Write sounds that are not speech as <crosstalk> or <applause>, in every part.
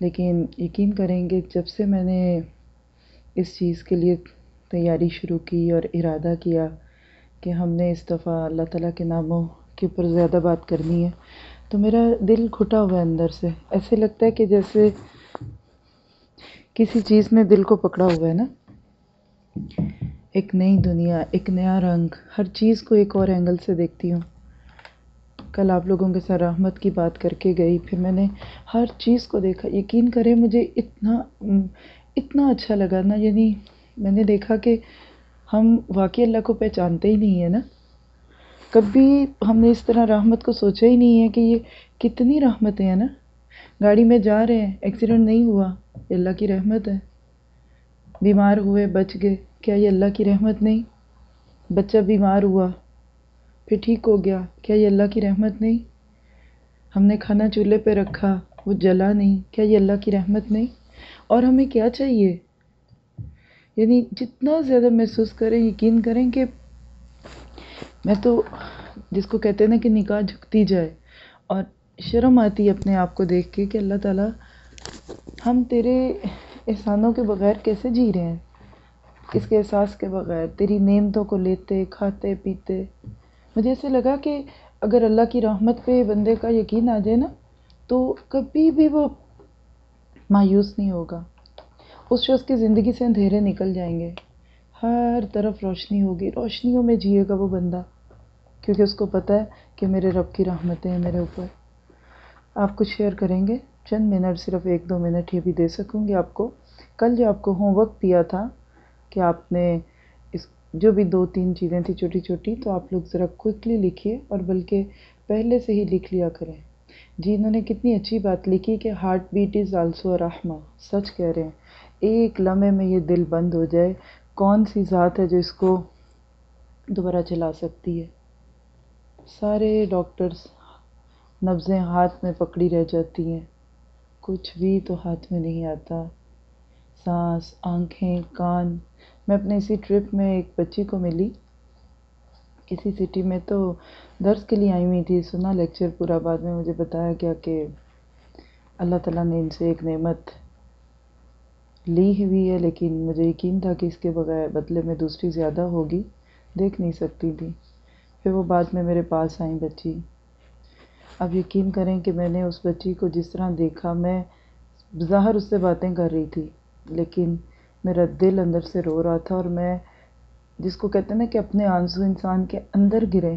لیکن یقین کریں گے جب سے میں نے اس چیز کے لیے تیاری شروع کی اور ارادہ کیا کہ ہم نے اس دفعہ اللہ تعالیٰ کے ناموں کے اوپر زیادہ بات کرنی ہے، تو میرا دل گھٹا ہوا ہے اندر سے۔ ایسے لگتا ہے کہ جیسے کسی چیز نے دل کو پکڑا ہوا ہے نا۔ ایک نئی دنیا، ایک نیا رنگ، ہر چیز کو ایک اور اینگل سے دیکھتی ہوں۔ کل آپ لوگوں کے ساتھ رحمت کی بات کر کے گئی، پھر میں نے ہر چیز کو دیکھا۔ یقین کریں، مجھے اتنا اتنا اچھا لگا نا۔ یعنی میں نے دیکھا کہ ہم واقعی اللہ کو پہچانتے ہی نہیں ہیں نا۔ کبھی ہم نے اس طرح رحمت کو سوچا ہی نہیں ہے کہ یہ کتنی رحمتیں ہیں نا۔ گاڑی میں جا رہے ہیں ایکسیڈنٹ نہیں ہوا، یہ اللہ کی رحمت ہے۔ بیمار ہوئے، بچ گئے، کیا یہ اللہ کی رحمت نہیں؟ بچہ بیمار ہوا۔ پھر ٹھیک ہو گیا۔ کیا یہ اللہ کی رحمت نہیں؟ ہم نے کھانا چولہے پہ رکھا، وہ جلا نہیں۔ کیا یہ اللہ کی رحمت نہیں؟ اور ہمیں کیا چاہیے؟ یعنی جتنا زیادہ محسوس کریں، یقین کریں کہ میں تو جس کو کہتے ہیں نا کہ نکاح جھکتی جائے۔ اور شرم آتی ہے اپنے آپ کو دیکھ کے کہ اللہ تعالیٰ، ہم تیرے احسانوں کے بغیر کیسے جی رہے ہیں؟ اس کے احساس کے بغیر، تیری نعمتوں کو لیتے، کھاتے، پیتے۔ مجھے ایسے لگا کہ اگر اللہ کی رحمت پہ بندے کا یقین آ جائے نا، تو کبھی بھی وہ مایوس نہیں ہوگا۔ اس شخص کی زندگی سے اندھیرے نکل جائیں گے۔ ہر طرف روشنی ہوگی، روشنیوں میں جیے گا وہ بندہ۔ کیونکہ اس کو پتہ ہے کہ میرے رب کی رحمتیں ہیں میرے اوپر۔ آپ کچھ شیئر کریں گے؟ چند منٹ صرف ایک دو منٹ یہ بھی دے سکوں گی آپ کو۔ کل جو آپ کو ہوم ورک دیا تھا کہ آپ نے جو بھی دو تین چیزیں تھیں چھوٹی چھوٹی، تو آپ لوگ ذرا کوئکلی لکھیے اور بلکہ پہلے سے ہی لکھ لیا کریں۔ جی انہوں نے کتنی اچھی بات لکھی کہ ہارٹ بیٹ از آلسو رحمہ سچ کہہ رہے ہیں۔ ایک لمحے میں یہ دل بند ہو جائے۔ کون سی ذات ہے جو اس کو دوبارہ چلا سکتی ہے؟ سارے ڈاکٹرز نبزیں ہاتھ میں پکڑی رہ جاتی ہیں۔ کچھ بھی تو ہاتھ میں نہیں آتا۔ سانس، آنکھیں، کان۔ میں اپنے اسی ٹرپ میں ایک بچی کو ملی۔ کسی سٹی میں تو درس کے لیے آئی ہوئی تھی، سنا لیکچر پورا، بعد میں مجھے بتایا گیا کہ اللہ تعالیٰ نے ان سے ایک نعمت لی ہوئی ہے، لیکن مجھے یقین تھا کہ اس کے بغیر بدلے میں دوسری زیادہ ہوگی، دیکھ نہیں سکتی تھی۔ پھر وہ بعد میں میرے پاس آئیں بچی۔ اب یقین کریں کہ میں نے اس بچی کو جس طرح دیکھا، میں ظاہر اس سے باتیں کر رہی تھی، لیکن میرا دل اندر سے رو رہا تھا اور میں جس کو کہتے ہیں نا کہ اپنے آنسو انسان کے اندر گرے۔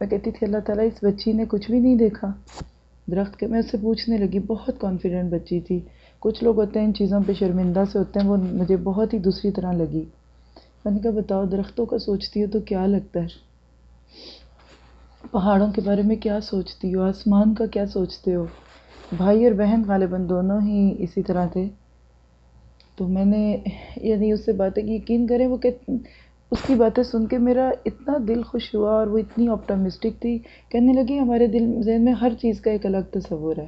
میں کہتی تھی، اللہ تعالیٰ اس بچی نے کچھ بھی نہیں دیکھا۔ درخت کے میں اس سے پوچھنے لگی، بہت کانفیڈنٹ بچی تھی۔ کچھ لوگ ہوتے ہیں، ان چیزوں پہ شرمندہ سے ہوتے ہیں، وہ مجھے بہت ہی دوسری طرح لگی۔ میں نے کہا، بتاؤ، درختوں کا سوچتی ہو تو کیا لگتا ہے؟ پہاڑوں کے بارے میں کیا سوچتی ہو؟ آسمان کا کیا سوچتے ہو؟ بھائی اور بہن غالباً دونوں ہی اسی طرح تھے۔ تو میں نے یعنی اس سے باتیں کی یقین کریں، وہ کہ اس کی باتیں سن کے میرا اتنا دل خوش ہوا اور وہ اتنی آپٹامسٹک تھی۔ کہنے لگی، ہمارے دل، ذہن میں ہر چیز کا ایک الگ تصور ہے۔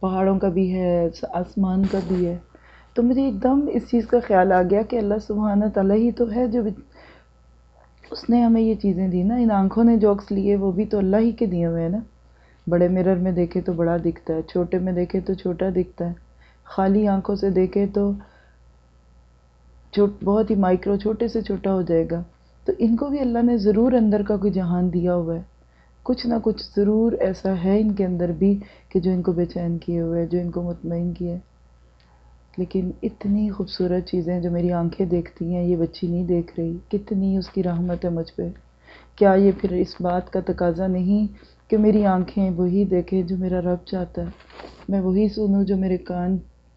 پہاڑوں کا بھی ہے، آسمان کا بھی ہے۔ تو مجھے ایک دم اس چیز کا خیال آ گیا کہ اللہ سبحانہ تعالیٰ ہی تو ہے۔ جو اس نے ہمیں یہ چیزیں دی نا، ان آنکھوں نے جوکس لیے، وہ بھی تو اللہ ہی کے دیے ہوئے ہیں نا۔ بڑے مرر میں دیکھے تو بڑا دکھتا ہے، چھوٹے میں دیکھے تو چھوٹا دکھتا ہے۔ خالی آنکھوں سے دیکھے تو چھوٹ بہت ہی مائکرو، چھوٹے سے چھوٹا ہو جائے گا۔ تو ان کو بھی اللہ نے ضرور اندر کا کوئی جہان دیا ہوا ہے۔ کچھ نہ کچھ ضرور ایسا ہے ان کے اندر بھی کہ جو ان کو بے چین کیے ہوئے ہے جو ان کو مطمئن کیے لیکن اتنی خوبصورت چیزیں جو میری آنکھیں دیکھتی ہیں، یہ بچی نہیں دیکھ رہی۔ کتنی اس کی رحمت ہے مجھ پہ۔ کیا یہ پھر اس بات کا تقاضا نہیں کہ میری آنکھیں وہی دیکھیں جو میرا رب چاہتا ہے؟ میں وہی سنوں جو میرے کان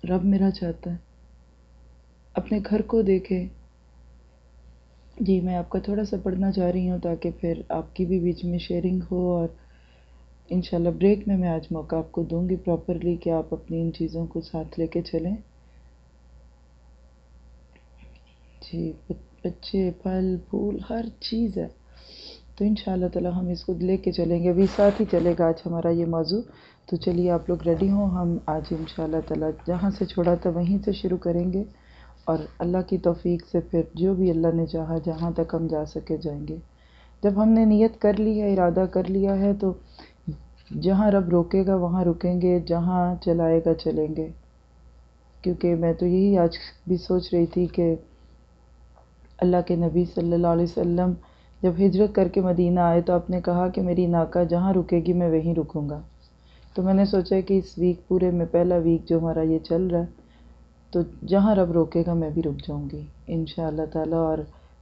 رب میرا چاہتا ہے۔ اپنے گھر کو دیکھے۔ جی میں آپ کا تھوڑا سا پڑھنا چاہ رہی ہوں تاکہ پھر آپ کی بھی بیچ میں شیئرنگ ہو اور انشاءاللہ بریک میں میں آج موقع آپ کو دوں گی پراپرلی کہ آپ اپنی ان چیزوں کو ساتھ لے کے چلیں۔ جی بچے، پھل، پھول، ہر چیز ہے۔ تو ان شاء اللہ تعالیٰ ہم اس کو لے کے چلیں گے۔ ابھی ساتھ ہی چلے گا آج ہمارا یہ موضوع۔ تو چلیے، آپ لوگ ریڈی ہوں۔ ہم آج ان شاء اللہ تعالیٰ جہاں سے چھوڑا تھا وہیں سے شروع کریں گے۔ اور اللہ کی توفیق سے پھر جو بھی اللہ نے چاہا جہاں تک ہم جا سکے جائیں گے۔ جب ہم نے نیت کر لی ہے، ارادہ کر لیا ہے، تو جہاں رب روکے گا، وہاں رکیں گے، جہاں چلائے گا، چلیں گے۔ کیونکہ میں تو یہی آج بھی سوچ رہی تھی کہ اللہ کے نبی صلی اللہ علیہ وسلم جب ہجرت کر کے مدینہ آئے، تو آپ نے کہا کہ میری ناکہ جہاں رکے گی، میں وہیں رکوں گا۔ تو میں نے سوچا کہ اس ویک پورے میں پہلا ویک جو ہمارا یہ چل رہا ہے تو جہاں رب روکے گا میں بھی رک جاؤں گی۔ ان شاء اللہ تعالیٰ، اور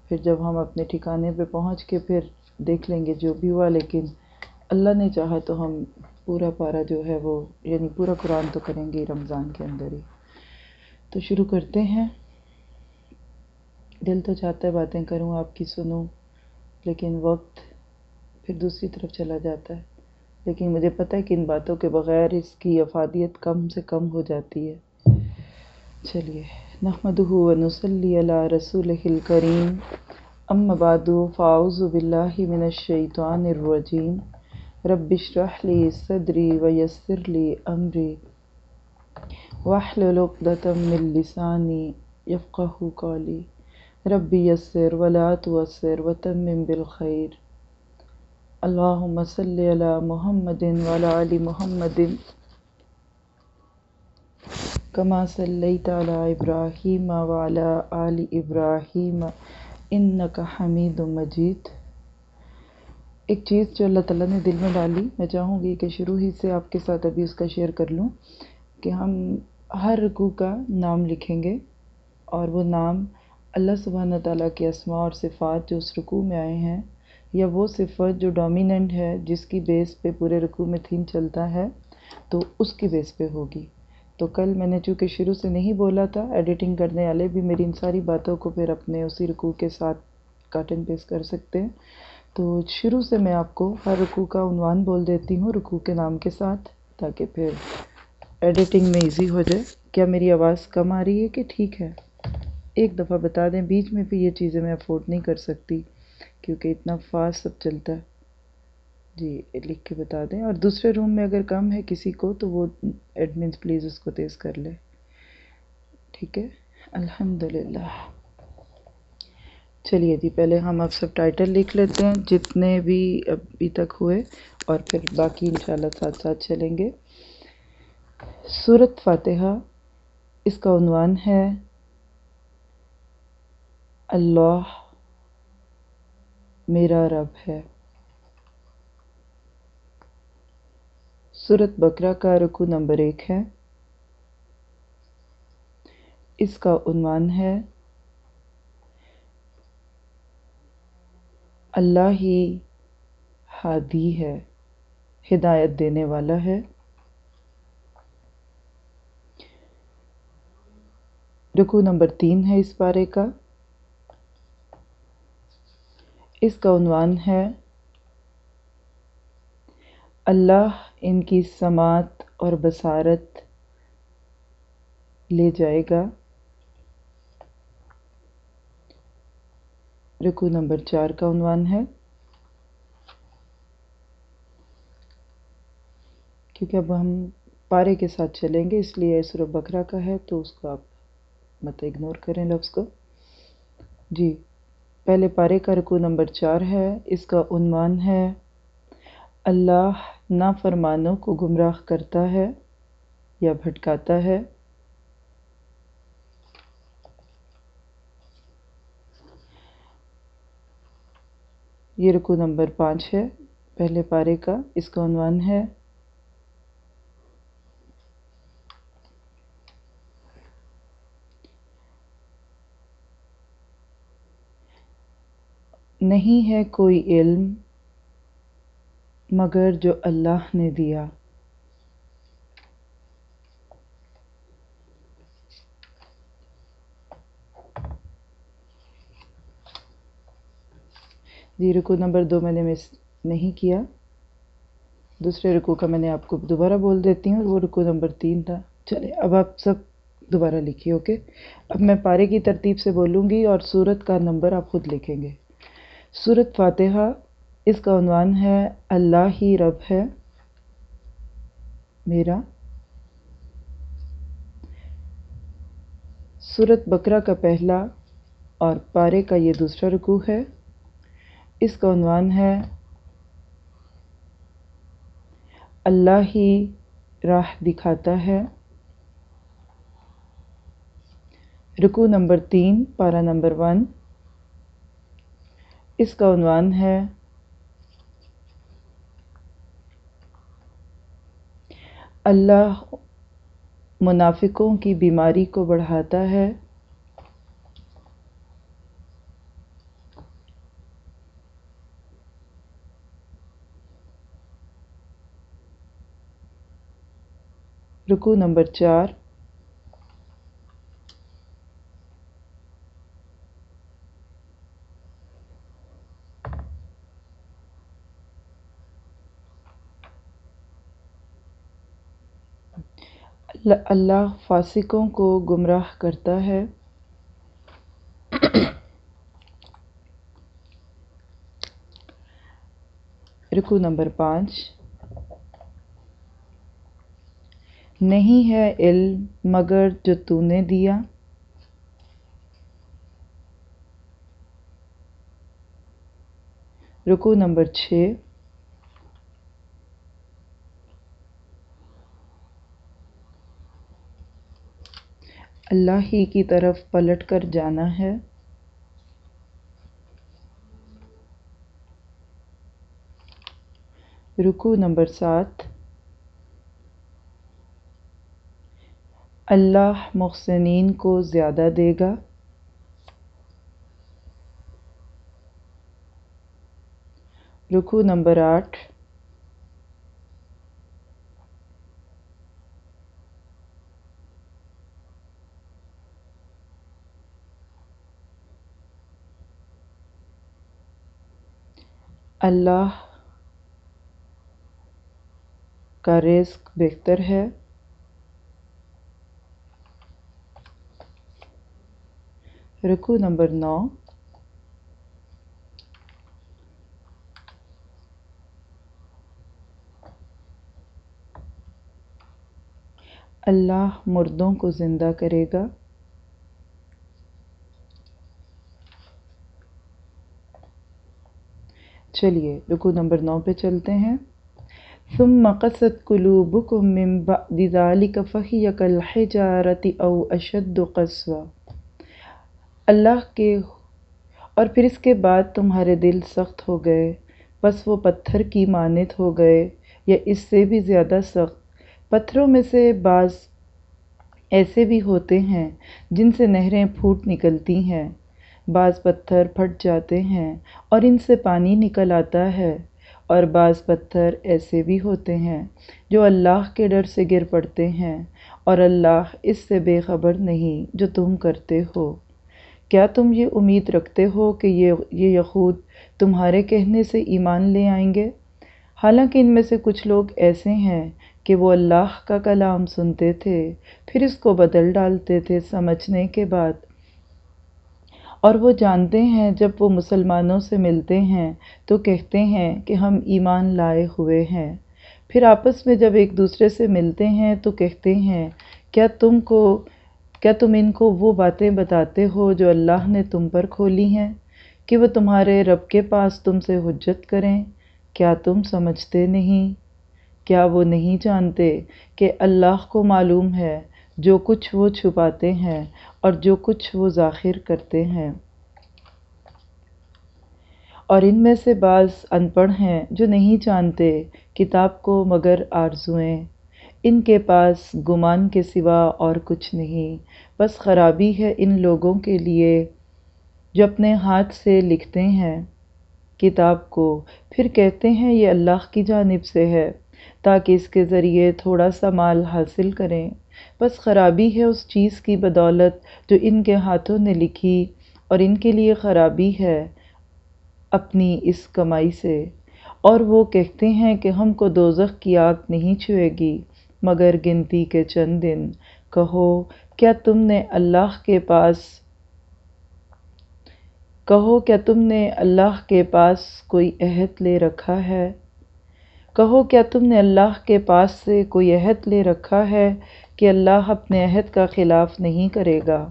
پھر جب ہم اپنے ٹھکانے پہ پہنچ کے پھر دیکھ لیں گے جو بھی ہوا، لیکن اللہ نے چاہا تو ہم پورا پارا جو ہے وہ یعنی پورا قرآن تو کریں گے رمضان کے اندر ہی۔ تو شروع کرتے ہیں۔ دل تو چاہتا ہے باتیں کروں، آپ کی سنوں، لیکن وقت پھر دوسری طرف چلا جاتا ہے۔ لیکن مجھے پتہ ہے کہ ان باتوں کے بغیر اس کی افادیت کم سے کم ہو جاتی ہے۔ چلیے نحمدہ و نصلی علی رسول الکریم. ام بعد، فاعوذ باللہ من الشیطان الرجیم. رب اشرح لی صدری ویسر لی امری. واحلل عقدۃ من لسانی یفقهوا قولی. رب یسر ولا توسر وتمم بالخیر. اللہم صلی علی محمد وعلی آل محمد. کما صلیت علی ابراہیم وعلی آل ابراہیم انکا حمید مجید ایک چیز جو اللہ تعالیٰ نے دل میں ڈالی، میں چاہوں گی کہ شروع ہی سے آپ کے ساتھ ابھی اس کا شیئر کر لوں کہ ہم ہر رکوع کا نام لکھیں گے اور وہ نام اللہ سبحانہ تعالیٰ کے اسماء اور صفات جو اس رکوع میں آئے ہیں یا وہ صفت جو ڈومیننٹ ہے، جس کی بیس پہ پورے رکوع میں تھیم چلتا ہے، تو اس کی بیس پہ ہوگی۔ تو کل میں نے چونکہ شروع سے نہیں بولا تھا ایڈیٹنگ کرنے والے بھی میری ان ساری باتوں کو پھر اپنے اسی رکوع کے ساتھ کٹ اینڈ پیس کر سکتے ہیں۔ تو شروع سے میں آپ کو ہر رکوع کا عنوان بول دیتی ہوں، رکوع کے نام کے ساتھ، تاکہ پھر ایڈیٹنگ میں ایزی ہو جائے۔ کیا میری آواز کم آ رہی ہے کہ ٹھیک ہے؟ ایک دفعہ بتا دیں، بیچ میں بھی یہ چیزیں میں افورڈ نہیں کر سکتی، کیونکہ اتنا فاسٹ سب چلتا ہے۔ جی لکھ کے بتا دیں۔ اور دوسرے روم میں اگر کم ہے کسی کو، تو وہ ایڈمنس پلیز اس کو تیز کر لے۔ ٹھیک ہے؟ الحمد للہ چلیے جی پہلے ہم اب سب ٹائٹل لکھ لیتے ہیں، جتنے بھی ابھی تک ہوئے، اور پھر باقی انشاءاللہ ساتھ ساتھ چلیں گے۔ صورت فاتحہ، اس کا عنوان ہے، اللہ میرا رب ہے۔ صورت بکرا کا رکو نمبر ایک ہے۔ اس کا عنوان ہے، اللہ ہی ہادی ہے، ہدایت دینے والا ہے۔ رکو نمبر تین ہے اس پارے کا۔ اس کا عنوان ہے اللہ ان کی سماعت اور بصارت لے جائے گا۔ رکو نمبر چار کا عنوان ہے۔ کیونکہ اب ہم پارے کے ساتھ چلیں گے، اس لیے سورہ بکرا کا ہے، تو اس کو آپ مت اگنور کریں لفظ کو۔ جی پہلے پارے کا رکو نمبر چار ہے، اس کا عنوان ہے۔ اللہ نافرمانوں کو گمراہ کرتا ہے یا بھٹکاتا ہے؟ یہ رکو نمبر پانچ ہے، پہلے پارے کا، اس کا عنوان ہے۔ نہیں ہے کوئی علم مگر جو اللہ نے دیا۔ جی رکو نمبر دو میں نے مس نہیں کیا۔ دوسرے رکو کا میں نے آپ کو دوبارہ بول دیتی ہوں وہ رکو نمبر تین تھا۔ چلے اب آپ سب دوبارہ لکھیے، اوکے؟ اب میں پارے کی ترتیب سے بولوں گی اور صورت کا نمبر آپ خود لکھیں گے۔ صورت فاتحہ اس کا عنوان ہے، اللہ ہی رب ہے۔ میرا۔ صورت بکرا کا پہلا اور پارے کا یہ دوسرا رکوع ہے۔ اس کا عنوان ہے، اللہ ہی راہ دکھاتا ہے۔ رکو نمبر تین پارا نمبر ون۔ اس کا عنوان ہے اللہ منافقوں کی بیماری کو بڑھاتا ہے۔ رکو نمبر چار۔ اللہ فاسقوں کو گمراہ کرتا ہے۔ رکو نمبر پانچ۔ نہیں ہے علم مگر جو تو نے دیا۔ رکو نمبر چھ۔ اللہ ہی کی طرف پلٹ کر جانا ہے۔ رکو نمبر سات۔ اللہ محسنین کو زیادہ دے گا۔ رکو نمبر آٹھ۔ اللہ کا رزق بہتر ہے۔ رکو نمبر نو۔ اللہ مردوں کو زندہ کرے گا۔ چلیے رکو نمبر نو پہ چلتے ہیں۔ ثم قصد قلوبكم من بعد ذلك فهي كالحجارة او اشد قسوة اللہ کے اور پھر اس کے بعد تمہارے دل سخت ہو گئے، بس وہ پتھر کی مانت ہو گئے، یا اس سے بھی زیادہ سخت۔ پتھروں میں سے بعض ایسے بھی ہوتے ہیں جن سے نہریں پھوٹ نکلتی ہیں۔ بعض پتھر پھٹ جاتے ہیں اور ان سے پانی نکل آتا ہے اور بعض پتھر ایسے بھی ہوتے ہیں جو اللہ کے ڈر سے گر پڑتے ہیں اور اللہ اس سے بے خبر نہیں جو تم کرتے ہو۔ کیا تم یہ امید رکھتے ہو کہ یہ یہ یہود تمہارے کہنے سے ایمان لے آئیں گے؟ حالانکہ ان میں سے کچھ لوگ ایسے ہیں کہ وہ اللہ کا کلام سنتے تھے، پھر اس کو بدل ڈالتے تھے سمجھنے کے بعد۔ اور وہ جانتے ہیں جب وہ مسلمانوں سے ملتے ہیں تو کہتے ہیں کہ ہم ایمان لائے ہوئے ہیں۔ پھر آپس میں جب ایک دوسرے سے ملتے ہیں تو کہتے ہیں، کیا تم کو، کیا تم ان کو وہ باتیں بتاتے ہو جو اللہ نے تم پر کھولی ہیں کہ وہ تمہارے رب کے پاس تم سے حجت کریں؟ کیا تم سمجھتے نہیں؟ کیا وہ نہیں جانتے کہ اللہ کو معلوم ہے جو کچھ وہ چھپاتے ہیں اور جو کچھ وہ ظاہر کرتے ہیں۔ اور ان میں سے بعض ان پڑھ ہیں جو نہیں جانتے کتاب کو مگر آرزوئیں۔ ان کے پاس گمان کے سوا اور کچھ نہیں، بس خرابی ہے ان لوگوں کے لیے جو اپنے ہاتھ سے لکھتے ہیں۔ کتاب کو پھر کہتے ہیں یہ اللہ کی جانب سے ہے تاکہ اس کے ذریعے تھوڑا سا مال حاصل کریں۔ بس خرابی ہے اس چیز کی بدولت جو ان کے ہاتھوں نے لکھی اور ان کے لیے خرابی ہے اپنی اس کمائی سے۔ اور وہ کہتے ہیں کہ ہم کو دوزخ کی آگ نہیں چھوئے گی، مگر گنتی کے چند دن۔ کہو، کیا تم نے اللہ کے پاس، کہو، کیا تم نے اللہ کے پاس کوئی عہد لے رکھا ہے؟ کہو، کیا تم نے اللہ کے پاس سے کوئی عہد لے رکھا ہے کہ اللہ اپنے عہد کا خلاف نہیں کرے گا۔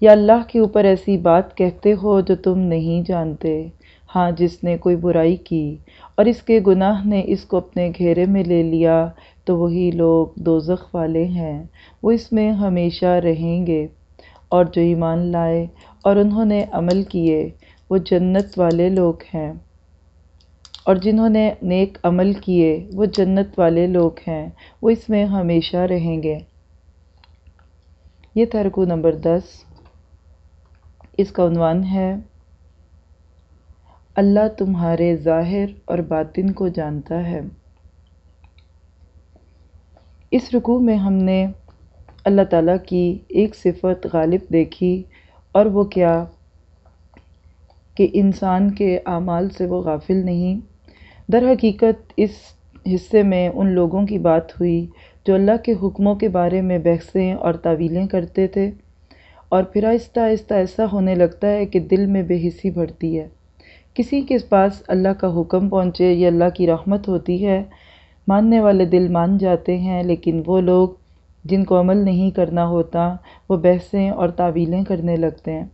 یا اللہ کے اوپر ایسی بات کہتے ہو جو تم نہیں جانتے۔ ہاں جس نے کوئی برائی کی اور اس کے گناہ نے اس کو اپنے گھیرے میں لے لیا، تو وہی لوگ دوزخ والے ہیں۔ وہ اس میں ہمیشہ رہیں گے۔ اور جو ایمان لائے اور انہوں نے عمل کیے، وہ جنت والے لوگ ہیں۔ اور جنہوں نے نیک عمل کیے، وہ جنت والے لوگ ہیں، وہ اس میں ہمیشہ رہیں گے۔ یہ تھا نمبر دس۔ اس کا عنوان ہے، اللہ تمہارے ظاہر اور باطن کو جانتا ہے۔ اس رکوع میں ہم نے اللہ تعالیٰ کی ایک صفت غالب دیکھی، اور وہ کیا؟ کہ انسان کے اعمال سے وہ غافل نہیں در حقیقت اس حصے میں ان لوگوں کی بات ہوئی جو اللہ کے حکموں کے بارے میں بحثیں اور تعویلیں کرتے تھے اور پھر آہستہ آہستہ ایسا ہونے لگتا ہے کہ دل میں بے حسی بڑھتی ہے۔ کسی کے پاس اللہ کا حکم پہنچے یا اللہ کی رحمت ہوتی ہے، ماننے والے دل مان جاتے ہیں، لیکن وہ لوگ جن کو عمل نہیں کرنا ہوتا، وہ بحثیں اور تعویلیں کرنے لگتے ہیں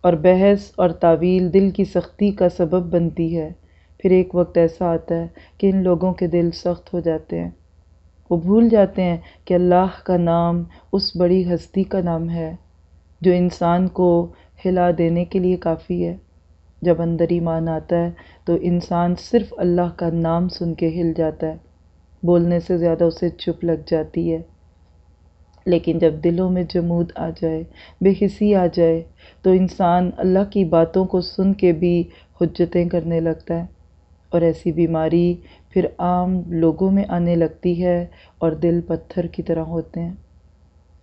اور بحث اور تعویل دل کی سختی کا سبب بنتی ہے۔ پھر ایک وقت ایسا آتا ہے کہ ان لوگوں کے دل سخت ہو جاتے ہیں۔ وہ بھول جاتے ہیں کہ اللہ کا نام اس بڑی ہستی کا نام ہے جو انسان کو ہلا دینے کے لیے کافی ہے۔ جب اندر ایمان آتا ہے تو انسان صرف اللہ کا نام سن کے ہل جاتا ہے۔ بولنے سے زیادہ اسے چپ لگ جاتی ہے۔ لیکن جب دلوں میں جمود آ جائے، بے حسی آ جائے، تو انسان اللہ کی باتوں کو سن کے بھی حجتیں کرنے لگتا ہے۔ اور ایسی بیماری پھر عام لوگوں میں آنے لگتی ہے اور دل پتھر کی طرح ہوتے ہیں۔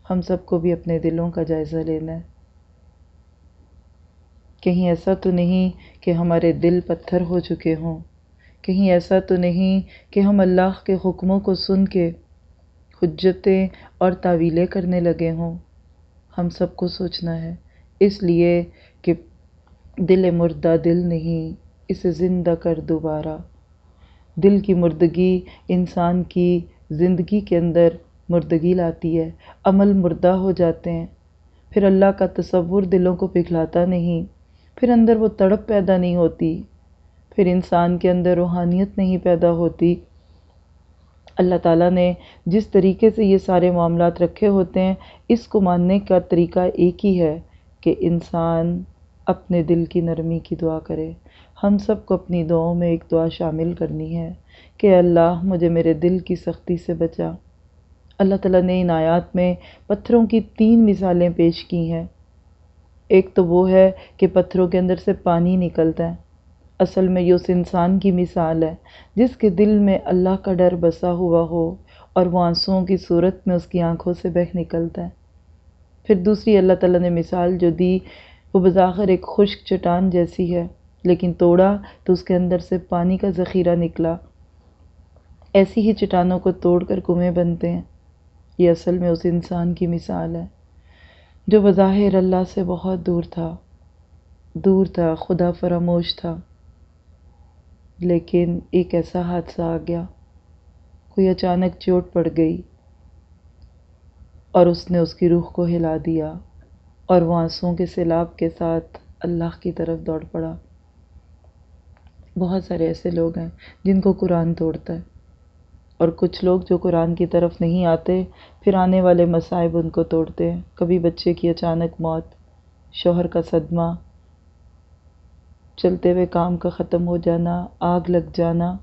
ہم سب کو بھی اپنے دلوں کا جائزہ لینا ہے۔ کہیں ایسا تو نہیں کہ ہمارے دل پتھر ہو چکے ہوں۔ کہیں ایسا تو نہیں کہ ہم اللہ کے حکموں کو سن کے حجتیں اور تعویلیں کرنے لگے ہوں۔ ہم سب کو سوچنا ہے۔ اس لیے کہ دل مردہ دل نہیں۔ اسے زندہ کر دوبارہ۔ دل کی مردگی انسان کی زندگی کے اندر مردگی لاتی ہے، عمل مردہ ہو جاتے ہیں۔ پھر اللہ کا تصور دلوں کو پگھلاتا نہیں، پھر اندر وہ تڑپ پیدا نہیں ہوتی، پھر انسان کے اندر روحانیت نہیں پیدا ہوتی۔ اللہ تعالیٰ نے جس طریقے سے یہ سارے معاملات رکھے ہوتے ہیں، اس کو ماننے کا طریقہ ایک ہی ہے کہ انسان اپنے دل کی نرمی کی دعا کرے۔ ہم سب کو اپنی دعاؤں میں ایک دعا شامل کرنی ہے کہ اللہ مجھے میرے دل کی سختی سے بچا۔ اللہ تعالیٰ نے ان آیات میں پتھروں کی تین مثالیں پیش کی ہیں۔ ایک تو وہ ہے کہ پتھروں کے اندر سے پانی نکلتا ہے۔ اصل میں یہ اس انسان کی مثال ہے جس کے دل میں اللہ کا ڈر بسا ہوا ہو اور وہ آنسوؤں کی صورت میں اس کی آنکھوں سے بہ نکلتا ہے۔ پھر دوسری اللہ تعالیٰ نے مثال جو دی، وہ بظاہر ایک خشک چٹان جیسی ہے۔ لیکن توڑا تو اس کے اندر سے پانی کا ذخیرہ نکلا۔ ایسی ہی چٹانوں کو توڑ کر کنویں بنتے ہیں۔ یہ اصل میں اس انسان کی مثال ہے، جو بظاہر اللہ سے بہت دور تھا۔ دور تھا، خدا فراموش تھا۔ لیکن ایک ایسا حادثہ آ گیا، کوئی اچانک چوٹ پڑ گئی اور اس نے اس کی روح کو ہلا دیا اور وہ آنسوں کے سیلاب کے ساتھ اللہ کی طرف دوڑ پڑا۔ بہت سارے ایسے لوگ ہیں جن کو قرآن توڑتا ہے۔ اور کچھ لوگ جو قرآن کی طرف نہیں آتے، پھر آنے والے مصائب ان کو توڑتے ہیں۔ کبھی بچے کی اچانک موت، شوہر کا صدمہ، چلتے ہوئے کام کا ختم ہو جانا، آگ لگ جانا،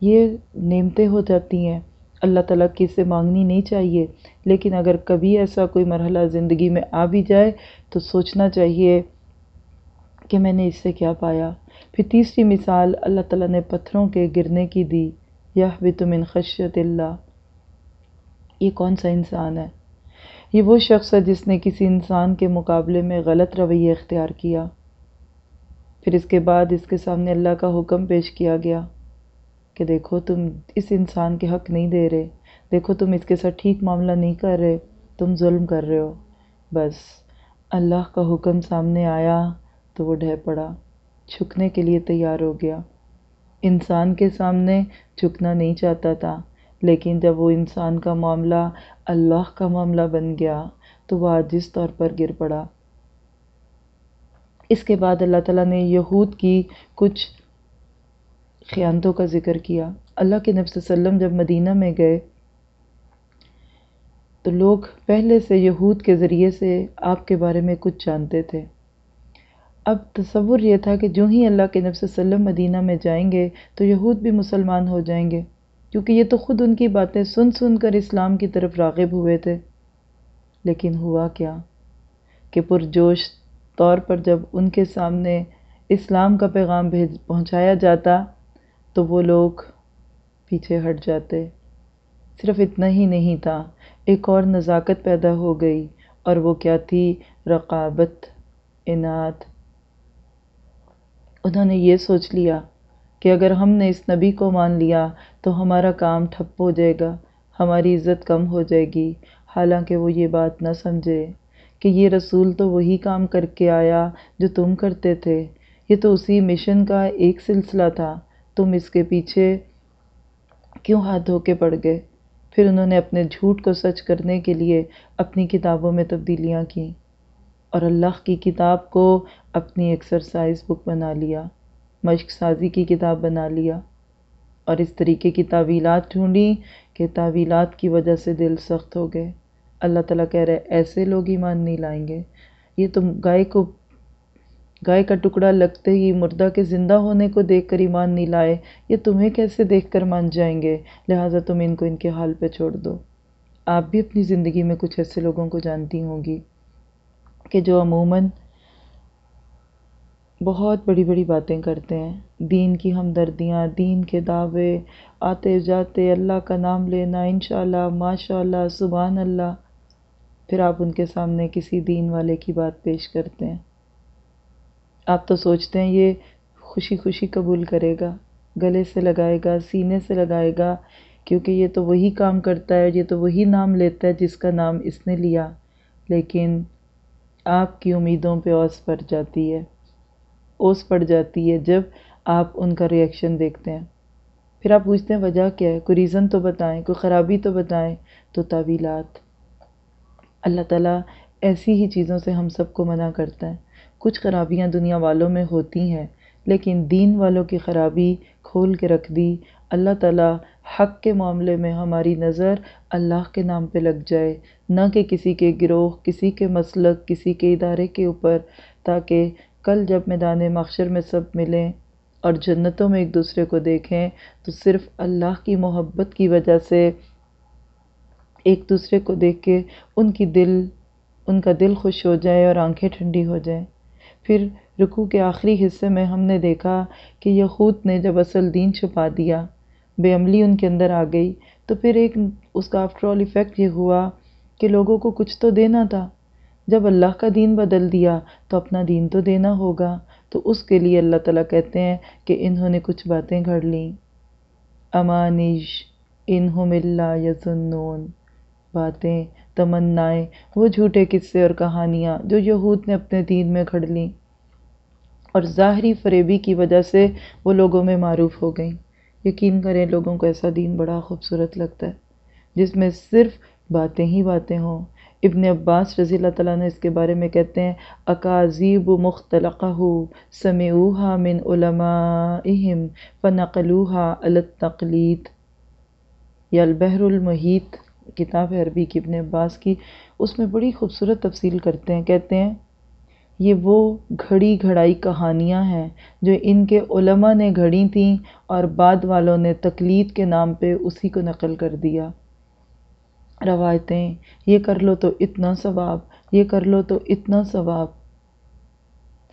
یہ نعمتیں ہو جاتی ہیں۔ اللہ تعالیٰ کی سے مانگنی نہیں چاہیے۔ لیکن اگر کبھی ایسا کوئی مرحلہ زندگی میں آ بھی جائے تو سوچنا چاہیے کہ میں نے اس سے کیا پایا۔ پھر تیسری مثال اللہ تعالیٰ نے پتھروں کے گرنے کی دی یہ بھی تم خشیت اللہ۔ یہ کون سا انسان ہے؟ یہ وہ شخص ہے جس نے کسی انسان کے مقابلے میں غلط رویہ اختیار کیا۔ پھر اس کے بعد اس کے سامنے اللہ کا حکم پیش کیا گیا کہ دیکھو تم اس انسان کے حق نہیں دے رہے، دیکھو تم اس کے ساتھ ٹھیک معاملہ نہیں کر رہے، تم ظلم کر رہے ہو۔ بس اللہ کا حکم سامنے آیا تو وہ ڈھہ پڑا۔ چھکنے کے لیے تیار ہو گیا۔ انسان کے سامنے جھکنا نہیں چاہتا تھا، لیکن جب وہ انسان کا معاملہ اللہ کا معاملہ بن گیا تو وہ عاجز طور پر گر پڑا۔ اس کے بعد اللہ تعالیٰ نے یہود کی کچھ خیانتوں کا ذکر کیا۔ اللہ کے نبی صلی اللہ علیہ وسلم جب مدینہ میں گئے تو لوگ پہلے سے یہود کے ذریعے سے آپ کے بارے میں کچھ جانتے تھے۔ اب تصور یہ تھا کہ جو ہی اللہ کے نفس وسلم مدینہ میں جائیں گے تو یہود بھی مسلمان ہو جائیں گے، کیونکہ یہ تو خود ان کی باتیں سن سن کر اسلام کی طرف راغب ہوئے تھے۔ لیکن ہوا کیا کہ پرجوش طور پر جب ان کے سامنے اسلام کا پیغام بھیج، پہنچایا جاتا تو وہ لوگ پیچھے ہٹ جاتے۔ صرف اتنا ہی نہیں تھا، ایک اور نزاکت پیدا ہو گئی اور وہ کیا تھی؟ رقابت، انعت۔ انہوں نے یہ سوچ لیا کہ اگر ہم نے اس نبی کو مان لیا تو ہمارا کام ٹھپ ہو جائے گا، ہماری عزت کم ہو جائے گی۔ حالانکہ وہ یہ بات نہ سمجھے کہ یہ رسول تو وہی کام کر کے آیا جو تم کرتے تھے۔ یہ تو اسی مشن کا ایک سلسلہ تھا۔ تم اس کے پیچھے کیوں ہاتھ دھو کے پڑ گئے؟ پھر انہوں نے اپنے جھوٹ کو سچ کرنے کے لیے اپنی کتابوں میں تبدیلیاں کیں۔ اور اللہ کی کتاب کو اپنی ایکسرسائز بک بنا لیا، مشق سازی کی کتاب بنا لیا۔ اور اس طریقے کی تعویلات ڈھونڈی کہ تعویلات کی وجہ سے دل سخت ہو گئے۔ اللہ تعالیٰ کہہ رہے ایسے لوگ ایمان نہیں لائیں گے۔ یہ تم گائے کو، گائے کا ٹکڑا لگتے ہی مردہ کے زندہ ہونے کو دیکھ کر ایمان نہیں لائے، یہ تمہیں کیسے دیکھ کر مان جائیں گے؟ لہٰذا تم ان کو ان کے حال پہ چھوڑ دو۔ آپ بھی اپنی زندگی میں کچھ ایسے لوگوں کو جانتی ہوں گی۔ کہ جو عموماً بہت بڑی بڑی باتیں کرتے ہیں، دین کی ہمدردیاں، دین کے دعوے، آتے جاتے، اللہ کا نام لینا، انشاءاللہ، ماشاءاللہ سبحان اللہ پھر آپ ان کے سامنے کسی دین والے کی بات پیش کرتے ہیں۔ آپ تو سوچتے ہیں یہ خوشی خوشی قبول کرے گا، گلے سے لگائے گا، سینے سے لگائے گا، کیونکہ یہ تو وہی کام کرتا ہے، یہ تو وہی نام لیتا ہے جس کا نام اس نے لیا۔ لیکن آپ کی امیدوں پہ اوس پڑ جاتی ہے، اوس پڑ جاتی ہے جب آپ ان کا ریئیکشن دیکھتے ہیں۔ پھر آپ پوچھتے ہیں، وجہ کیا ہے؟ کوئی ریزن تو بتائیں، کوئی خرابی تو بتائیں، تو تعویلات۔ اللہ تعالیٰ ایسی ہی چیزوں سے ہم سب کو منع کرتا ہے۔ کچھ خرابیاں دنیا والوں میں ہوتی ہیں، لیکن دین والوں کی خرابی کھول کے رکھ دی۔ اللہ تعالیٰ حق کے معاملے میں ہماری نظر اللہ کے نام پہ لگ جائے، نہ کہ کسی کے گروہ، کسی کے مسلک، کسی کے ادارے کے اوپر، تاکہ کل جب میدان مخشر میں سب ملیں اور جنتوں میں ایک دوسرے کو دیکھیں، تو صرف اللہ کی محبت کی وجہ سے ایک دوسرے کو دیکھ کے ان کی دل، ان کا دل خوش ہو جائے اور آنکھیں ٹھنڈی ہو جائیں۔ پھر رکوع کے آخری حصے میں ہم نے دیکھا کہ یہود نے جب اصل دین چھپا دیا، بے عملی ان کے اندر آ گئی، تو پھر ایک اس کا آفٹر آل ایفیکٹ یہ ہوا کہ لوگوں کو کچھ تو دینا تھا۔ جب اللہ کا دین بدل دیا تو اپنا دین تو دینا ہوگا۔ تو اس کے لیے اللہ تعالیٰ کہتے ہیں کہ انہوں نے کچھ باتیں گھڑ لیں۔ امانش انہم اللہ یزنون باتیں، تمنائیں، وہ جھوٹے قصے اور کہانیاں جو یہود نے اپنے دین میں گھڑ لیں۔ اور ظاہری فریبی کی وجہ سے وہ لوگوں میں معروف ہو گئیں۔ یقین کریں لوگوں کو ایسا دین بڑا خوبصورت لگتا ہے، جس میں صرف باتیں ہی باتیں ہوں۔ ابن عباس رضی اللہ تعالیٰ نے اس کے بارے میں کہتے ہیں، اکاذیب و مختلقہ سمعوها من علمائهم فنقلوها التقلید۔ یا البحر المحیط، کتاب عربی کی ابن عباس کی، اس میں بڑی خوبصورت تفصیل کرتے ہیں، کہتے ہیں یہ وہ گھڑی گھڑائی کہانیاں ہیں جو ان کے علماء نے گھڑی تھیں اور بعد والوں نے تقلید کے نام پہ اسی کو نقل کر دیا۔ روایتیں، یہ کر لو تو اتنا ثواب، یہ کر لو تو اتنا ثواب۔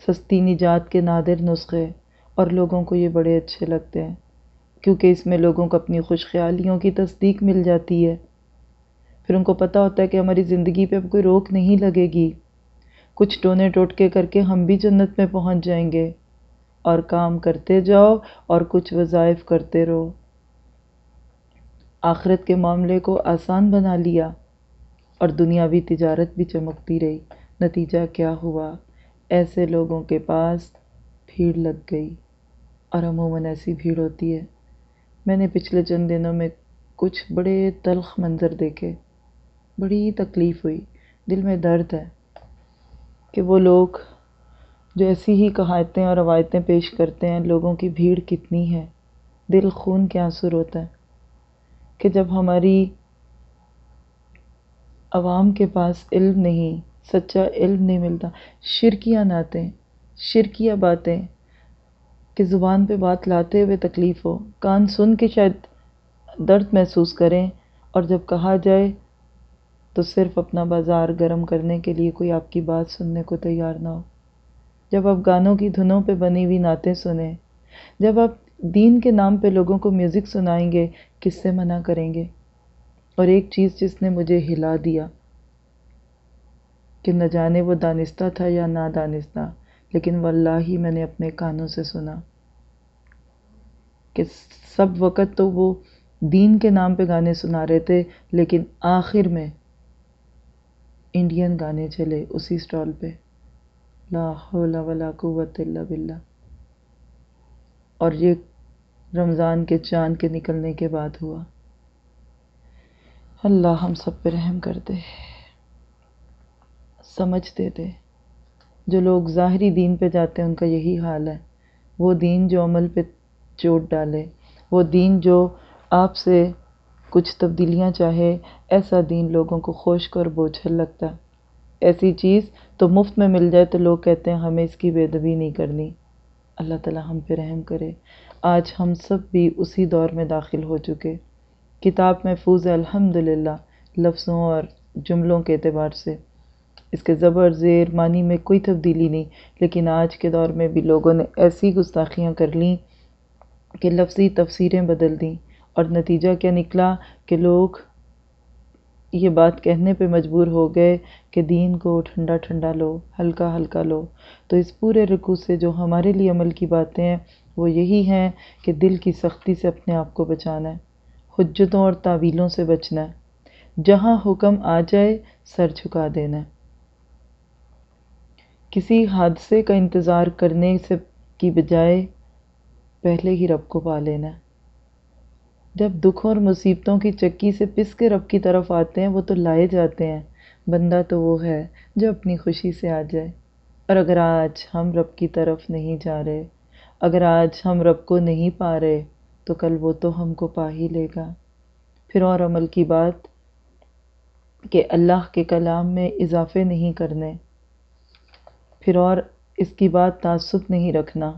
سستی نجات کے نادر نسخے، اور لوگوں کو یہ بڑے اچھے لگتے ہیں، کیونکہ اس میں لوگوں کو اپنی خوش خیالیوں کی تصدیق مل جاتی ہے۔ پھر ان کو پتہ ہوتا ہے کہ ہماری زندگی پہ اب کوئی روک نہیں لگے گی۔ کچھ ٹونے ٹوٹکے کر کے ہم بھی جنت میں پہنچ جائیں گے۔ اور کام کرتے جاؤ اور کچھ وظائف کرتے رہو۔ آخرت کے معاملے کو آسان بنا لیا اور دنیاوی تجارت بھی چمکتی رہی۔ نتیجہ کیا ہوا؟ ایسے لوگوں کے پاس بھیڑ لگ گئی اور عموماً ایسی بھیڑ ہوتی ہے۔ میں نے پچھلے چند دنوں میں کچھ بڑے تلخ منظر دیکھے۔ بڑی تکلیف ہوئی۔ دل میں درد ہے۔ کہ وہ لوگ جو ایسی ہی کہایتیں اور روایتیں پیش کرتے ہیں، لوگوں کی بھیڑ کتنی ہے؟ دل خون کے آنسر ہوتا ہے کہ جب ہماری عوام کے پاس علم نہیں، سچا علم نہیں ملتا۔ شرکیاں نعتیں شرکیہ باتیں کہ زبان پہ بات لاتے ہوئے تکلیف ہو۔ کان سن کے شاید درد محسوس کریں اور جب کہا جائے تو صرف اپنا بازار گرم کرنے کے لیے کوئی آپ کی بات سننے کو تیار نہ ہو۔ جب آپ گانوں کی دھنوں پہ بنی ہوئی نعتیں سنیں، جب آپ دین کے نام پہ لوگوں کو میوزک سنائیں گے کس سے منع کریں گے۔ اور ایک چیز جس نے مجھے ہلا دیا، کہ نہ جانے وہ دانستہ تھا یا نہ دانستہ لیکن واللہ ہی میں نے اپنے کانوں سے سنا کہ سب وقت تو وہ دین کے نام پہ گانے سنا رہے تھے، لیکن آخر میں انڈین گانے چلے اسی سٹال پہ۔ لا حول ولا قوت الا باللہ۔ اور یہ رمضان کے چاند کے نکلنے کے بعد ہوا۔ اللہ ہم سب پہ رحم کر دے سمجھتے تھے۔ جو لوگ ظاہری دین پہ جاتے ہیں، ان کا یہی حال ہے۔ وہ دین جو عمل پہ چوٹ ڈالے، وہ دین جو آپ سے کچھ تبدیلیاں چاہے ایسا دین لوگوں کو خشک اور بوجھل لگتا ایسی چیز تو مفت میں مل جائے تو لوگ کہتے ہیں ہمیں اس کی بے دبی نہیں کرنی۔ اللہ تعالیٰ ہم پہ رحم کرے۔ آج ہم سب بھی اسی دور میں داخل ہو چکے۔ کتاب محفوظ ہے الحمد للہ لفظوں اور جملوں کے اعتبار سے۔ اس کے زبر زیر معنی میں کوئی تبدیلی نہیں، لیکن آج کے دور میں بھی لوگوں نے ایسی گستاخیاں کر لیں کہ لفظی تفسیریں بدل دیں اور نتیجہ کیا نکلا کہ لوگ یہ بات کہنے پہ مجبور ہو گئے کہ دین کو ٹھنڈا ٹھنڈا لو، ہلکا ہلکا لو۔ تو اس پورے رکو سے جو ہمارے لیے عمل کی باتیں ہیں، وہ یہی ہیں کہ دل کی سختی سے اپنے آپ کو بچانا ہے، حجتوں اور تعویلوں سے بچنا ہے۔ جہاں حکم آ جائے، سر جھکا دینا ہے۔ کسی حادثے کا انتظار کرنے سے کی بجائے پہلے ہی رب کو پا لینا جب دکھوں اور مصیبتوں کی چکی سے پس کے رب کی طرف آتے ہیں، وہ تو لائے جاتے ہیں۔ بندہ تو وہ ہے جو اپنی خوشی سے آ جائے۔ اور اگر آج ہم رب کی طرف نہیں جا رہے، اگر آج ہم رب کو نہیں پا رہے، تو کل وہ تو ہم کو پا ہی لے گا۔ پھر اور عمل کی بات کہ اللہ کے کلام میں اضافے نہیں کرنے۔ پھر اور اس کی بات تعصب نہیں رکھنا۔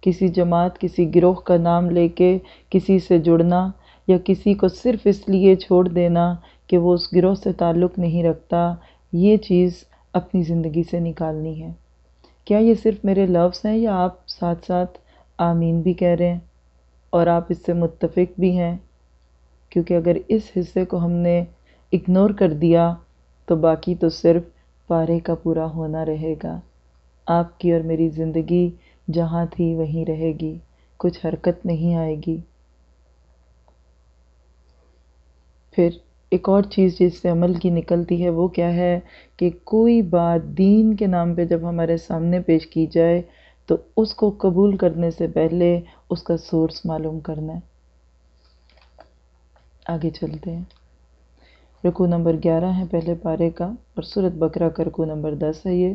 کسی جماعت، کسی گروہ کا نام لے کے کسی سے جڑنا یا کسی کو صرف اس لیے چھوڑ دینا کہ وہ اس گروہ سے تعلق نہیں رکھتا، یہ چیز اپنی زندگی سے نکالنی ہے۔ کیا یہ صرف میرے لفظ ہیں یا آپ ساتھ ساتھ آمین بھی کہہ رہے ہیں اور آپ اس سے متفق بھی ہیں؟ کیونکہ اگر اس حصے کو ہم نے اگنور کر دیا تو باقی تو صرف پارے کا پورا ہونا رہے گا۔ آپ کی اور میری زندگی جہاں تھی وہیں رہے گی، کچھ حرکت نہیں آئے گی۔ پھر ایک اور چیز جس سے عمل کی نکلتی ہے، وہ کیا ہے کہ کوئی بات دین کے نام پہ جب ہمارے سامنے پیش کی جائے، تو اس کو قبول کرنے سے پہلے اس کا سورس معلوم کرنا ہے۔ آگے چلتے ہیں۔ رکو نمبر گیارہ ہے، پہلے پارے کا، اور صورت بکرا کا رکو نمبر دس ہے یہ۔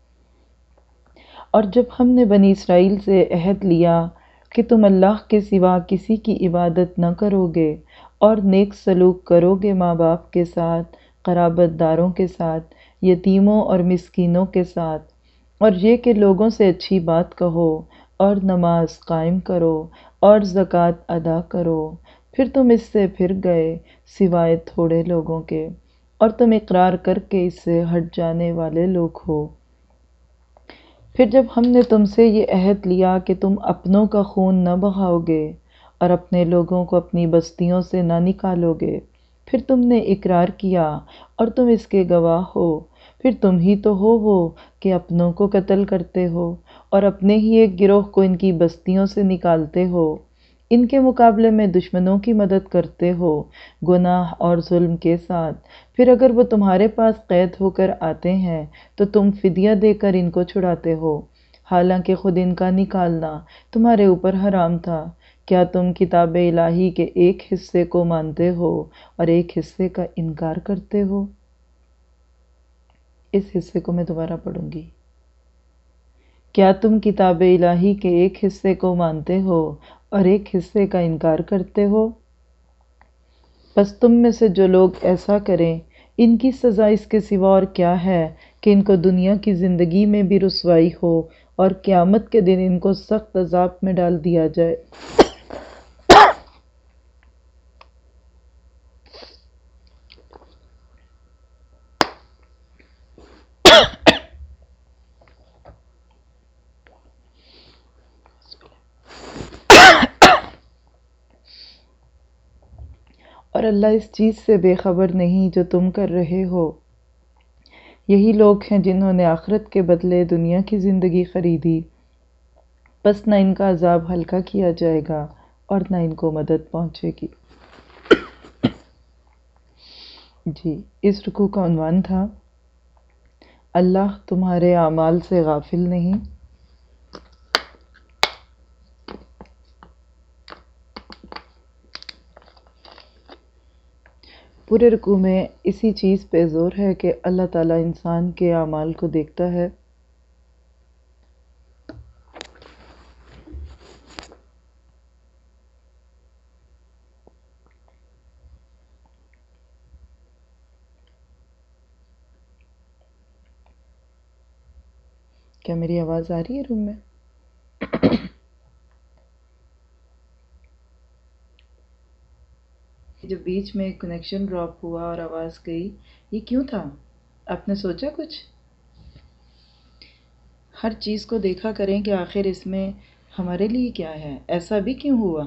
اور جب ہم نے بنی اسرائیل سے عہد لیا کہ تم اللہ کے سوا کسی کی عبادت نہ کرو گے اور نیک سلوک کرو گے ماں باپ کے ساتھ، قرابت داروں کے ساتھ، یتیموں اور مسکینوں کے ساتھ، اور یہ کہ لوگوں سے اچھی بات کہو اور نماز قائم کرو اور زکوٰۃ ادا کرو، پھر تم اس سے پھر گئے سوائے تھوڑے لوگوں کے، اور تم اقرار کر کے اس سے ہٹ جانے والے لوگ ہو۔ پھر جب ہم نے تم سے یہ عہد لیا کہ تم اپنوں کا خون نہ بہاؤ گے اور اپنے لوگوں کو اپنی بستیوں سے نہ نکالو گے پھر تم نے اقرار کیا اور تم اس کے گواہ ہو۔ پھر تم ہی تو ہو وہ کہ اپنوں کو قتل کرتے ہو اور اپنے ہی ایک گروہ کو ان کی بستیوں سے نکالتے ہو۔ ان کے مقابلے میں دشمنوں کی مدد کرتے ہو، گناہ اور ظلم کے ساتھ۔ پھر اگر وہ تمہارے پاس قید ہو کر آتے ہیں، تو تم فدیہ دے کر ان کو چھڑاتے ہو۔ حالانکہ خود ان کا نکالنا تمہارے اوپر حرام تھا۔ کیا تم کتاب الہی کے ایک حصے کو مانتے ہو اور ایک حصے کا انکار کرتے ہو؟ اس حصے کو میں دوبارہ پڑھوں گی۔ کیا تم کتاب الہی کے ایک حصے کو مانتے ہو اور ایک حصے کا انکار کرتے ہو۔ پس تم میں سے جو لوگ ایسا کریں، ان کی سزا اس کے سوا اور کیا ہے کہ ان کو دنیا کی زندگی میں بھی رسوائی ہو اور قیامت کے دن ان کو سخت عذاب میں ڈال دیا جائے۔ اور اللہ اس چیز سے بے خبر نہیں جو تم کر رہے ہو۔ یہی لوگ ہیں جنہوں نے آخرت کے بدلے دنیا کی زندگی خریدی۔ بس نہ ان کا عذاب ہلکا کیا جائے گا اور نہ ان کو مدد پہنچے گی۔ جی اس رکو کا عنوان تھا، اللہ تمہارے اعمال سے غافل نہیں۔ پورے رکوع میں اسی چیز پہ زور ہے کہ اللہ تعالیٰ انسان کے اعمال کو دیکھتا ہے۔ کیا میری آواز آ رہی ہے روم میں؟ جب بیچ میں کنیکشن ڈراپ ہوا اور آواز گئی، یہ کیوں تھا؟ آپ نے سوچا کچھ؟ ہر چیز کو دیکھا کریں کہ آخر اس میں ہمارے لیے کیا ہے، ایسا بھی کیوں ہوا؟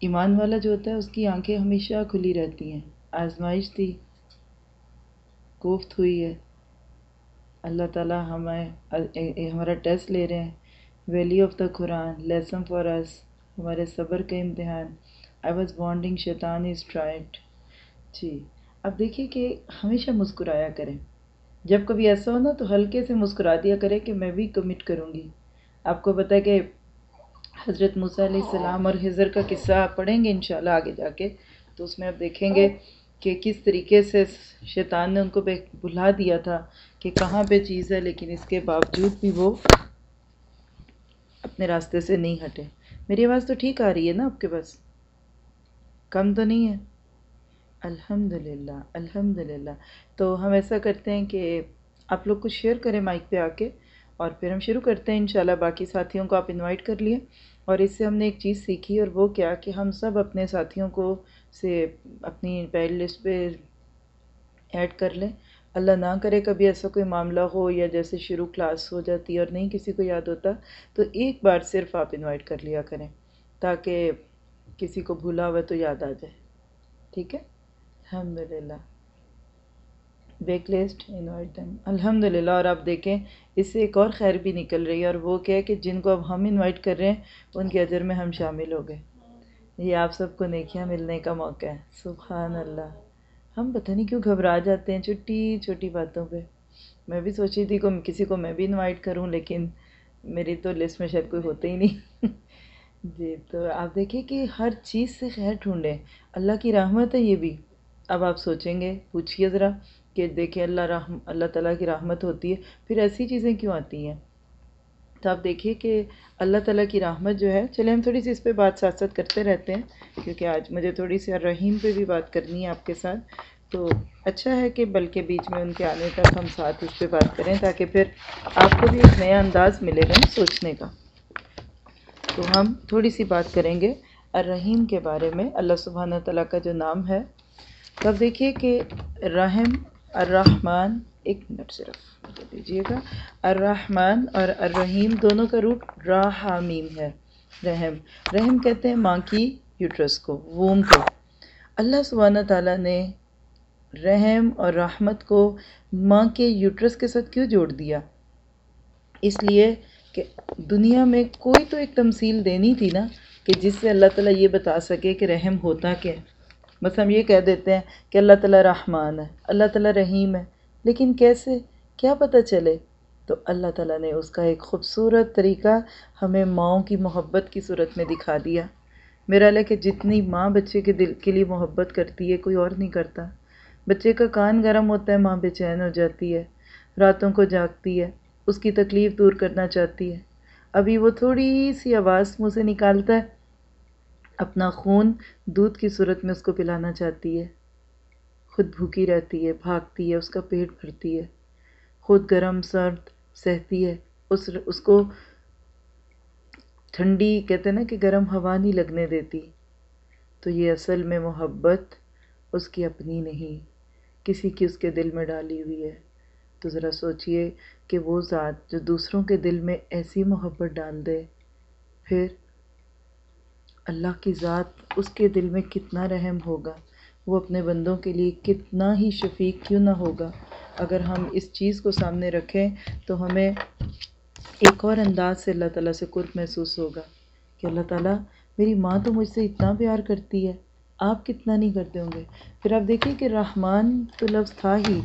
ایمان والا جو ہوتا ہے، اس کی آنکھیں ہمیشہ کھلی رہتی ہیں، آزمائش تھی، کوفت ہوئی ہے۔ اللہ تعالیٰ ہمیں، ہمارا ٹیسٹ لے رہے ہیں۔ Value of the Quran, lesson for us. ہمارے صبر کے امتحان۔ آئی واز بانڈنگ شیطان از ٹرائڈ جی۔ اب دیکھیے کہ ہمیشہ مسکرایا کریں۔ جب کبھی ایسا ہو نا تو ہلکے سے مسکرا دیا کرے کہ میں بھی کمٹ کروں گی۔ آپ کو پتہ ہے کہ حضرت موسیٰ علیہ السلام اور حضر کا قصہ پڑھیں گے انشاءاللہ آگے جا کے۔ تو اس میں آپ دیکھیں گے کہ کس طریقے سے شیطان نے ان کو بلا دیا تھا کہ کہاں پہ چیز ہے، لیکن اس کے باوجود بھی وہ اپنے راستے سے نہیں ہٹے۔ میری آواز تو ٹھیک آ رہی ہے نا آپ کے پاس؟ کم تو نہیں ہے۔ الحمد للہ الحمد للہ تو ہم ایسا کرتے ہیں کہ آپ لوگ کچھ شیئر کریں مائک پہ آ کے اور پھر ہم شروع کرتے ہیں انشاءاللہ۔ باقی ساتھیوں کو آپ انوائٹ کر لیے اور اس سے ہم نے ایک چیز سیکھی اور وہ کیا کہ ہم سب اپنے ساتھیوں کو سے اپنی پہل لسٹ پہ ایڈ کر لیں۔ اللہ نہ کرے کبھی ایسا کوئی معاملہ ہو یا جیسے شروع کلاس ہو جاتی اور نہیں کسی کو یاد ہوتا، تو ایک بار صرف آپ انوائٹ کر لیا کریں تاکہ کسی کو بھولا ہوا تو یاد آ جائے۔ ٹھیک ہے؟ الحمد للہ بیک لسٹ انوائٹ دم الحمد للہ اور آپ دیکھیں، اس سے ایک اور خیر بھی نکل رہی ہے اور وہ کیا ہے کہ جن کو اب ہم انوائٹ کر رہے ہیں، ان کے اجر میں ہم شامل ہو گئے۔ یہ آپ سب کو نیکیاں ملنے کا موقع ہے۔ سبحان اللہ۔ ہم پتہ نہیں کیوں گھبرا جاتے ہیں چھوٹی چھوٹی باتوں پہ۔ میں بھی سوچی تھی کہ کسی کو میں بھی انوائٹ کروں، لیکن میری تو لسٹ میں شاید کوئی ہوتے ہی نہیں۔ <laughs> جی تو آپ دیکھیں کہ ہر چیز سے خیر ڈھونڈیں۔ اللہ کی رحمت ہے یہ بھی۔ اب آپ سوچیں گے پوچھیے ذرا کہ دیکھیں اللہ رحم، اللہ تعالیٰ کی رحمت ہوتی ہے، پھر ایسی چیزیں کیوں آتی ہیں؟ تو آپ دیکھیے کہ اللہ تعالیٰ کی رحمت جو ہے چلے ہم تھوڑی سی اس پہ بات ساتھ ساتھ کرتے رہتے ہیں، کیونکہ آج مجھے تھوڑی سی رحیم پہ بھی بات کرنی ہے آپ کے ساتھ۔ تو اچھا ہے کہ بلکہ بیچ میں ان کے آنے تک ہم ساتھ اس پہ بات کریں تاکہ پھر آپ کو بھی ایک نیا انداز ملے گا سوچنے کا۔ تو ہم تھوڑی سی بات کریں گے الرحیم کے بارے میں، اللہ سبحانہ تعالیٰ کا جو نام ہے۔ تب دیکھیے کہ رحم، الرحمن، ایک منٹ صرف۔ دیجیے گا۔ الرحمن اور الرحیم دونوں کا روٹ راہمیم ہے۔ رحم۔ رحم کہتے ہیں ماں کی یوٹرس کو، ووم کو۔ اللہ سبحانہ تعالیٰ نے رحم اور رحمت کو ماں کے یوٹرس کے ساتھ کیوں جوڑ دیا؟ اس لیے کہ دنیا میں کوئی تو ایک تمثیل دینی تھی نا کہ جس سے اللہ تعالیٰ یہ بتا سکے کہ رحم ہوتا کیا بس ہم یہ کہہ دیتے ہیں کہ اللہ تعالیٰ رحمان ہے، اللہ تعالیٰ رحیم ہے، لیکن کیسے؟ کیا پتہ چلے؟ تو اللہ تعالیٰ نے اس کا ایک خوبصورت طریقہ ہمیں ماؤں کی محبت کی صورت میں دکھا دیا۔ میرا لے کہ جتنی ماں بچے کے دل کے لیے محبت کرتی ہے، کوئی اور نہیں کرتا۔ بچے کا کان گرم ہوتا ہے، ماں بے چین ہو جاتی ہے، راتوں کو جاگتی ہے، اس کی تکلیف دور کرنا چاہتی ہے۔ ابھی وہ تھوڑی سی آواز منہ سے نکالتا ہے، اپنا خون دودھ کی صورت میں اس کو پلانا چاہتی ہے۔ خود بھوکی رہتی ہے، بھاگتی ہے، اس کا پیٹ بھرتی ہے۔ خود گرم سرد سہتی ہے۔ اس اس کو ٹھنڈی کہتے ہیں نا کہ گرم ہوا نہیں لگنے دیتی۔ تو یہ اصل میں محبت اس کی اپنی نہیں، کسی کی اس کے دل میں ڈالی ہوئی ہے۔ تو ذرا سوچئے کہ وہ ذات جو دوسروں کے دل میں ایسی محبت ڈال دے، پھر اللہ کی ذات اس کے دل میں کتنا رحم ہوگا؟ وہ اپنے بندوں کے لیے کتنا ہی شفیق کیوں نہ ہوگا؟ اگر ہم اس چیز کو سامنے رکھیں تو ہمیں ایک اور انداز سے اللہ تعالیٰ سے قرب محسوس ہوگا کہ اللہ تعالیٰ میری ماں تو مجھ سے اتنا پیار کرتی ہے، آپ کتنا نہیں کرتے ہوں گے؟ پھر آپ دیکھیں کہ رحمان تو لفظ تھا ہی۔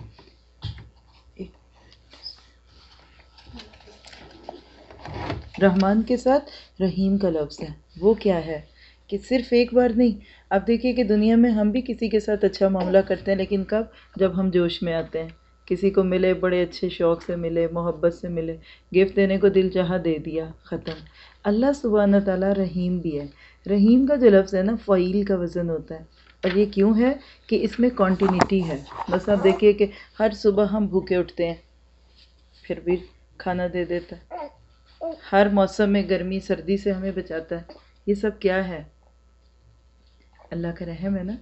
رحمان کے ساتھ رحیم کا لفظ ہے۔ وہ کیا ہے؟ کہ صرف ایک بار نہیں اب دیکھیے کہ دنیا میں ہم بھی کسی کے ساتھ اچھا معاملہ کرتے ہیں، لیکن کب؟ جب ہم جوش میں آتے ہیں۔ کسی کو ملے، بڑے اچھے شوق سے ملے، محبت سے ملے گفٹ دینے کو دل چاہا دے دیا، ختم۔ اللہ سبحانہ تعالیٰ رحیم بھی ہے۔ رحیم کا جو لفظ ہے نا، فعیل کا وزن ہوتا ہے۔ اور یہ کیوں ہے کہ اس میں کانٹینیٹی ہے۔ بس آپ دیکھیے کہ ہر صبح ہم بھوکے اٹھتے ہیں، پھر بھی کھانا دے دیتا ہے۔ ہر موسم میں گرمی، سردی سے ہمیں بچاتا ہے۔ یہ سب کیا ہے؟ اللہ کا رحم ہے نا۔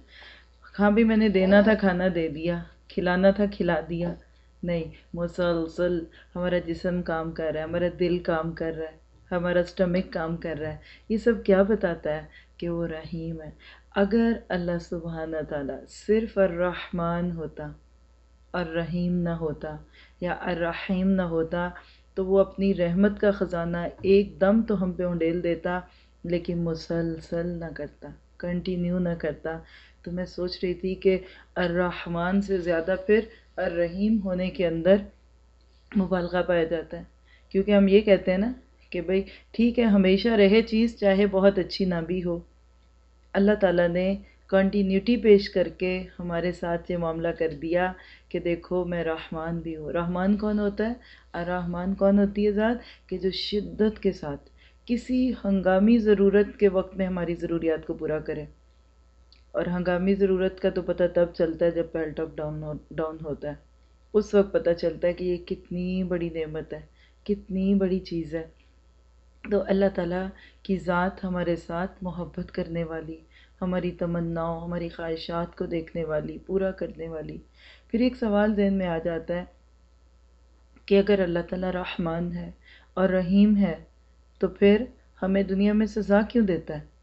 ہاں بھی میں نے دینا تھا، کھانا دے دیا۔ کھلانا تھا، کھلا دیا۔ نہیں، مسلسل ہمارا جسم کام کر رہا ہے، ہمارا دل کام کر رہا ہے، ہمارا اسٹمک کام کر رہا ہے۔ یہ سب کیا بتاتا ہے کہ وہ رحیم ہے۔ اگر اللہ سبحانہ تعالیٰ صرف الرحمن ہوتا، الرحیم نہ ہوتا یا الرحیم نہ ہوتا، تو وہ اپنی رحمت کا خزانہ ایک دم تو ہم پہ انڈیل دیتا، لیکن مسلسل نہ کرتا کنٹینیو نہ کرتا۔ تو میں سوچ رہی تھی کہ الرحمن سے زیادہ پھر الرحیم ہونے کے اندر مبالغہ پایا جاتا ہے۔ کیونکہ ہم یہ کہتے ہیں نا کہ بھئی ٹھیک ہے، ہمیشہ رہے چیز چاہے بہت اچھی نہ بھی ہو۔ اللہ تعالیٰ نے کنٹینیوٹی پیش کر کے ہمارے ساتھ یہ معاملہ کر دیا کہ دیکھو میں رحمان بھی ہوں۔ رحمان کون ہوتا ہے؟ الرحمان کون ہوتی ہے ذات؟ کہ جو شدت کے ساتھ کسی ہنگامی ضرورت کے وقت میں ہماری ضروریات کو پورا کرے۔ اور ہنگامی ضرورت کا تو پتہ تب چلتا ہے جب پیلٹ اپ ڈاؤن ڈاؤن ہوتا ہے۔ اس وقت پتہ چلتا ہے کہ یہ کتنی بڑی نعمت ہے، کتنی بڑی چیز ہے۔ تو اللہ تعالیٰ کی ذات ہمارے ساتھ محبت کرنے والی، ہماری تمناؤں، ہماری خواہشات کو دیکھنے والی، پورا کرنے والی۔ پھر ایک سوال ذہن میں آ جاتا ہے کہ اگر اللہ تعالیٰ رحمان ہے اور رحیم ہے، تو پھر ہمیں دنیا میں سزا کیوں دیتا ہے؟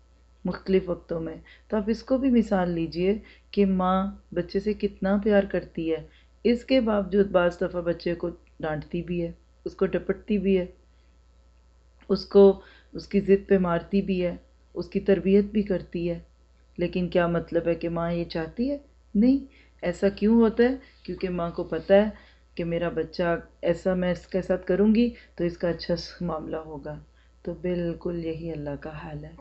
مختلف وقتوں میں۔ تو آپ اس کو بھی مثال لیجیے کہ ماں بچے سے کتنا پیار کرتی ہے۔ اس کے باوجود بعض دفعہ بچے کو ڈانٹتی بھی ہے، اس کو ڈپٹتی بھی ہے، اس کو اس کی ضد پہ مارتی بھی ہے، اس کی تربیت بھی کرتی ہے۔ لیکن کیا مطلب ہے کہ ماں یہ چاہتی ہے؟ نہیں، ایسا کیوں ہوتا ہے؟ کیونکہ ماں کو پتہ ہے کہ میرا بچہ ایسا میں اس کے ساتھ کروں گی تو اس کا اچھا معاملہ ہوگا۔ تو بالکل یہی اللہ کا حال ہے۔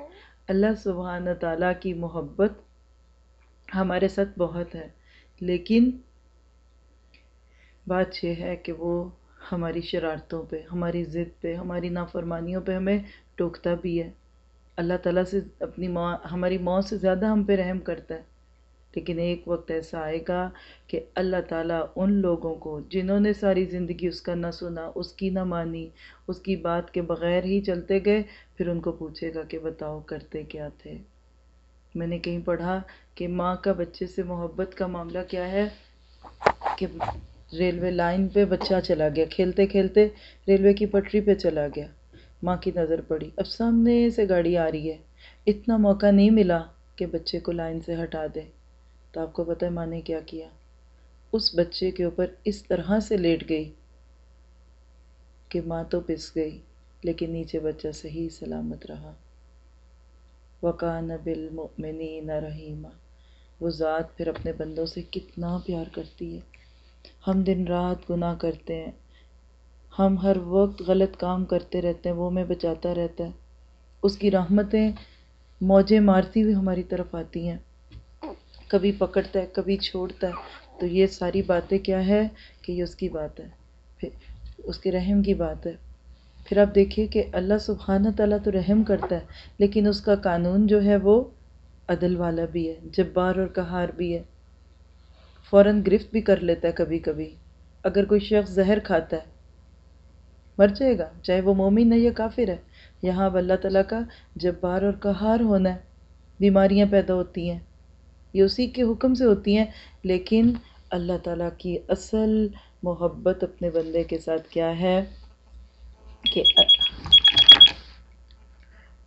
اللہ سبحانہ تعالیٰ کی محبت ہمارے ساتھ بہت ہے، لیکن بات یہ ہے کہ وہ ہماری شرارتوں پہ، ہماری ضد پہ، ہماری نافرمانیوں پہ ہمیں ٹوکتا بھی ہے۔ اللہ تعالیٰ سے اپنی ماں، ہماری موت سے زیادہ ہم پہ رحم کرتا ہے۔ لیکن ایک وقت ایسا آئے گا کہ اللہ تعالیٰ ان لوگوں کو، جنہوں نے ساری زندگی اس کا نہ سنا، اس کی نہ مانی، اس کی بات کے بغیر ہی چلتے گئے پھر ان کو پوچھے گا کہ بتاؤ کرتے کیا تھے۔ میں نے کہیں پڑھا کہ ماں کا بچے سے محبت کا معاملہ کیا ہے کہ ریلوے لائن پہ بچہ چلا گیا، کھیلتے کھیلتے ریلوے کی پٹری پہ چلا گیا۔ ماں کی نظر پڑی، اب سامنے سے گاڑی آ رہی ہے۔ اتنا موقع نہیں ملا کہ بچے کو لائن سے ہٹا دے۔ تو آپ کو پتہ ہے ماں نے کیا کیا۔ اس بچے کے اوپر اس طرح سے لیٹ گئی کہ ماں تو پس گئی۔ لیکن نیچے بچہ صحیح سلامت رہا۔ وقان بالمؤمنین رحیمہ وہ ذات پھر اپنے بندوں سے کتنا پیار کرتی ہے۔ ہم دن رات گناہ کرتے ہیں۔ ہم ہر وقت غلط کام کرتے رہتے ہیں، وہ میں بچاتا رہتا ہے۔ اس کی رحمتیں موجیں مارتی ہوئی ہماری طرف آتی ہیں۔ کبھی پکڑتا ہے، کبھی چھوڑتا ہے۔ تو یہ ساری باتیں کیا ہے کہ یہ اس کی بات ہے۔ پھر اس کے رحم کی بات ہے۔ پھر آپ دیکھیے کہ اللہ سبحانہ تعالیٰ تو رحم کرتا ہے، لیکن اس کا قانون جو ہے وہ عدل والا بھی ہے، جبار اور کہار بھی ہے۔ فوراً گرفت بھی کر لیتا ہے کبھی کبھی۔ اگر کوئی شخص زہر کھاتا ہے، مر جائے گا، چاہے وہ مومن ہے یا کافر ہے۔ یہاں اب اللہ تعالیٰ کا جبار اور کہار ہونا ہے، بیماریاں پیدا ہوتی ہیں۔ یہ اسی کے حکم سے ہوتی ہیں، لیکن اللہ تعالیٰ کی اصل محبت اپنے بندے کے ساتھ کیا ہے؟ کہ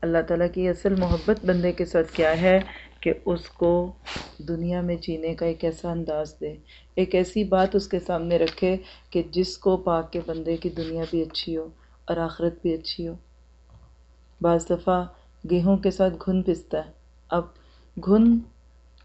اللہ تعالیٰ کی اصل محبت بندے کے ساتھ کیا ہے کہ اس کو دنیا میں جینے کا ایک ایسا انداز دے۔ ایک ایسی بات اس کے سامنے رکھے کہ جس کو پا کے بندے کی دنیا بھی اچھی ہو اور آخرت بھی اچھی ہو۔ بعض دفعہ گیہوں کے ساتھ گھن پستا ہے۔ اب گھن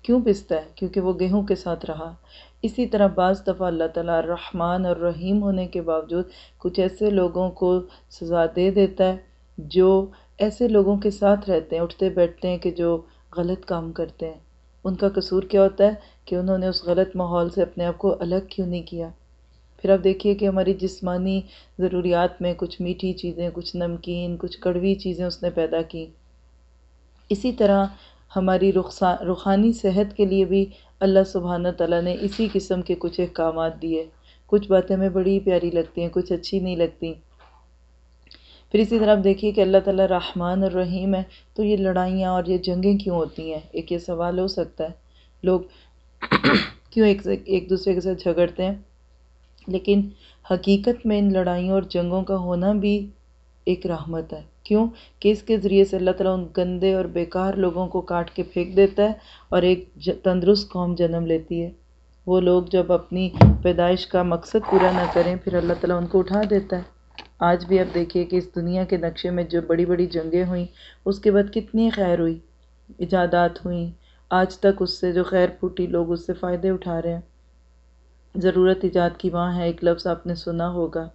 کیوں پستا ہے؟ کیونکہ وہ گیہوں کے ساتھ رہا۔ اسی طرح بعض دفعہ اللہ تعالیٰ رحمان اور رحیم ہونے کے باوجود کچھ ایسے لوگوں کو سزا دے دیتا ہے جو ایسے لوگوں کے ساتھ رہتے ہیں، اٹھتے بیٹھتے ہیں کہ جو غلط کام کرتے ہیں۔ ان کا قصور کیا ہوتا ہے کہ انہوں نے اس غلط ماحول سے اپنے آپ کو الگ کیوں نہیں کیا؟ پھر آپ دیکھیے کہ ہماری جسمانی ضروریات میں کچھ میٹھی چیزیں، کچھ نمکین، کچھ کڑوی چیزیں اس نے پیدا کی۔ اسی طرح ہماری روحانی صحت کے لیے بھی اللہ سبحانہ تعالیٰ نے اسی قسم کے کچھ احکامات دیے۔ کچھ باتیں ہمیں بڑی پیاری لگتی ہیں، کچھ اچھی نہیں لگتی۔ پھر اسی طرح آپ دیکھیے کہ اللہ تعالیٰ رحمان الرحیم ہے، تو یہ لڑائیاں اور یہ جنگیں کیوں ہوتی ہیں؟ ایک یہ سوال ہو سکتا ہے۔ لوگ <clears throat> کیوں ایک ایک دوسرے کے ساتھ جھگڑتے ہیں؟ لیکن حقیقت میں ان لڑائیوں اور جنگوں کا ہونا بھی ایک رحمت ہے۔ کیوں کہ اس کے ذریعے سے اللہ تعالیٰ ان گندے اور بیکار لوگوں کو کاٹ کے پھینک دیتا ہے اور ایک تندرست قوم جنم لیتی ہے۔ وہ لوگ جب اپنی پیدائش کا مقصد پورا نہ کریں، پھر اللہ تعالیٰ ان کو اٹھا دیتا ہے۔ آج بھی اب دیکھیے کہ اس دنیا کے نقشے میں جو بڑی بڑی جنگیں ہوئیں، اس کے بعد کتنی خیر ہوئی، ایجادات ہوئیں۔ آج تک اس سے جو خیر پھوٹی، لوگ اس سے فائدے اٹھا رہے ہیں۔ ضرورت ایجاد کی وہاں ہے، ایک لفظ آپ نے سنا ہوگا۔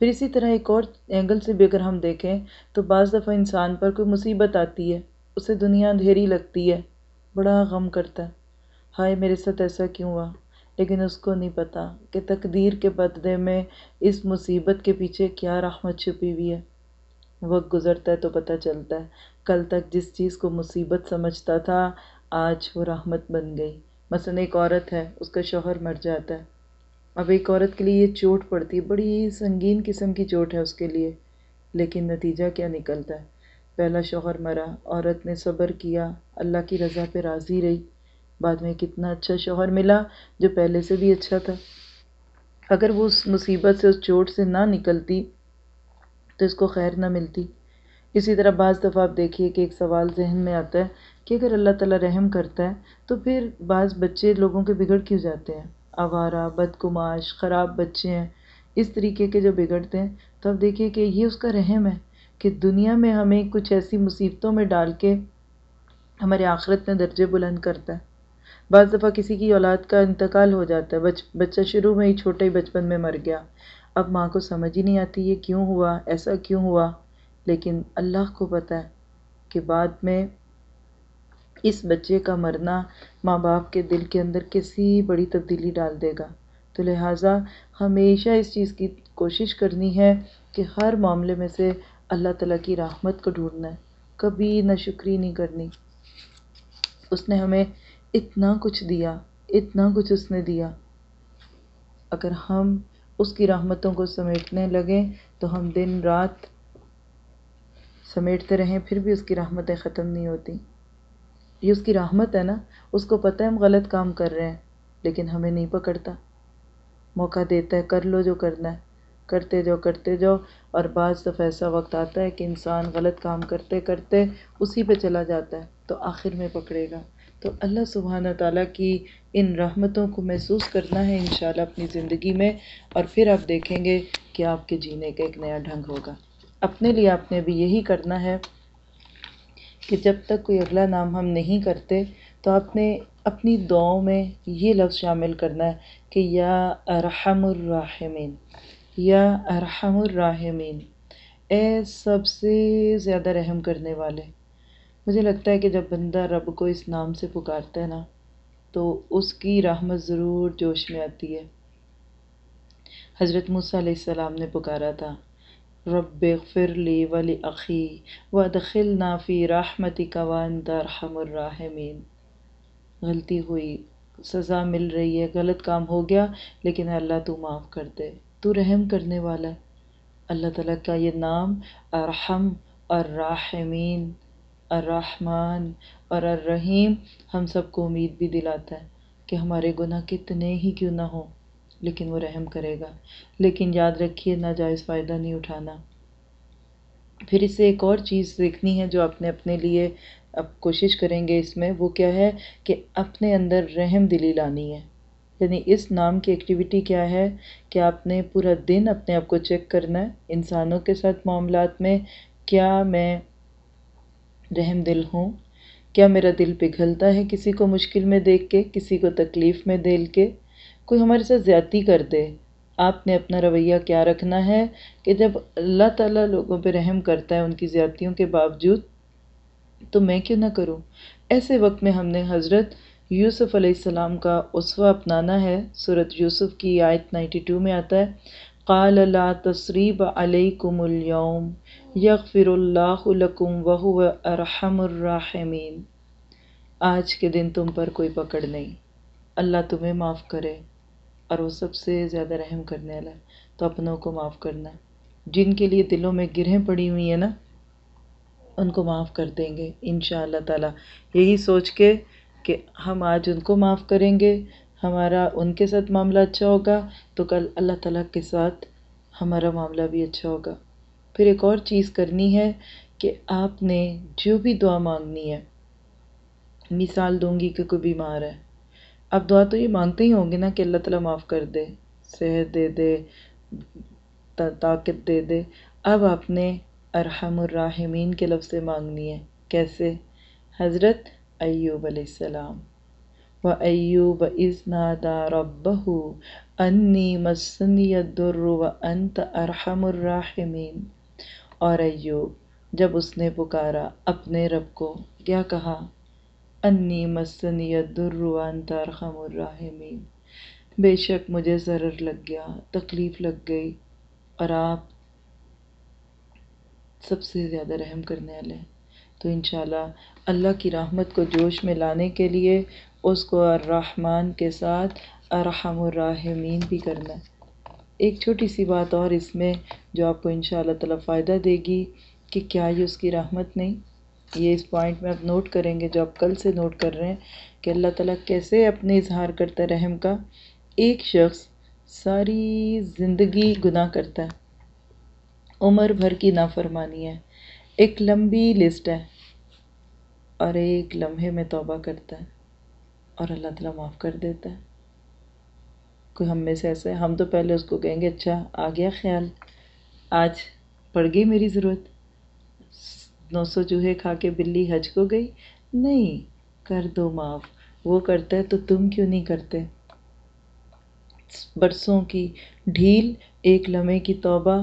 پھر اسی طرح ایک اور اینگل سے بھی اگر ہم دیکھیں تو بعض دفعہ انسان پر کوئی مصیبت آتی ہے، اسے دنیا اندھیری لگتی ہے، بڑا غم کرتا ہے۔ ہائے، میرے ساتھ ایسا کیوں ہوا؟ لیکن اس کو نہیں پتا کہ تقدیر کے بدلے میں اس مصیبت کے پیچھے کیا رحمت چھپی ہوئی ہے۔ وقت گزرتا ہے تو پتہ چلتا ہے، کل تک جس چیز کو مصیبت سمجھتا تھا، آج وہ رحمت بن گئی۔ مثلا ایک عورت ہے، اس کا شوہر مر جاتا ہے۔ اب ایک عورت کے لیے یہ چوٹ پڑتی ہے، بڑی سنگین قسم کی چوٹ ہے اس کے لیے، لیکن نتیجہ کیا نکلتا ہے؟ پہلا شوہر مرا، عورت نے صبر کیا، اللہ کی رضا پہ راضی رہی۔ بعد میں کتنا اچھا شوہر ملا جو پہلے سے بھی اچھا تھا۔ اگر وہ اس مصیبت سے، اس چوٹ سے نہ نکلتی تو اس کو خیر نہ ملتی۔ اسی طرح بعض دفعہ آپ دیکھیے کہ ایک سوال ذہن میں آتا ہے کہ اگر اللہ تعالیٰ رحم کرتا ہے تو پھر بعض بچے لوگوں کے بگڑ کیوں جاتے ہیں؟ آوارہ بدکماش خراب بچے ہیں۔ اس طریقے کے جو بگڑتے ہیں تو اب دیکھیے کہ یہ اس کا رحم ہے کہ دنیا میں ہمیں کچھ ایسی مصیبتوں میں ڈال کے ہمارے آخرت میں درجے بلند کرتا ہے۔ بعض دفعہ کسی کی اولاد کا انتقال ہو جاتا ہے، بچ، بچہ شروع میں ہی چھوٹے ہی بچپن میں مر گیا۔ اب ماں کو سمجھ ہی نہیں آتی یہ کیوں ہوا، ایسا کیوں ہوا؟ لیکن اللہ کو پتہ ہے کہ بعد میں اس بچے کا مرنا ماں باپ کے دل کے اندر کسی بڑی تبدیلی ڈال دے گا۔ تو لہٰذا ہمیشہ اس چیز کی کوشش کرنی ہے کہ ہر معاملے میں سے اللہ تعالیٰ کی رحمت کو ڈھونڈنا ہے، کبھی نہ شکری نہیں کرنی۔ اس نے ہمیں اتنا کچھ دیا، اتنا کچھ اس نے دیا۔ اگر ہم اس کی رحمتوں کو سمیٹنے لگیں تو ہم دن رات سمیٹتے رہیں، پھر بھی اس کی رحمتیں ختم نہیں ہوتی۔ یہ اس کی رحمت ہے نا، اس کو پتہ ہے ہم غلط کام کر رہے ہیں، لیکن ہمیں نہیں پکڑتا۔ موقع دیتا ہے، کر لو جو کرنا ہے، کرتے جاؤ کرتے جاؤ۔ اور بعض دفعہ ایسا وقت آتا ہے کہ انسان غلط کام کرتے کرتے اسی پہ چلا جاتا ہے، تو آخر میں پکڑے گا۔ تو اللہ سبحانہ تعالیٰ کی ان رحمتوں کو محسوس کرنا ہے انشاءاللہ اپنی زندگی میں۔ اور پھر آپ دیکھیں گے کہ آپ کے جینے کا ایک نیا ڈھنگ ہوگا۔ اپنے لیے آپ نے بھی یہی کرنا ہے۔ کہ جب تک کوئی اگلا نام ہم نہیں کرتے، تو آپ نے اپنی دعاؤں میں یہ لفظ شامل کرنا ہے کہ یا ارحم الراحمین، یا ارحم الراحمین، اے سب سے زیادہ رحم کرنے والے۔ مجھے لگتا ہے کہ جب بندہ رب کو اس نام سے پکارتا ہے نا، تو اس کی رحمت ضرور جوش میں آتی ہے۔ حضرت موسیٰ علیہ السلام نے پکارا تھا رب اغفر لی ولی اخی وادخلنا فی رحمتک وانت ارحم الراحمین۔ غلطی ہوئی، سزا مل رہی ہے، غلط کام ہو گیا، لیکن اللہ تو معاف کر دے، تو رحم کرنے والا ہے۔ اللہ تعالیٰ کا یہ نام ارحم الراحمین، الرحمن اور الرحیم، ہم سب کو امید بھی دلاتا ہے کہ ہمارے گناہ کتنے ہی کیوں نہ ہوں۔ لیکن وہ رحم کرے گا۔ لیکن یاد رکھیے ناجائز فائدہ نہیں اٹھانا۔ پھر اس سے ایک اور چیز دیکھنی ہے جو آپ نے اپنے لیے اب کوشش کریں گے اس میں، وہ کیا ہے کہ اپنے اندر رحم دلی لانی ہے۔ یعنی اس نام کی ایکٹیویٹی کیا ہے کہ آپ نے پورا دن اپنے آپ کو چیک کرنا ہے، انسانوں کے ساتھ معاملات میں کیا میں رحم دل ہوں؟ کیا میرا دل پگھلتا ہے کسی کو مشکل میں دیکھ کے، کسی کو تکلیف میں دل کے؟ کوئی ہمارے ساتھ زیادتی کر دے آپ نے اپنا رویہ کیا رکھنا ہے کہ جب اللہ تعالیٰ لوگوں پہ رحم کرتا ہے ان کی زیادتیوں کے باوجود؟ تو میں کیوں نہ کروں؟ ایسے وقت میں ہم نے حضرت یوسف علیہ السلام کا اسوہ اپنانا ہے۔ صورت یوسف کی آیت نائنٹی ٹو میں آتا ہے، قال لا تصریب علیکم اليوم یغفر اللہ لکم وہو ارحم الراحمین۔ آج کے دن تم پر کوئی پکڑ نہیں۔ اللہ تمہیں معاف کرے۔ اور وہ سب سے زیادہ رحم کرنے والا ہے۔ تو اپنوں کو معاف کرنا۔ جن کے لیے دلوں میں گرہیں پڑی ہوئی ہیں نا، ان کو معاف کر دیں گے۔ ان شاء اللہ تعالیٰ۔ یہی سوچ کے کہ ہم آج ان کو معاف کریں گے۔ ہمارا ان کے ساتھ معاملہ اچھا ہوگا۔ تو کل اللہ تعالیٰ کے ساتھ ہمارا معاملہ بھی اچھا ہوگا۔ پھر ایک اور چیز کرنی ہے کہ آپ نے جو بھی دعا مانگنی ہے، مثال دوں گی کہ کوئی بیمار ہے۔ اب دعا تو یہ مانگتے ہی ہوں گے نا کہ اللہ تعالیٰ معاف کر دے، صحت دے دے طاقت دے دے۔ اب آپ نے ارحم الراحمین کے لفظ سے مانگنی ہے۔ کیسے؟ حضرت ایوب علیہ السلام۔ و ایوب از نادا ربہ انی مسنی الدر و انت ارحم الراحمین۔ اور ایوب، جب اس نے پکارا اپنے رب کو، کیا کہا؟ انی مسنی الدر و ارحم الراحمین۔ بے شک مجھے ضرر لگ گیا، تکلیف لگ گئی اور آپ سب سے زیادہ رحم کرنے والے ہیں۔ تو انشاءاللہ اللہ کی رحمت کو جوش میں لانے کے لیے اس کو الرحمن کے ساتھ ارحم الراحمین بھی کرنا ہے۔ ایک چھوٹی سی بات اور اس میں جو آپ کو انشاءاللہ تعالی فائدہ دے گی کہ کیا یہ اس کی رحمت نہیں؟ یہ اس پوائنٹ میں آپ نوٹ کریں گے جو آپ کل سے نوٹ کر رہے ہیں کہ اللہ تعالیٰ کیسے اپنے اظہار کرتا ہے رحم کا۔ ایک شخص ساری زندگی گناہ کرتا ہے۔ عمر بھر کی نافرمانی ہے۔ ایک لمبی لسٹ ہے۔ اور ایک لمحے میں توبہ کرتا ہے۔ اور اللہ تعالیٰ معاف کر دیتا ہے۔ کوئی ہم میں سے ایسا ہے؟ ہم تو پہلے اس کو کہیں گے اچھا آ گیا خیال۔ آج پڑ گئی میری ضرورت۔ نو سو چوہے کھا کے بلی حج کو گئی؟ نہیں، کر دو معاف، وہ کرتا ہے تو تم کیوں نہیں کرتے؟ برسوں کی ڈھیل ایک لمحے کی توبہ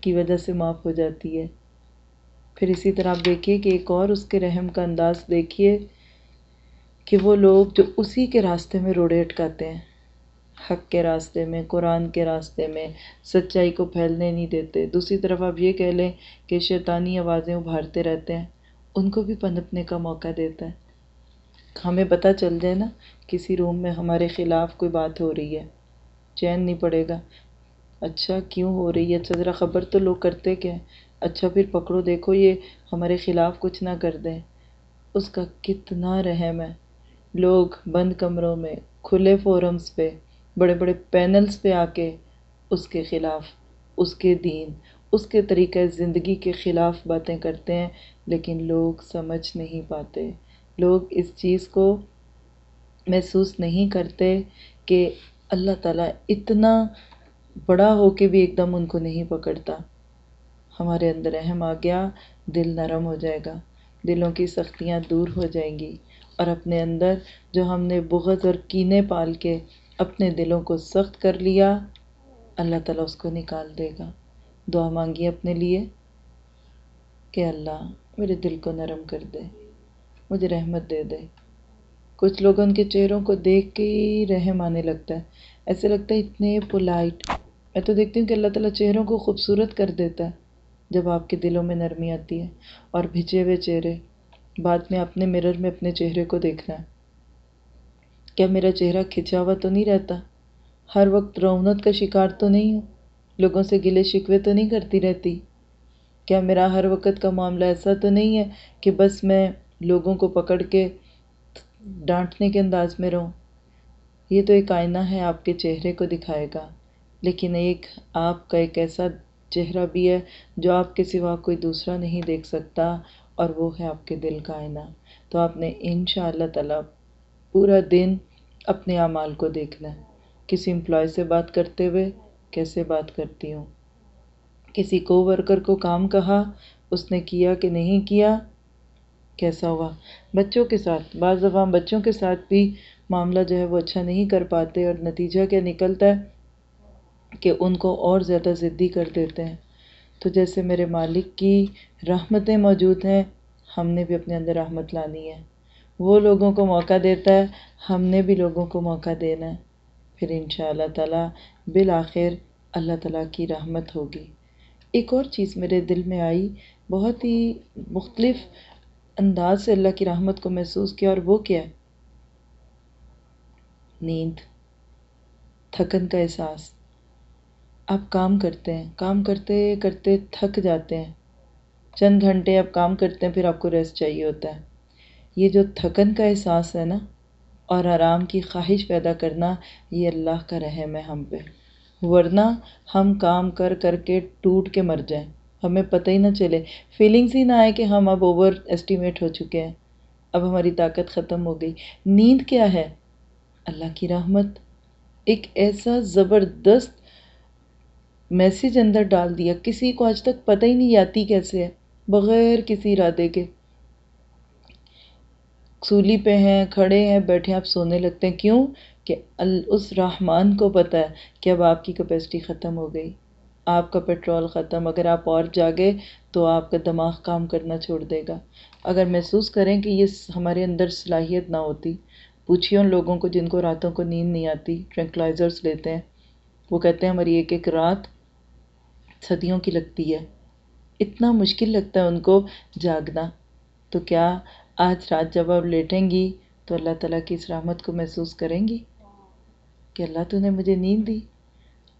کی وجہ سے معاف ہو جاتی ہے۔ پھر اسی طرح آپ دیکھیے کہ ایک اور اس کے رحم کا انداز دیکھیے کہ وہ لوگ جو اسی کے راستے میں روڑے اٹکاتے ہیں۔ حق کے راستے میں، قرآن کے راستے میں سچائی کو پھیلنے نہیں دیتے۔ دوسری طرف آپ یہ کہہ لیں کہ شیطانی آوازیں ابھارتے رہتے ہیں، ان کو بھی پنپنے کا موقع دیتا ہے ہمیں پتہ چل جائے نا، کسی روم میں ہمارے خلاف کوئی بات ہو رہی ہے، چین نہیں پڑے گا۔ اچھا کیوں ہو رہی ہے؟ اچھا ذرا خبر تو لوگ کرتے کیا اچھا پھر پکڑو، دیکھو یہ ہمارے خلاف کچھ نہ کر دیں۔ اس کا کتنا رحم ہے۔ لوگ بند کمروں میں، کھلے فورمز پہ بڑے بڑے پینلز پہ آ کے اس کے خلاف، اس کے دین، اس کے طریقہ زندگی کے خلاف باتیں کرتے ہیں، لیکن لوگ سمجھ نہیں پاتے۔ لوگ اس چیز کو محسوس نہیں کرتے کہ اللہ تعالیٰ اتنا بڑا ہو کے بھی ایک دم ان کو نہیں پکڑتا۔ ہمارے اندر رحم آ گیا، دل نرم ہو جائے گا، دلوں کی سختیاں دور ہو جائیں گی۔ اور اپنے اندر جو ہم نے بغض اور کینے پال کے اپنے دلوں کو سخت کر لیا، اللہ تعالیٰ اس کو نکال دے گا۔ دعا مانگی اپنے لیے کہ اللہ میرے دل کو نرم کر دے، مجھے رحمت دے دے۔ کچھ لوگ ان کے چہروں کو دیکھ کے ہی رحم آنے لگتا ہے۔ ایسے لگتا ہے اتنے پولائٹ میں تو دیکھتی ہوں کہ اللہ تعالیٰ چہروں کو خوبصورت کر دیتا ہے جب آپ کے دلوں میں نرمی آتی ہے اور بھجے ہوئے چہرے۔ بعد میں اپنے مرر میں اپنے چہرے کو دیکھنا۔ ہے کیا میرا چہرہ کھچا ہوا تو نہیں رہتا؟ ہر وقت رونت کا شکار تو نہیں ہوں، لوگوں سے گلے شکوے تو نہیں کرتی رہتی۔ کیا میرا ہر وقت کا معاملہ ایسا تو نہیں ہے کہ بس میں لوگوں کو پکڑ کے ڈانٹنے کے انداز میں رہوں؟ یہ تو ایک آئینہ ہے آپ کے چہرے کو دکھائے گا، لیکن ایک آپ کا ایک ایسا چہرہ بھی ہے جو آپ کے سوا کوئی دوسرا نہیں دیکھ سکتا اور وہ ہے آپ کے دل کا آئینہ۔ تو آپ نے ان شاء اللہ تعالیٰ پورا دن اپنے اعمال کو دیکھنا ہے کسی امپلائی سے بات کرتے ہوئے کیسے بات کرتی ہوں؟ کسی کو ورکر کو کام کہا، اس نے کیا کہ نہیں کیا؟ کیسا ہوا؟ بچوں کے ساتھ، بعض دفعہ بچوں کے ساتھ بھی معاملہ جو ہے وہ اچھا نہیں کر پاتے اور نتیجہ کیا نکلتا ہے کہ ان کو اور زیادہ ضدی کر دیتے ہیں۔ تو جیسے میرے مالک کی رحمتیں موجود ہیں، ہم نے بھی اپنے اندر رحمت لانی ہے۔ وہ لوگوں کو موقع دیتا ہے، ہم نے بھی لوگوں کو موقع دینا ہے۔ پھر ان شاء اللہ تعالیٰ بالآخر اللہ تعالیٰ کی رحمت ہوگی۔ ایک اور چیز میرے دل میں آئی، بہت ہی مختلف انداز سے اللہ کی رحمت کو محسوس کیا اور وہ کیا؟ ہے نیند، تھکن کا احساس۔ آپ کام کرتے ہیں، کام کرتے کرتے تھک جاتے ہیں۔ چند گھنٹے آپ کام کرتے ہیں، پھر آپ کو ریسٹ چاہیے ہوتا ہے۔ یہ جو تھکن کا احساس ہے نا اور آرام کی خواہش پیدا کرنا، یہ اللہ کا رحم ہے ہم پہ۔ ورنہ ہم کام کر کر کے ٹوٹ کے مر جائیں۔ ہمیں پتہ ہی نہ چلے۔ فیلنگس ہی نہ آئے کہ ہم اب اوور اسٹیمیٹ ہو چکے ہیں۔ اب ہماری طاقت ختم ہو گئی۔ نیند کیا ہے؟ اللہ کی رحمت۔ ایک ایسا زبردست میسیج اندر ڈال دیا۔ کسی کو آج تک پتہ ہی نہیں آتی کیسے ہے۔ بغیر کسی ارادے کے۔ سولی پہ ہیں، کھڑے ہیں، بیٹھے آپ سونے لگتے ہیں۔ کیوں؟ کہ اس رحمان کو پتہ ہے کہ اب آپ کی کیپیسٹی ختم ہو گئی۔ آپ کا پیٹرول ختم۔ اگر آپ اور جاگے تو آپ کا دماغ کام کرنا چھوڑ دے گا۔ اگر محسوس کریں کہ یہ ہمارے اندر صلاحیت نہ ہوتی پوچھیے ان لوگوں کو جن کو راتوں کو نیند نہیں آتی ٹرنکلائزرس لیتے ہیں۔ وہ کہتے ہیں، ہماری ایک ایک رات صدیوں کی لگتی ہے۔ اتنا مشکل لگتا ہے ان کو جاگنا۔ تو کیا آج رات جب آپ لیٹیں گی تو اللہ تعالیٰ کی اس رحمت کو محسوس کریں گی کہ اللہ تو نے مجھے نیند دی۔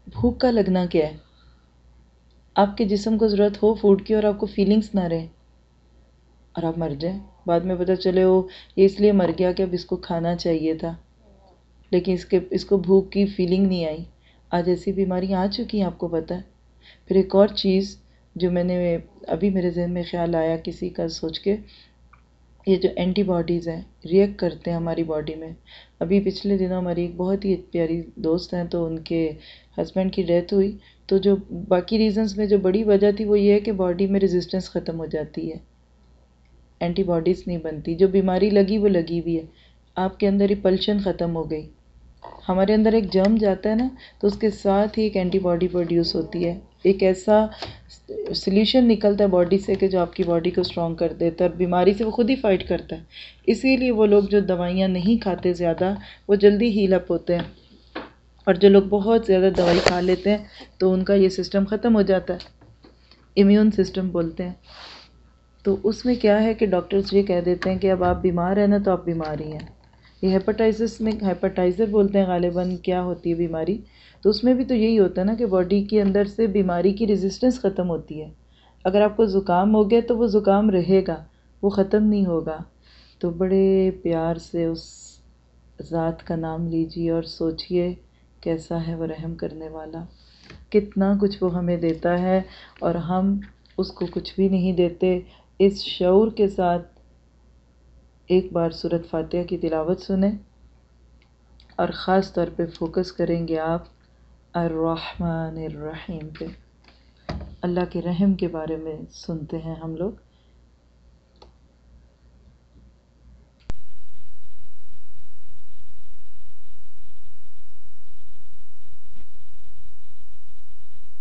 بھوک کا لگنا کیا ہے؟ آپ کے جسم کو ضرورت ہو فوڈ کی اور آپ کو فیلنگس نہ رہے اور آپ مر جائیں۔ بعد میں پتہ چلے وہ یہ اس لیے مر گیا کہ اب اس کو کھانا چاہیے تھا۔ لیکن اس کے، اس کو بھوک کی فیلنگ نہیں آئی۔ آج ایسی بیماریاں آ چکی ہیں آپ کو پتہ ہے۔ پھر ایک اور چیز جو میں نے ابھی میرے ذہن میں خیال آیا کسی کا سوچ کے یہ جو اینٹی باڈیز ہیں ریئیکٹ کرتے ہیں ہماری باڈی میں. ابھی پچھلے دنوں ہماری ایک بہت ہی پیاری دوست ہیں، تو ان کے ہسبینڈ کی ڈیتھ ہوئی. تو جو باقی ریزنس میں جو بڑی وجہ تھی وہ یہ ہے کہ باڈی میں ریزسٹنس ختم ہو جاتی ہے. اینٹی باڈیز نہیں بنتی. جو بیماری لگی وہ لگی ہوئی ہے. آپ کے اندر پلشن ختم ہو گئی. ہمارے اندر ایک جم جاتا ہے نا، تو اس کے ساتھ ہی ایک اینٹی باڈی پروڈیوس ہوتی ہے۔ ایک ایسا سلیوشن نکلتا ہے باڈی سے کہ جو آپ کی باڈی کو اسٹرانگ کر دیتا ہے اور بیماری سے وہ خود ہی فائٹ کرتا ہے۔ اسی لیے وہ لوگ جو دوائیاں نہیں کھاتے زیادہ، وہ جلدی ہیل اپ ہوتے ہیں۔ اور جو لوگ بہت زیادہ دوائی کھا لیتے ہیں، تو ان کا یہ سسٹم ختم ہو جاتا ہے۔ امیون سسٹم بولتے ہیں۔ تو اس میں کیا ہے کہ ڈاکٹرز یہ کہہ دیتے ہیں کہ اب آپ بیمار ہیں نا، تو آپ بیمار ہی ہیں۔ یہ ہیپاٹائزس میں ہیپاٹائزر بولتے ہیں غالباً کیا ہوتی ہے بیماری؟ تو اس میں بھی تو یہی ہوتا ہے نا کہ باڈی کے اندر سے بیماری کی ریزسٹنس ختم ہوتی ہے۔ اگر آپ کو زکام ہو گیا تو وہ زکام رہے گا، وہ ختم نہیں ہوگا۔ تو بڑے پیار سے اس ذات کا نام لیجیے اور سوچیے کیسا ہے وہ رحم کرنے والا۔ کتنا کچھ وہ ہمیں دیتا ہے اور ہم اس کو کچھ بھی نہیں دیتے۔ اس شعور کے ساتھ ایک بار صورت فاتحہ کی تلاوت سنیں اور خاص طور پہ فوکس کریں گے آپ الرحمن الرحیم پہ۔ اللہ کے رحم کے بارے میں سنتے ہیں ہم لوگ۔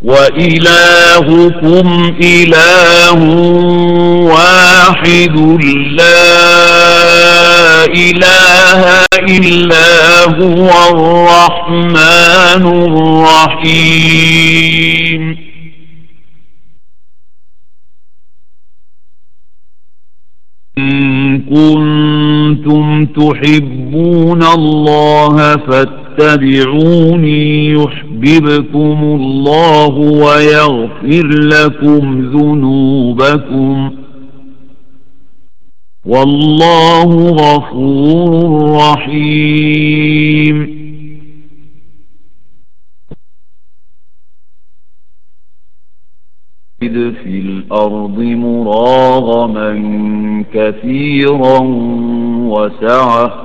وَإِلَاهُكُمْ إِلَاهٌ وَاحِدٌ لَا إِلَاهَ إِلَّا هُوَ الرَّحْمَنُ الرَّحِيمُ. إِن كُنتُمْ تُحِبُّونَ اللَّهَ فَاتَّبِعُونِي يُحْبِبْكُمُ اللَّهُ وَيَغْفِرْ لَكُمْ ذُنُوبَكُمْ وَاللَّهُ غَفُورٌ رَّحِيمٌ في الأرض مراغما كثيرا وسعة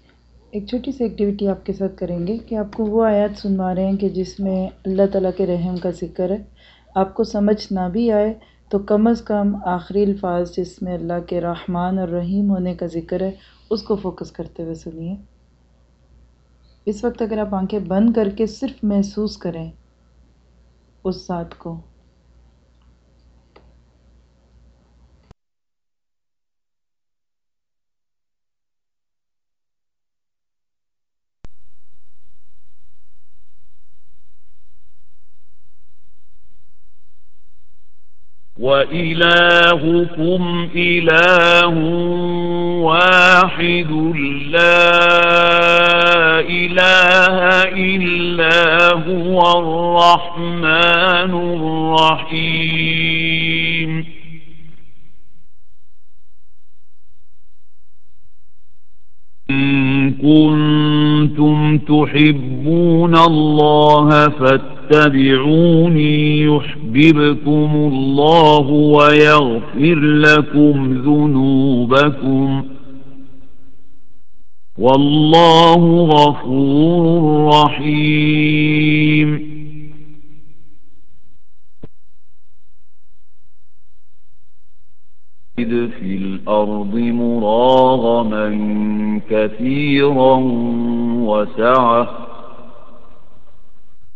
ایک چھوٹی سی ایکٹیویٹی آپ کے ساتھ کریں گے کہ آپ کو وہ آیات سنوا رہے ہیں کہ جس میں اللہ تعالیٰ کے رحم کا ذکر ہے۔ آپ کو سمجھ نہ بھی آئے تو کم از کم آخری الفاظ جس میں اللہ کے رحمان اور رحیم ہونے کا ذکر ہے، اس کو فوکس کرتے ہوئے سنیے۔ اس وقت اگر آپ آنکھیں بند کر کے صرف محسوس کریں اس ذات کو وَإِلَاهُكُمْ إِلَاهٌ وَاحِدٌ لَا إِلَٰهَ إِلَّا هُوَ الرَّحْمَنُ الرَّحِيمُ. إِن كُنتُمْ تُحِبُّونَ اللَّهَ فَاتَّبِعُونِي يُحْبِبْكُمُ اللَّهُ وَيَغْفِرْ لَكُمْ ذُنُوبَكُمْ وَاللَّهُ غَفُورٌ رَّحِيمٌ في الأرض مراغما كثيرا وسعة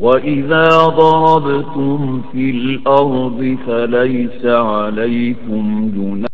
وإذا ضربتم في الأرض فليس عليكم جناح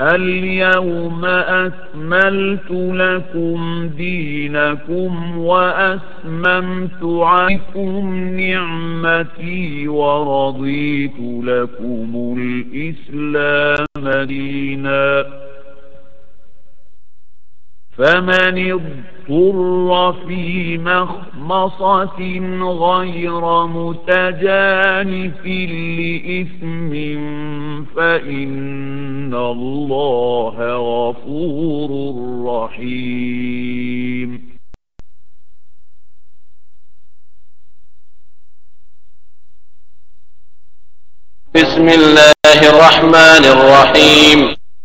اليوم أكملت لكم دينكم وأتممت عليكم نعمتي ورضيت لكم الإسلام دينا. فمن اضطر في مخمصة غير متجانف لإثم فإن الله غفور رحيم. بسم الله الرحمن الرحيم.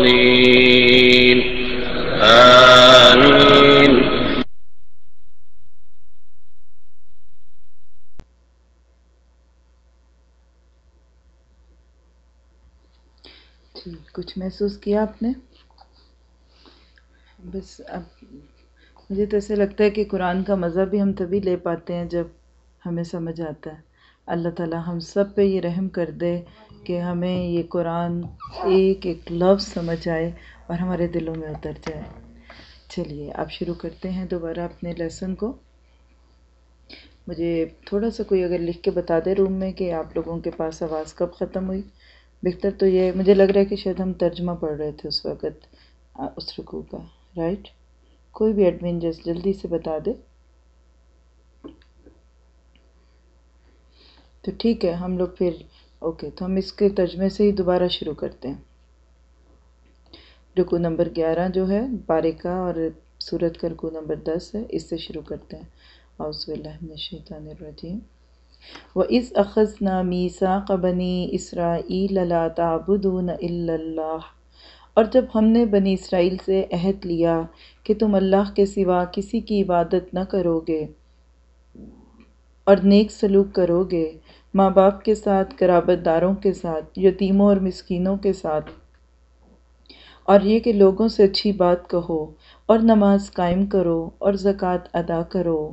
آمين. کچھ محسوس کیا آپ نے؟ بس اب مجھے تو ایسے لگتا ہے کہ قرآن کا مزہ بھی ہم تبھی لے پاتے ہیں جب ہمیں سمجھ آتا ہے۔ اللہ تعالیٰ ہم سب پہ یہ رحم کر دے۔ کہ ہمیں یہ قرآن ایک ایک لفظ سمجھ آئے اور ہمارے دلوں میں اتر جائے۔ چلیے آپ شروع کرتے ہیں دوبارہ اپنے لیسن کو۔ مجھے تھوڑا سا کوئی اگر لکھ کے بتا دے روم میں کہ آپ لوگوں کے پاس آواز کب ختم ہوئی؟ بہتر تو یہ، مجھے لگ رہا ہے کہ شاید ہم ترجمہ پڑھ رہے تھے اس وقت اس رکوع کا رائٹ کوئی بھی ایڈمن جس جلدی سے بتا دے۔ تو ٹھیک ہے، ہم لوگ پھر اوکے، تو ہم اس کے ترجمے سے ہی دوبارہ شروع کرتے ہیں۔ رکو نمبر گیارہ جو ہے بارے کا اور سورت کا رکو نمبر دس ہے، اس سے شروع کرتے ہیں۔ اعوذ باللہ من الشیطان الرجیم۔ وَإِذْ أَخَذْنَا مِيثَاقَ بَنِي إِسْرَائِيلَ لَا تَعْبُدُونَ إِلَّا اللَّهَ اور جب ہم نے بنی اسرائیل سے عہد لیا کہ تم اللہ کے سوا کسی کی عبادت نہ کرو گے اور نیک سلوک کرو گے ماں باپ کے ساتھ، قرابت داروں کے ساتھ، یتیموں اور مسکینوں کے ساتھ۔ اور یہ کہ لوگوں سے اچھی بات کہو اور نماز قائم کرو اور زکوٰۃ ادا کرو۔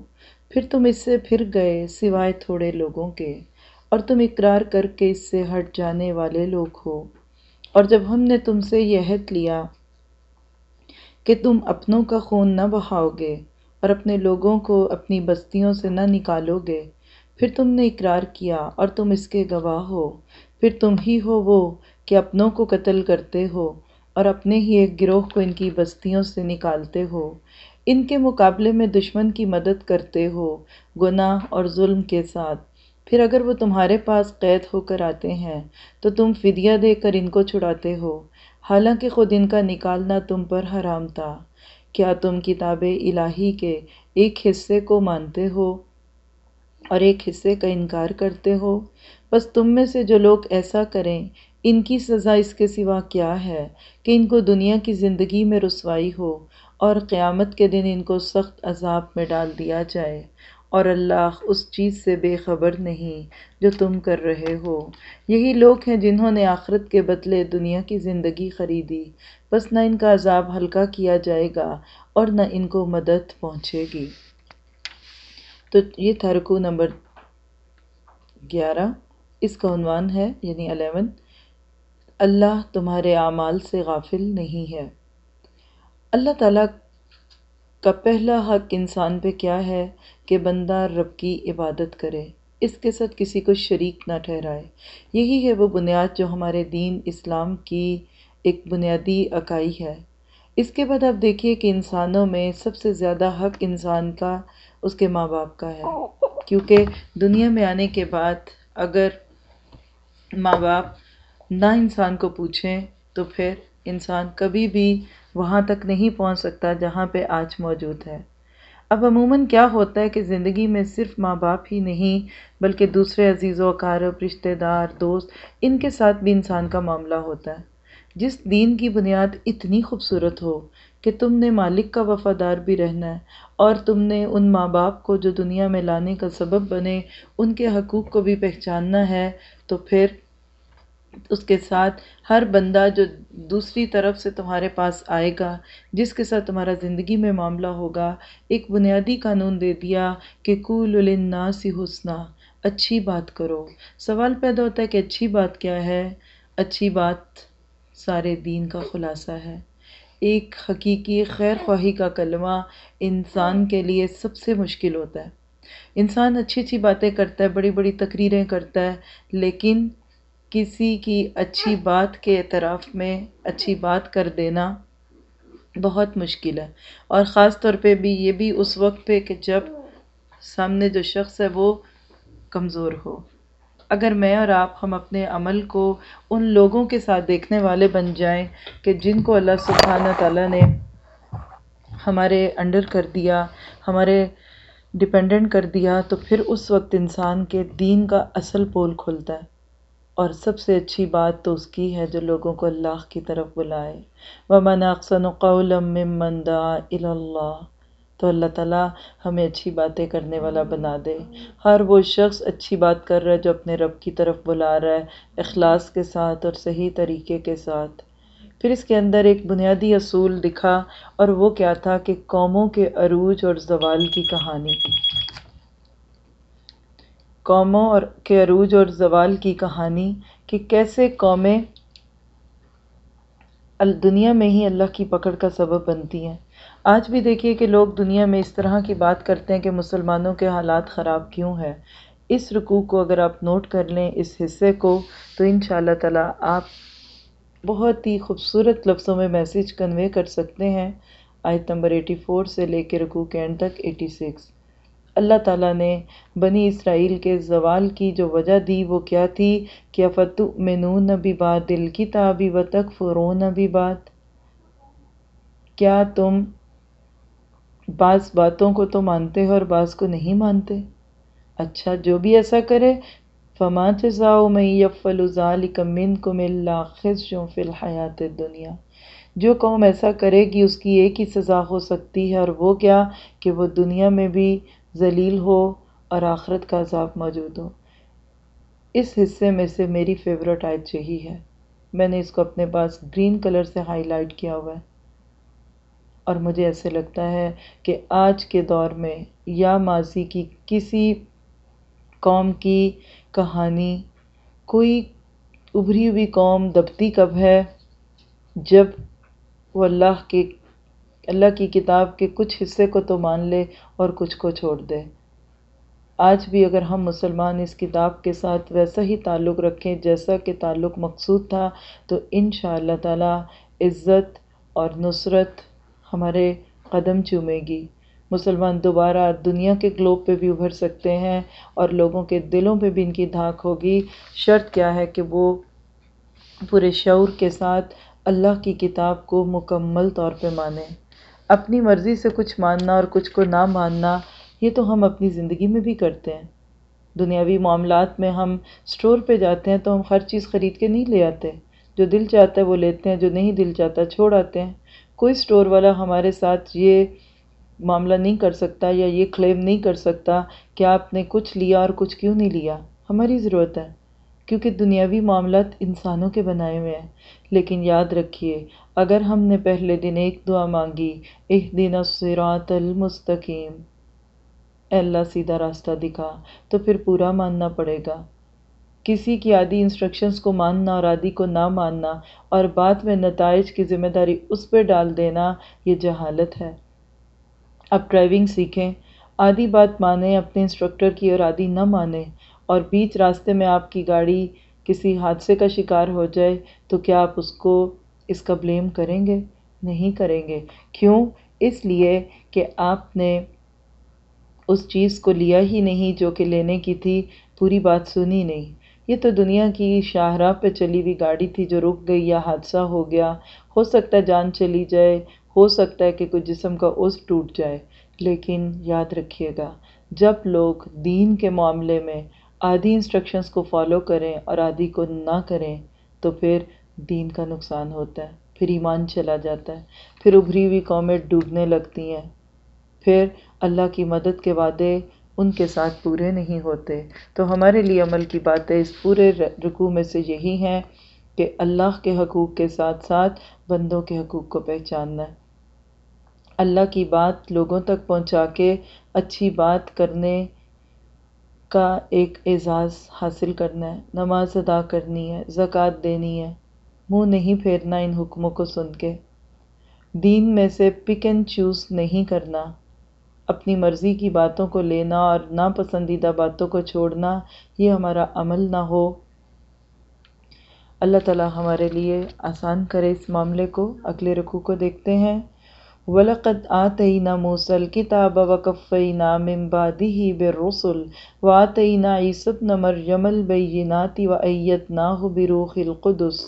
پھر تم اس سے پھر گئے سوائے تھوڑے لوگوں کے۔ اور تم اقرار کر کے اس سے ہٹ جانے والے لوگ ہو۔ اور جب ہم نے تم سے یہ عہد لیا کہ تم اپنوں کا خون نہ بہاؤ گے اور اپنے لوگوں کو اپنی بستیوں سے نہ نکالو گے پھر تم نے اقرار کیا اور تم اس کے گواہ ہو۔ پھر تم ہی ہو وہ کہ اپنوں کو قتل کرتے ہو اور اپنے ہی ایک گروہ کو ان کی بستیوں سے نکالتے ہو۔ ان کے مقابلے میں دشمن کی مدد کرتے ہو گناہ اور ظلم کے ساتھ۔ پھر اگر وہ تمہارے پاس قید ہو کر آتے ہیں تو تم فدیہ دے کر ان کو چھڑاتے ہو۔ حالانکہ خود ان کا نکالنا تم پر حرام تھا۔ کیا تم کتاب الہی کے ایک حصے کو مانتے ہو؟ اور ایک حصے کا انکار کرتے ہو۔ بس تم میں سے جو لوگ ایسا کریں، ان کی سزا اس کے سوا کیا ہے کہ ان کو دنیا کی زندگی میں رسوائی ہو اور قیامت کے دن ان کو سخت عذاب میں ڈال دیا جائے۔ اور اللہ اس چیز سے بے خبر نہیں جو تم کر رہے ہو۔ یہی لوگ ہیں جنہوں نے آخرت کے بدلے دنیا کی زندگی خریدی۔ بس نہ ان کا عذاب ہلکا کیا جائے گا اور نہ ان کو مدد پہنچے گی۔ تو یہ تھا رکو نمبر گیارہ، اس کا عنوان ہے یعنی الیون، اللہ تمہارے اعمال سے غافل نہیں ہے۔ اللہ تعالیٰ کا پہلا حق انسان پہ کیا ہے کہ بندہ رب کی عبادت کرے، اس کے ساتھ کسی کو شریک نہ ٹھہرائے۔ یہی ہے وہ بنیاد جو ہمارے دین اسلام کی ایک بنیادی اکائی ہے۔ اس کے بعد آپ دیکھیے کہ انسانوں میں سب سے زیادہ حق انسان کا اس کے ماں باپ کا ہے۔ کیونکہ دنیا میں آنے کے بعد اگر ماں باپ نہ انسان کو پوچھیں، تو پھر انسان کبھی بھی وہاں تک نہیں پہنچ سکتا جہاں پہ آج موجود ہے۔ اب عموماً کیا ہوتا ہے کہ زندگی میں صرف ماں باپ ہی نہیں، بلکہ دوسرے عزیز و اقارب، رشتہ دار، دوست، ان کے ساتھ بھی انسان کا معاملہ ہوتا ہے۔ جس دین کی بنیاد اتنی خوبصورت ہو کہ تم نے مالک کا وفادار بھی رہنا ہے اور تم نے ان ماں باپ کو جو دنیا میں لانے کا سبب بنے، ان کے حقوق کو بھی پہچاننا ہے، تو پھر اس کے ساتھ ہر بندہ جو دوسری طرف سے تمہارے پاس آئے گا، جس کے ساتھ تمہارا زندگی میں معاملہ ہوگا، ایک بنیادی قانون دے دیا کہ کول الناس حسنہ اچھی بات کرو۔ سوال پیدا ہوتا ہے کہ اچھی بات کیا ہے؟ اچھی بات سارے دین کا خلاصہ ہے۔ ایک حقیقی خیر خواہی کا کلمہ انسان کے لیے سب سے مشکل ہوتا ہے۔ انسان اچھی اچھی باتیں کرتا ہے، بڑی بڑی تقریریں کرتا ہے، لیکن کسی کی اچھی بات کے اعتراف میں اچھی بات کر دینا بہت مشکل ہے۔ اور خاص طور پہ بھی یہ بھی اس وقت پہ کہ جب سامنے جو شخص ہے وہ کمزور ہو۔ اگر میں اور آپ ہم اپنے عمل کو ان لوگوں کے ساتھ دیکھنے والے بن جائیں کہ جن کو اللہ سبحانہ تعالیٰ نے ہمارے انڈر کر دیا، ہمارے ڈپینڈنٹ کر دیا، تو پھر اس وقت انسان کے دین کا اصل پول کھلتا ہے۔ اور سب سے اچھی بات تو اس کی ہے جو لوگوں کو اللہ کی طرف بلائے۔ وَمَنْ أَحْسَنُ قَوْلًا مِّمَّنْ دَعَا تو اللہ تعالیٰ ہمیں اچھی باتیں کرنے والا بنا دے۔ ہر وہ شخص اچھی بات کر رہا ہے جو اپنے رب کی طرف بلا رہا ہے، اخلاص کے ساتھ اور صحیح طریقے کے ساتھ۔ پھر اس کے اندر ایک بنیادی اصول دکھا اور وہ کیا تھا کہ قوموں کے عروج اور زوال کی کہانی۔ قوموں اور کے عروج اور زوال کی کہانی کہ کیسے قومیں دنیا میں ہی اللہ کی پکڑ کا سبب بنتی ہیں۔ آج بھی دیکھیے کہ لوگ دنیا میں اس طرح کی بات کرتے ہیں کہ مسلمانوں کے حالات خراب کیوں ہیں۔ اس رکوع کو اگر آپ نوٹ کر لیں، اس حصے کو تو ان شاء اللہ تعالیٰ آپ بہت ہی خوبصورت لفظوں میں میسیج کنوے کر سکتے ہیں۔ آیت نمبر ایٹی فور سے لے کے رکوع کے اینڈ تک، ایٹی سکس۔ اللہ تعالیٰ نے بنی اسرائیل کے زوال کی جو وجہ دی وہ کیا تھی؟ کہ فتؤمنون نبی بات دل کی تابی و تک فرون نبی بات کیا تم بعض باتوں کو تو مانتے ہو اور بعض کو نہیں مانتے۔ اچھا جو بھی ایسا کرے، فما جزاؤ میں یفل ذالک منکم الا خزی فی الحیات الدنیا۔ جو قوم ایسا کرے گی، اس کی ایک ہی سزا ہو سکتی ہے، اور وہ کیا؟ کہ وہ دنیا میں بھی ذلیل ہو اور آخرت کا عذاب موجود ہو۔ اس حصے میں سے میری فیورٹ آیت یہی ہے۔ میں نے اس کو اپنے پاس گرین کلر سے ہائی لائٹ کیا ہوا ہے۔ اور مجھے ایسے لگتا ہے کہ آج کے دور میں یا ماضی کی کسی قوم کی کہانی کوئی ابھری ہوئی قوم دبتی کب ہے جب وہ اللہ کے، اللہ کی کتاب کے کچھ حصے کو تو مان لے اور کچھ کو چھوڑ دے۔ آج بھی اگر ہم مسلمان اس کتاب کے ساتھ ویسا ہی تعلق رکھیں جیسا کہ تعلق مقصود تھا، تو ان شاء اللہ تعالیٰ عزت اور نصرت ہمارے قدم چومے گی۔ مسلمان دوبارہ دنیا کے گلوب پہ بھی ابھر سکتے ہیں اور لوگوں کے دلوں پہ بھی ان کی دھاک ہوگی۔ شرط کیا ہے کہ وہ پورے شعور کے ساتھ اللہ کی کتاب کو مکمل طور پہ مانیں۔ اپنی مرضی سے کچھ ماننا اور کچھ کو نہ ماننا، یہ تو ہم اپنی زندگی میں بھی کرتے ہیں۔ دنیاوی معاملات میں ہم اسٹور پہ جاتے ہیں تو ہم ہر چیز خرید کے نہیں لے آتے۔ جو دل چاہتا ہے وہ لیتے ہیں، جو نہیں دل چاہتا، چھوڑ آتے ہیں۔ کوئی اسٹور والا ہمارے ساتھ یہ معاملہ نہیں کر سکتا یا یہ کلیم نہیں کر سکتا کہ آپ نے کچھ لیا اور کچھ کیوں نہیں لیا۔ ہماری ضرورت ہے، کیونکہ دنیاوی معاملات انسانوں کے بنائے ہوئے ہیں۔ لیکن یاد رکھیے، اگر ہم نے پہلے دن ایک دعا مانگی اہ دن الصراط المستقیم۔ اے اللہ، سیدھا راستہ دکھا، تو پھر پورا ماننا پڑے گا۔ کسی کی آدھی انسٹرکشنز کو ماننا اور آدھی کو نہ ماننا اور بعد میں نتائج کی ذمہ داری اس پہ ڈال دینا یہ جہالت ہے۔ اب ڈرائیونگ سیکھیں۔ آدھی بات مانیں، اپنے انسٹرکٹر کی اور آدھی نہ مانیں۔ اور بیچ راستے میں آپ کی گاڑی کسی حادثے کا شکار ہو جائے تو کیا آپ اس کو، اس کا بلیم کریں گے؟ نہیں کریں گے۔ کیوں؟ اس لیے کہ آپ نے اس چیز کو لیا ہی نہیں جو کہ لینے کی تھی، پوری بات سنی نہیں۔ یہ تو دنیا کی شاہراہ پہ چلی ہوئی گاڑی تھی جو رک گئی یا حادثہ ہو گیا۔ ہو سکتا ہے جان چلی جائے، ہو سکتا ہے کہ کوئی جسم کا عضو ٹوٹ جائے، لیکن یاد رکھیے گا، جب لوگ دین کے معاملے میں آدھی انسٹرکشنز کو فالو کریں اور آدھی کو نہ کریں، تو پھر دین کا نقصان ہوتا ہے، پھر ایمان چلا جاتا ہے، پھر ابھری ہوئی قومیں ڈوبنے لگتی ہیں۔ پھر اللہ کی مدد کے وعدے ان کے ساتھ پورے نہیں ہوتے۔ تو ہمارے لیے عمل کی باتیں اس پورے رکوع میں سے یہی ہیں کہ اللہ کے حقوق کے ساتھ ساتھ بندوں کے حقوق کو پہچاننا۔ ہے اللہ کی بات لوگوں تک پہنچا کے اچھی بات کرنے کا ایک اعزاز حاصل کرنا ہے نماز ادا کرنی ہے، زکوٰۃ دینی ہے۔ منہ نہیں پھیرنا ان حکموں کو سن کے۔ دین میں سے پک اینڈ چوز نہیں کرنا۔ اپنی مرضی کی باتوں کو لینا اور ناپسندیدہ باتوں کو چھوڑنا، یہ ہمارا عمل نہ ہو۔ اللہ تعالیٰ ہمارے لیے آسان کرے اس معاملے کو۔ اگلے رکوع کو دیکھتے ہیں۔ وَلَقَدْ آتَيْنَا مُوسَى الْكِتَابَ وَكَفَّيْنَا مِن بَعْدِهِ بِالرُّسُلِ وَآتَيْنَا عِيسَى ابْنَ مَرْيَمَ الْبَيِّنَاتِ وَأَيَّدْنَاهُ بِرُوحِ الْقُدُسِ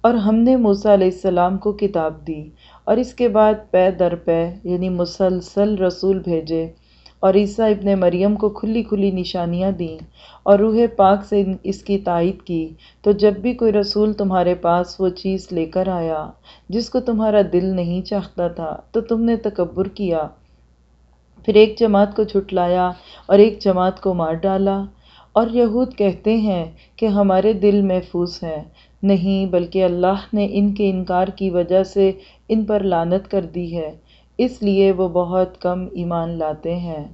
اور ہم نے موسیٰ علیہ السلام کو کتاب دی۔ اور اس کے بعد پے در پے یعنی مسلسل رسول بھیجے اور عیسیٰ ابن مریم کو کھلی کھلی نشانیاں دیں اور روح پاک سے اس کی تائید کی۔ تو جب بھی کوئی رسول تمہارے پاس وہ چیز لے کر آیا جس کو تمہارا دل نہیں چاہتا تھا، تو تم نے تکبر کیا۔ پھر ایک جماعت کو چھٹلایا اور ایک جماعت کو مار ڈالا۔ اور یہود کہتے ہیں کہ ہمارے دل محفوظ ہیں۔ نہیں، بلکہ اللہ نے ان کے انکار کی وجہ سے ان پر لانت کر دی ہے۔ اس لیے وہ بہت کم ایمان لاتے ہیں۔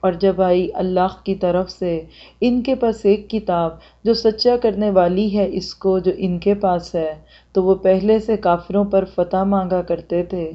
اور جب آئی اللہ کی طرف سے، ان کے پاس ایک کتاب جو سچا کرنے والی ہے، اس کو جو ان کے پاس ہے، تو وہ پہلے سے کافروں پر فتح مانگا کرتے تھے۔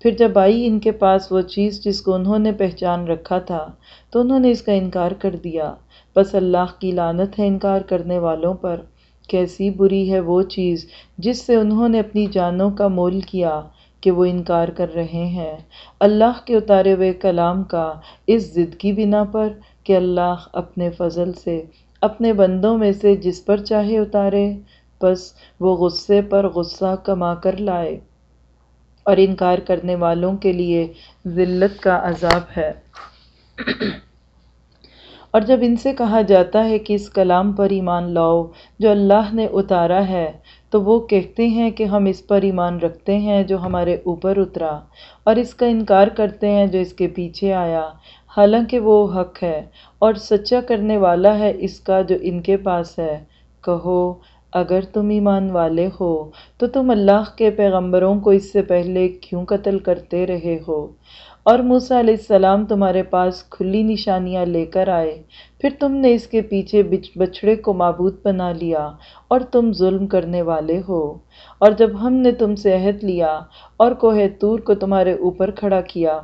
پھر جب آئی ان کے پاس وہ چیز جس کو انہوں نے پہچان رکھا تھا، تو انہوں نے اس کا انکار کر دیا۔ بس اللہ کی لانت ہے انکار کرنے والوں پر۔ کیسی بری ہے وہ چیز جس سے انہوں نے اپنی جانوں کا مول کیا کہ وہ انکار کر رہے ہیں۔ اللہ کے اتارے ہوئے کلام کا اس ضد کی بنا پر کہ اللہ اپنے فضل سے اپنے بندوں میں سے جس پر چاہے اتارے، بس وہ غصے پر غصہ کما کر لائے۔ اور انکار کرنے والوں کے لیے ذلت کا عذاب ہے۔ اور جب ان سے کہا جاتا ہے کہ اس کلام پر ایمان لاؤ جو اللہ نے اتارا ہے، تو وہ کہتے ہیں کہ ہم اس پر ایمان رکھتے ہیں جو ہمارے اوپر اترا اور اس کا انکار کرتے ہیں جو اس کے پیچھے آیا۔ حالانکہ وہ حق ہے اور سچا کرنے والا ہے اس کا جو ان کے پاس ہے۔ کہو، اگر تم ایمان والے ہو، تو تم اللہ کے پیغمبروں کو اس سے پہلے کیوں قتل کرتے رہے ہو؟ اور موسیٰ علیہ السلام تمہارے پاس کھلی نشانیاں لے کر آئے۔ پھر تم نے اس کے پیچھے بچھڑے کو معبود بنا لیا اور تم ظلم کرنے والے ہو۔ اور جب ہم نے تم سے عہد لیا اور کوہ تور کو تمہارے اوپر کھڑا کیا،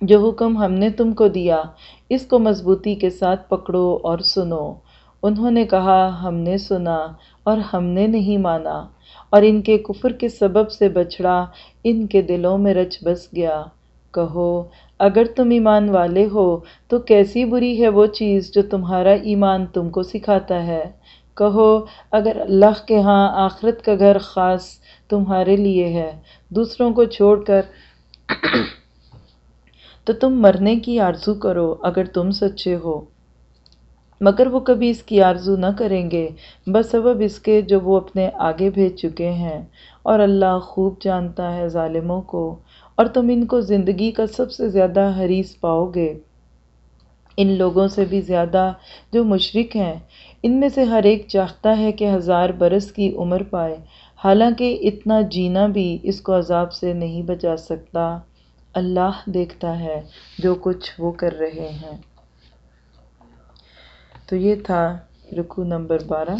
جو حکم ہم نے تم کو دیا، اس کو مضبوطی کے ساتھ پکڑو اور سنو۔ انہوں نے کہا، ہم نے سنا اور ہم نے نہیں مانا۔ اور ان کے کفر کے سبب سے بچھڑا، ان کے دلوں میں رچ بس گیا۔ کہو، اگر تم ایمان والے ہو، تو کیسی بری ہے وہ چیز جو تمہارا ایمان تم کو سکھاتا ہے؟ کہو، اگر اللہ کے ہاں آخرت کا گھر خاص تمہارے لیے ہے، دوسروں کو چھوڑ کر تو تم مرنے کی آرزو کرو اگر تم سچے ہو۔ مگر وہ کبھی اس کی آرزو نہ کریں گے، بس سبب اس کے جو وہ اپنے آگے بھیج چکے ہیں۔ اور اللہ خوب جانتا ہے ظالموں کو۔ اور تم ان کو زندگی کا سب سے زیادہ حریص پاؤ گے۔ ان لوگوں سے بھی زیادہ جو مشرق ہیں، ان میں سے ہر ایک چاہتا ہے کہ ہزار برس کی عمر پائے۔ حالانکہ اتنا جینا بھی اس کو عذاب سے نہیں بچا سکتا۔ اللہ دیکھتا ہے جو کچھ وہ کر رہے ہیں۔ تو یہ تھا رکو نمبر بارہ۔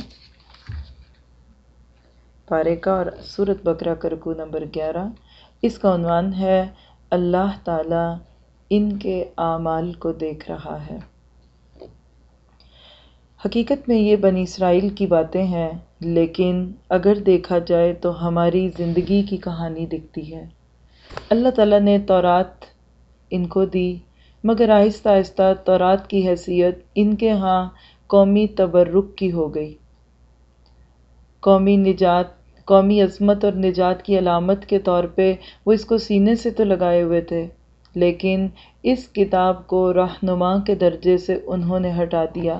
پارے کا اور صورت بکرا کا رکو نمبر گیارہ۔ اس کا عنوان ہے، اللہ تعالیٰ ان کے اعمال کو دیکھ رہا ہے۔ حقیقت میں یہ بنی اسرائیل کی باتیں ہیں، لیکن اگر دیکھا جائے تو ہماری زندگی کی کہانی دکھتی ہے۔ اللہ تعالیٰ نے تورات ان کو دی، مگر آہستہ آہستہ تورات کی حیثیت ان کے ہاں قومی تبرک کی ہو گئی۔ قومی نجات قومی عظمت اور نجات کی علامت کے طور پہ وہ اس کو سینے سے تو لگائے ہوئے تھے، لیکن اس کتاب کو رہنما کے درجے سے انہوں نے ہٹا دیا۔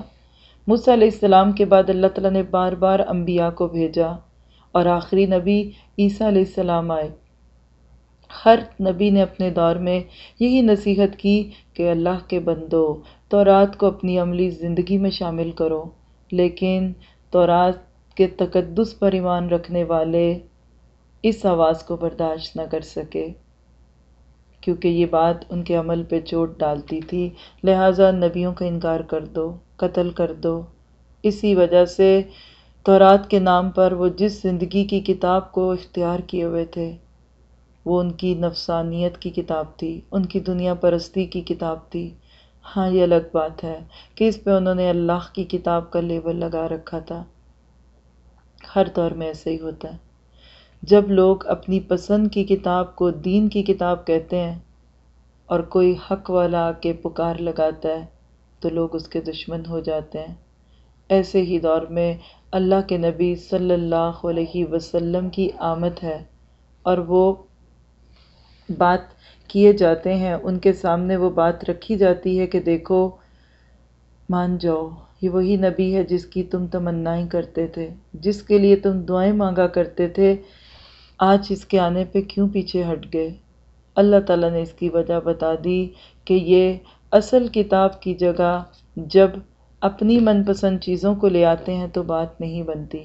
موسیٰ علیہ السلام کے بعد اللہ تعالیٰ نے بار بار انبیاء کو بھیجا اور آخری نبی عیسیٰ علیہ السلام آئے۔ ہر نبی نے اپنے دور میں یہی نصیحت کی کہ اللہ کے بندو، تورات کو اپنی عملی زندگی میں شامل کرو، لیکن تورات کے تقدس پر ایمان رکھنے والے اس آواز کو برداشت نہ کر سکے۔ کیونکہ یہ بات ان کے عمل پہ چوٹ ڈالتی تھی۔ لہٰذا نبیوں کا انکار کر دو، قتل کر دو۔ اسی وجہ سے تورات کے نام پر وہ جس زندگی کی کتاب کو اختیار کیے ہوئے تھے، وہ ان کی نفسانیت کی کتاب تھی، ان کی دنیا پرستی کی کتاب تھی۔ ہاں یہ الگ بات ہے کہ اس پہ انہوں نے اللہ کی کتاب کا لیبل لگا رکھا تھا۔ ہر دور میں ایسے ہی ہوتا ہے۔ جب لوگ اپنی پسند کی کتاب کو دین کی کتاب کہتے ہیں اور کوئی حق والا آ کے پکار لگاتا ہے تو لوگ اس کے دشمن ہو جاتے ہیں۔ ایسے ہی دور میں اللہ کے نبی صلی اللہ علیہ وسلم کی آمد ہے اور وہ بات کیے جاتے ہیں۔ ان کے سامنے وہ بات رکھی جاتی ہے کہ دیکھو، مان جاؤ۔ یہ وہی نبی ہے جس کی تم تمنائیں کرتے تھے، جس کے لیے تم دعائیں مانگا کرتے تھے۔ آج اس کے آنے پہ کیوں پیچھے ہٹ گئے؟ اللہ تعالیٰ نے اس کی وجہ بتا دی کہ یہ اصل کتاب کی جگہ جب اپنی من پسند چیزوں کو لے آتے ہیں تو بات نہیں بنتی۔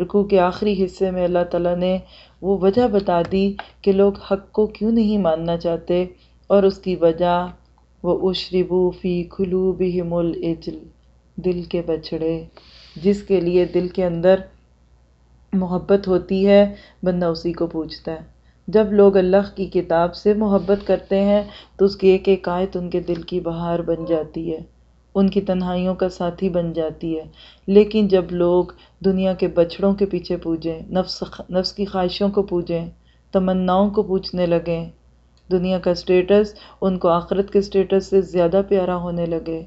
رکو کے آخری حصے میں اللہ تعالیٰ نے وہ وجہ بتا دی کہ لوگ حق کو کیوں نہیں ماننا چاہتے اور اس کی وجہ وہ اشربو فی کھلو بہم العجل۔ دل کے بچھڑے، جس کے لیے دل کے اندر محبت ہوتی ہے، بندہ اسی کو پوچھتا ہے۔ جب لوگ اللہ کی کتاب سے محبت کرتے ہیں، تو اس کی ایک ایک آیت ان کے دل کی بہار بن جاتی ہے۔ ان کی تنہائیوں کا ساتھی بن جاتی ہے۔ لیکن جب لوگ دنیا کے بچڑوں کے پیچھے پوجیں، نفس نفس کی خواہشوں کو پوجیں، تمناؤں کو پوچھنے لگیں، دنیا کا اسٹیٹس ان کو آخرت کے اسٹیٹس سے زیادہ پیارا ہونے لگے۔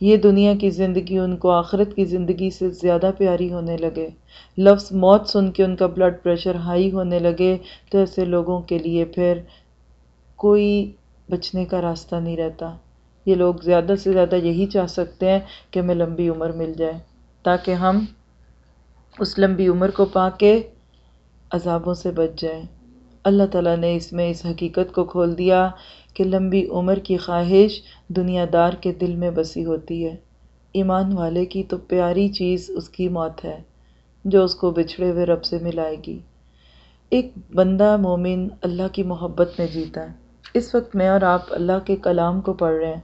یہ دنیا کی زندگی ان کو آخرت کی زندگی سے زیادہ پیاری ہونے لگے۔ لفظ موت سن کے ان کا بلڈ پریشر ہائی ہونے لگے تو ایسے لوگوں کے لیے پھر کوئی بچنے کا راستہ نہیں رہتا۔ یہ لوگ زیادہ سے زیادہ یہی چاہ سکتے ہیں کہ ہمیں لمبی عمر مل جائے تاکہ ہم اس لمبی عمر کو پا کے عذابوں سے بچ جائیں۔ اللہ تعالیٰ نے اس میں اس حقیقت کو کھول دیا کہ لمبی عمر کی خواہش دنیا دار کے دل میں بسی ہوتی ہے۔ ایمان والے کی تو پیاری چیز اس کی موت ہے، جو اس کو بچھڑے ہوئے رب سے ملائے گی۔ ایک بندہ مومن اللہ کی محبت میں جیتا ہے۔ اس وقت میں اور آپ اللہ کے کلام کو پڑھ رہے ہیں۔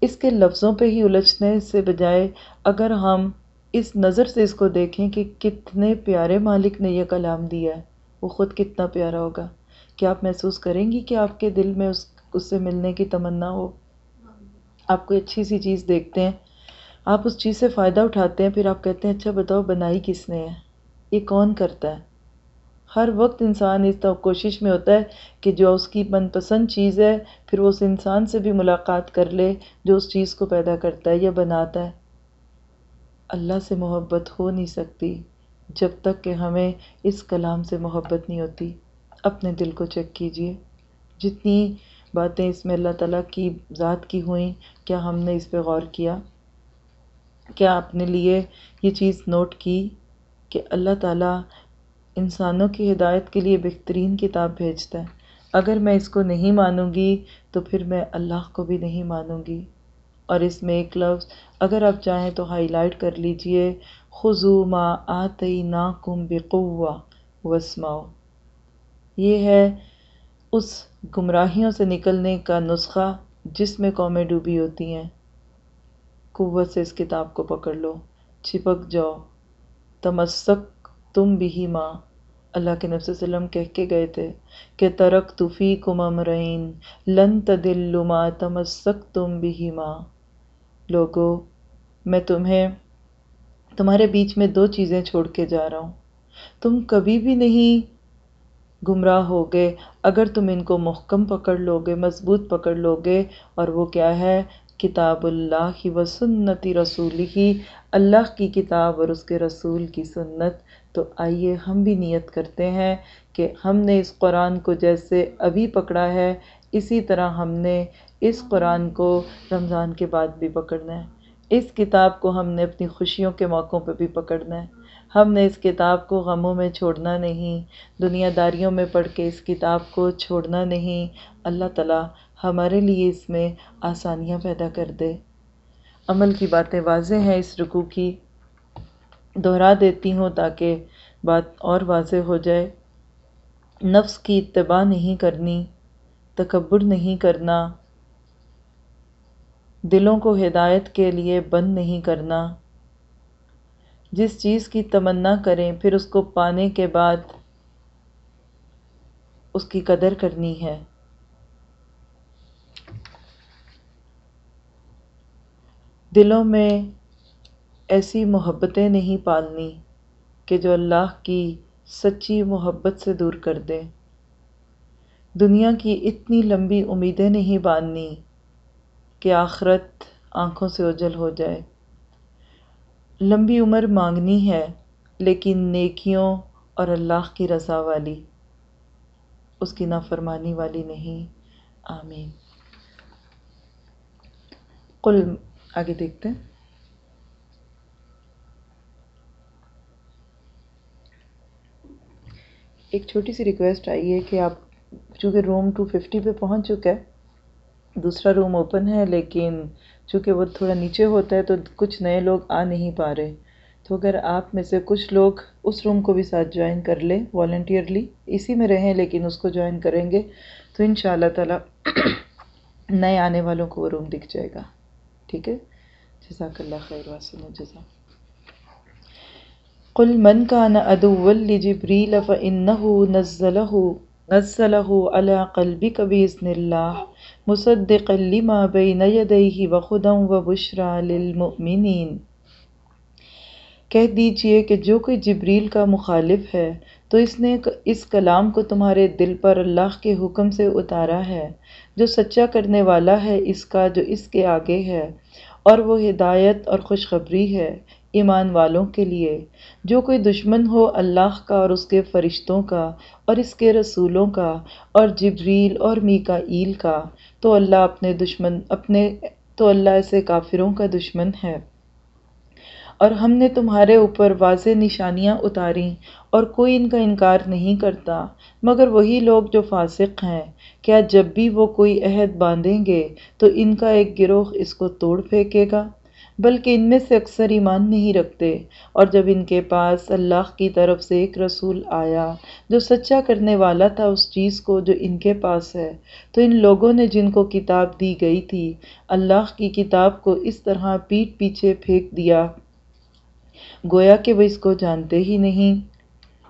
اس کے لفظوں پہ ہی الجھنے سے بجائے اگر ہم اس نظر سے اس کو دیکھیں کہ کتنے پیارے مالک نے یہ کلام دیا ہے، وہ خود کتنا پیارا ہوگا۔ کیا آپ محسوس کریں گی کہ آپ کے دل میں اس اس سے ملنے کی تمنا ہو۔ آپ کوئی اچھی سی چیز دیکھتے ہیں۔ آپ اس چیز سے فائدہ اٹھاتے ہیں، پھر آپ کہتے ہیں اچھا بتاؤ، بنائی کس نے ہے؟ یہ کون کرتا ہے؟ ہر وقت انسان اس طرح کوشش میں ہوتا ہے کہ جو اس کی من پسند چیز ہے، پھر وہ اس انسان سے بھی ملاقات کر لے جو اس چیز کو پیدا کرتا ہے یا بناتا ہے۔ اللہ سے محبت ہو نہیں سکتی جب تک کہ ہمیں اس کلام سے محبت نہیں ہوتی۔ اپنے دل کو چیک کیجیے۔ جتنی باتیں اس میں اللہ تعالیٰ کی ذات کی ہوئیں، کیا ہم نے اس پہ غور کیا؟ کیا اپنے لیے یہ چیز نوٹ کی کہ اللہ تعالیٰ انسانوں کی ہدایت کے لیے بہترین کتاب بھیجتا ہے؟ اگر میں اس کو نہیں مانوں گی تو پھر میں اللہ کو بھی نہیں مانوں گی۔ اور اس میں ایک لفظ، اگر آپ چاہیں تو ہائی لائٹ کر لیجیے خزو ما آتی نا کم بقوا وسماؤ یہ ہے اس گمراہیوں سے نکلنے کا نسخہ جس میں قومیں ڈوبی ہوتی ہیں۔ قوت سے اس کتاب کو پکڑ لو۔ چھپک جاؤ۔ تمسک تم بھی ماں۔ اللہ کے نفس وسلم کہہ کے گئے تھے کہ ترک تفی کم امرین لن تدلما تمسک تم بھی ماں۔ لوگو، میں تمہیں، تمہارے بیچ میں دو چیزیں چھوڑ کے جا رہا ہوں۔ تم کبھی بھی نہیں گمراہ ہو گئے۔ اگر تم ان کو محکم پکڑ لو گے، مضبوط پکڑ لو گے۔ اور وہ کیا ہے؟ کتاب اللہ کی و سنتی رسول ہی اللہ کی کتاب اور اس کے رسول کی سنت۔ تو آئیے ہم بھی نیت کرتے ہیں کہ ہم نے اس قرآن کو جیسے ابھی پکڑا ہے، اسی طرح ہم نے اس قرآن کو رمضان کے بعد بھی پکڑنا ہے۔ اس کتاب کو ہم نے اپنی خوشیوں کے موقعوں پہ بھی پکڑنا ہے۔ ہم نے اس کتاب کو غموں میں چھوڑنا نہیں، دنیا داریوں میں پڑھ کے اس کتاب کو چھوڑنا نہیں۔ اللہ تعالیٰ ہمارے لیے اس میں آسانیاں پیدا کر دے۔ عمل کی باتیں واضح ہیں، اس رکوع کی دہرا دیتی ہوں تاکہ بات اور واضح ہو جائے۔ نفس کی اتباع نہیں کرنی، تکبر نہیں کرنا۔ دلوں کو ہدایت کے لیے بند نہیں کرنا۔ جس چیز کی تمنا کریں، پھر اس کو پانے کے بعد اس کی قدر کرنی ہے۔ دلوں میں ایسی محبتیں نہیں پالنی کہ جو اللہ کی سچی محبت سے دور کر دے دنیا کی اتنی لمبی امیدیں نہیں باندھنی کہ آخرت آنکھوں سے اجل ہو جائے۔ لمبی عمر مانگنی ہے، لیکن نیکیوں اور اللہ کی رضا والی، اس کی نافرمانی والی نہیں۔ آمین۔ قل، آگے دیکھتے ہیں۔ ایک چھوٹی سی ریکویسٹ آئی ہے کہ آپ، چونکہ روم ٹو ففٹی پہ پہنچ چکا ہے دوسرا روم اوپن ہے، لیکن چونکہ وہ تھوڑا نیچے ہوتا ہے تو کچھ نئے لوگ آ نہیں پا رہے۔ تو اگر آپ میں سے کچھ لوگ اس روم کو بھی ساتھ جوائن کر لیں والنٹیئرلی اسی میں رہیں لیکن اس کو جوائن کریں گے، تو ان شاء اللہ تعالیٰ نئے آنے والوں کو وہ روم دکھ جائے گا۔ ٹھیک ہے؟ جزاک اللہ خیر، واسم جزاک قل من كان عدوا لجبريل فإنه نزله نزله على قلبك بإذن الله مصدقا لما بين يديه وخدا وبشرى للمؤمنين۔ کہہ دیجیے کہ جو کوئی جبریل کا مخالف ہے، تو اس نے اس کلام کو تمہارے دل پر اللہ کے حکم سے اتارا ہے۔ جو سچا کرنے والا ہے، اس کا جو اس کے آگے ہے، اور وہ ہدایت اور خوشخبری ہے۔ ایمان والوں کے لیے۔ جو کوئی دشمن ہو اللہ کا اور اس کے فرشتوں کا اور اس کے رسولوں کا اور جبریل اور میکائیل کا، تو اللہ اپنے دشمن، اپنے، تو اللہ ایسے کافروں کا دشمن ہے۔ اور ہم نے تمہارے اوپر واضح نشانیاں اتاریں اور کوئی ان کا انکار نہیں کرتا، مگر وہی لوگ جو فاسق ہیں۔ کیا جب بھی وہ کوئی عہد باندھیں گے، تو ان کا ایک گروہ اس کو توڑ پھینکے گا؟ بلکہ ان میں سے اکثر ایمان نہیں رکھتے۔ اور جب ان کے پاس اللہ کی طرف سے ایک رسول آیا جو سچا کرنے والا تھا اس چیز کو جو ان کے پاس ہے، تو ان لوگوں نے جن کو کتاب دی گئی تھی، اللہ کی کتاب کو اس طرح پیٹ پیچھے پھینک دیا۔ گویا کہ وہ اس کو جانتے ہی نہیں،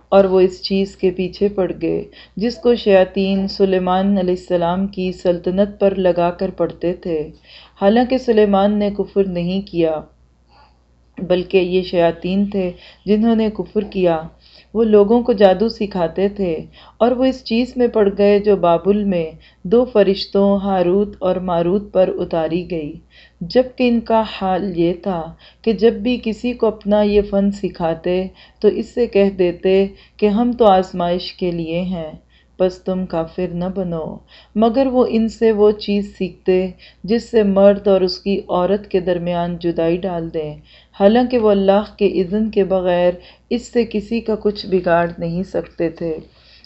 اور وہ اس چیز کے پیچھے پڑ گئے، جس کو شیاطین سلیمان علیہ السلام کی سلطنت پر لگا کر پڑھتے تھے۔ حالانکہ سلیمان نے کفر نہیں کیا، بلکہ یہ شیاطین تھے جنہوں نے کفر کیا۔ وہ لوگوں کو جادو سکھاتے تھے اور وہ اس چیز میں پڑ گئے جو بابل میں دو فرشتوں ہاروت اور ماروت پر اتاری گئی۔ جبکہ ان کا حال یہ تھا کہ جب بھی کسی کو اپنا یہ فن سکھاتے تو اس سے کہہ دیتے کہ ہم تو آزمائش کے لیے ہیں۔ بس تم کافر نہ بنو۔ مگر وہ ان سے وہ چیز سیکھتے جس سے مرد اور اس کی عورت کے درمیان جدائی ڈال دیں۔ حالانکہ وہ اللہ کے اذن کے بغیر اس سے کسی کا کچھ بگاڑ نہیں سکتے تھے۔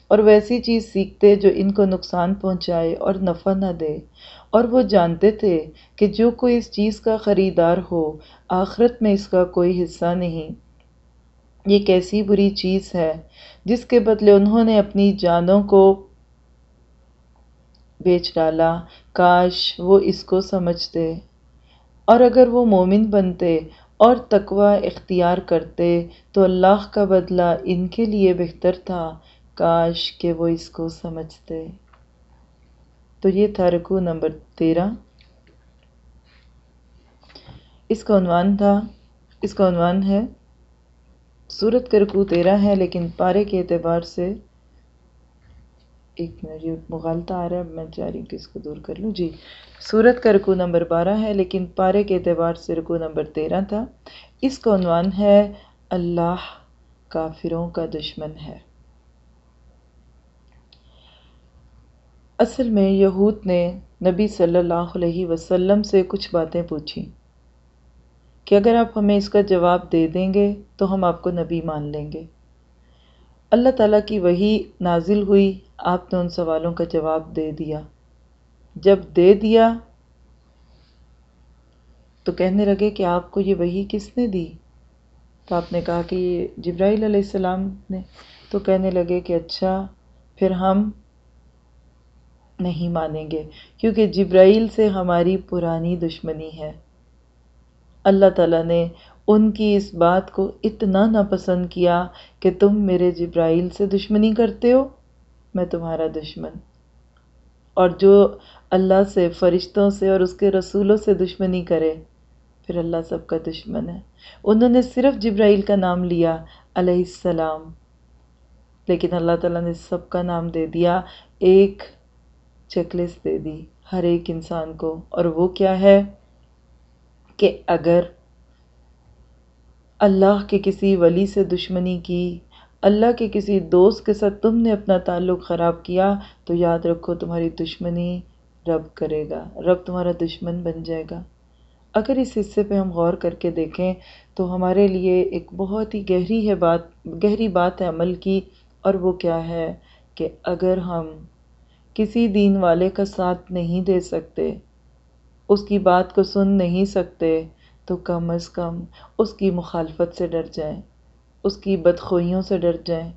اور ویسی چیز سیکھتے جو ان کو نقصان پہنچائے اور نفع نہ دے۔ اور وہ جانتے تھے کہ جو کوئی اس چیز کا خریدار ہو، آخرت میں اس کا کوئی حصہ نہیں۔ یہ کیسی بری چیز ہے جس کے بدلے انہوں نے اپنی جانوں کو بیچ ڈالا۔ کاش وہ اس کو سمجھتے۔ اور اگر وہ مومن بنتے اور تقوی اختیار کرتے تو اللہ کا بدلہ ان کے لیے بہتر تھا۔ کاش کہ وہ اس کو سمجھتے۔ تو یہ تھا رکو نمبر تیرہ۔ اس کا عنوان تھا، اس کا عنوان ہے صورت کا رکو تیرہ ہے لیکن پارے کے اعتبار سے ایک منٹ، یہ مغالطہ آ رہا ہے، میں چاہ رہی ہوں کہ اس کو دور کر لوں۔ جی صورت کا رکو نمبر بارہ ہے، لیکن پارے کے اعتبار سے رکو نمبر تیرہ تھا۔ اس کا عنوان ہے، اللہ کافروں کا دشمن ہے۔ اصل میں یہود نے نبی صلی اللہ علیہ وسلم سے کچھ باتیں پوچھی کہ اگر آپ ہمیں اس کا جواب دے دیں گے تو ہم آپ کو نبی مان لیں گے۔ اللہ تعالیٰ کی وہی نازل ہوئی، آپ نے ان سوالوں کا جواب دے دیا۔ جب دے دیا تو کہنے لگے کہ آپ کو یہ وہی کس نے دی؟ تو آپ نے کہا کہ یہ جبرائیل علیہ السلام نے۔ تو کہنے لگے کہ اچھا پھر ہم نہیں مانیں گے، کیونکہ جبرائیل سے ہماری پرانی دشمنی ہے۔ اللہ تعالیٰ نے ان کی اس بات کو اتنا ناپسند کیا کہ تم میرے جبرائیل سے دشمنی کرتے ہو، میں تمہارا دشمن۔ اور جو اللہ سے، فرشتوں سے اور اس کے رسولوں سے دشمنی کرے، پھر اللہ سب کا دشمن ہے۔ انہوں نے صرف جبرائیل کا نام لیا، علیہ السلام۔ لیکن اللہ تعالیٰ نے سب کا نام دے دیا، ایک چیک لسٹ دے دی ہر ایک انسان کو۔ اور وہ کیا ہے؟ کہ اگر اللہ کے کسی ولی سے دشمنی کی، اللہ کے کسی دوست کے ساتھ تم نے اپنا تعلق خراب کیا، تو یاد رکھو تمہاری دشمنی رب کرے گا، رب تمہارا دشمن بن جائے گا۔ اگر اس حصے پہ ہم غور کر کے دیکھیں، تو ہمارے لیے ایک بہت ہی گہری ہے بات، گہری بات ہے عمل کی، اور وہ کیا ہے کہ اگر ہم کسی دین والے کا ساتھ نہیں دے سکتے اس کی بات کو سن نہیں سکتے تو کم از کم اس کی مخالفت سے ڈر جائیں، اس کی بدخوئیوں سے ڈر جائیں۔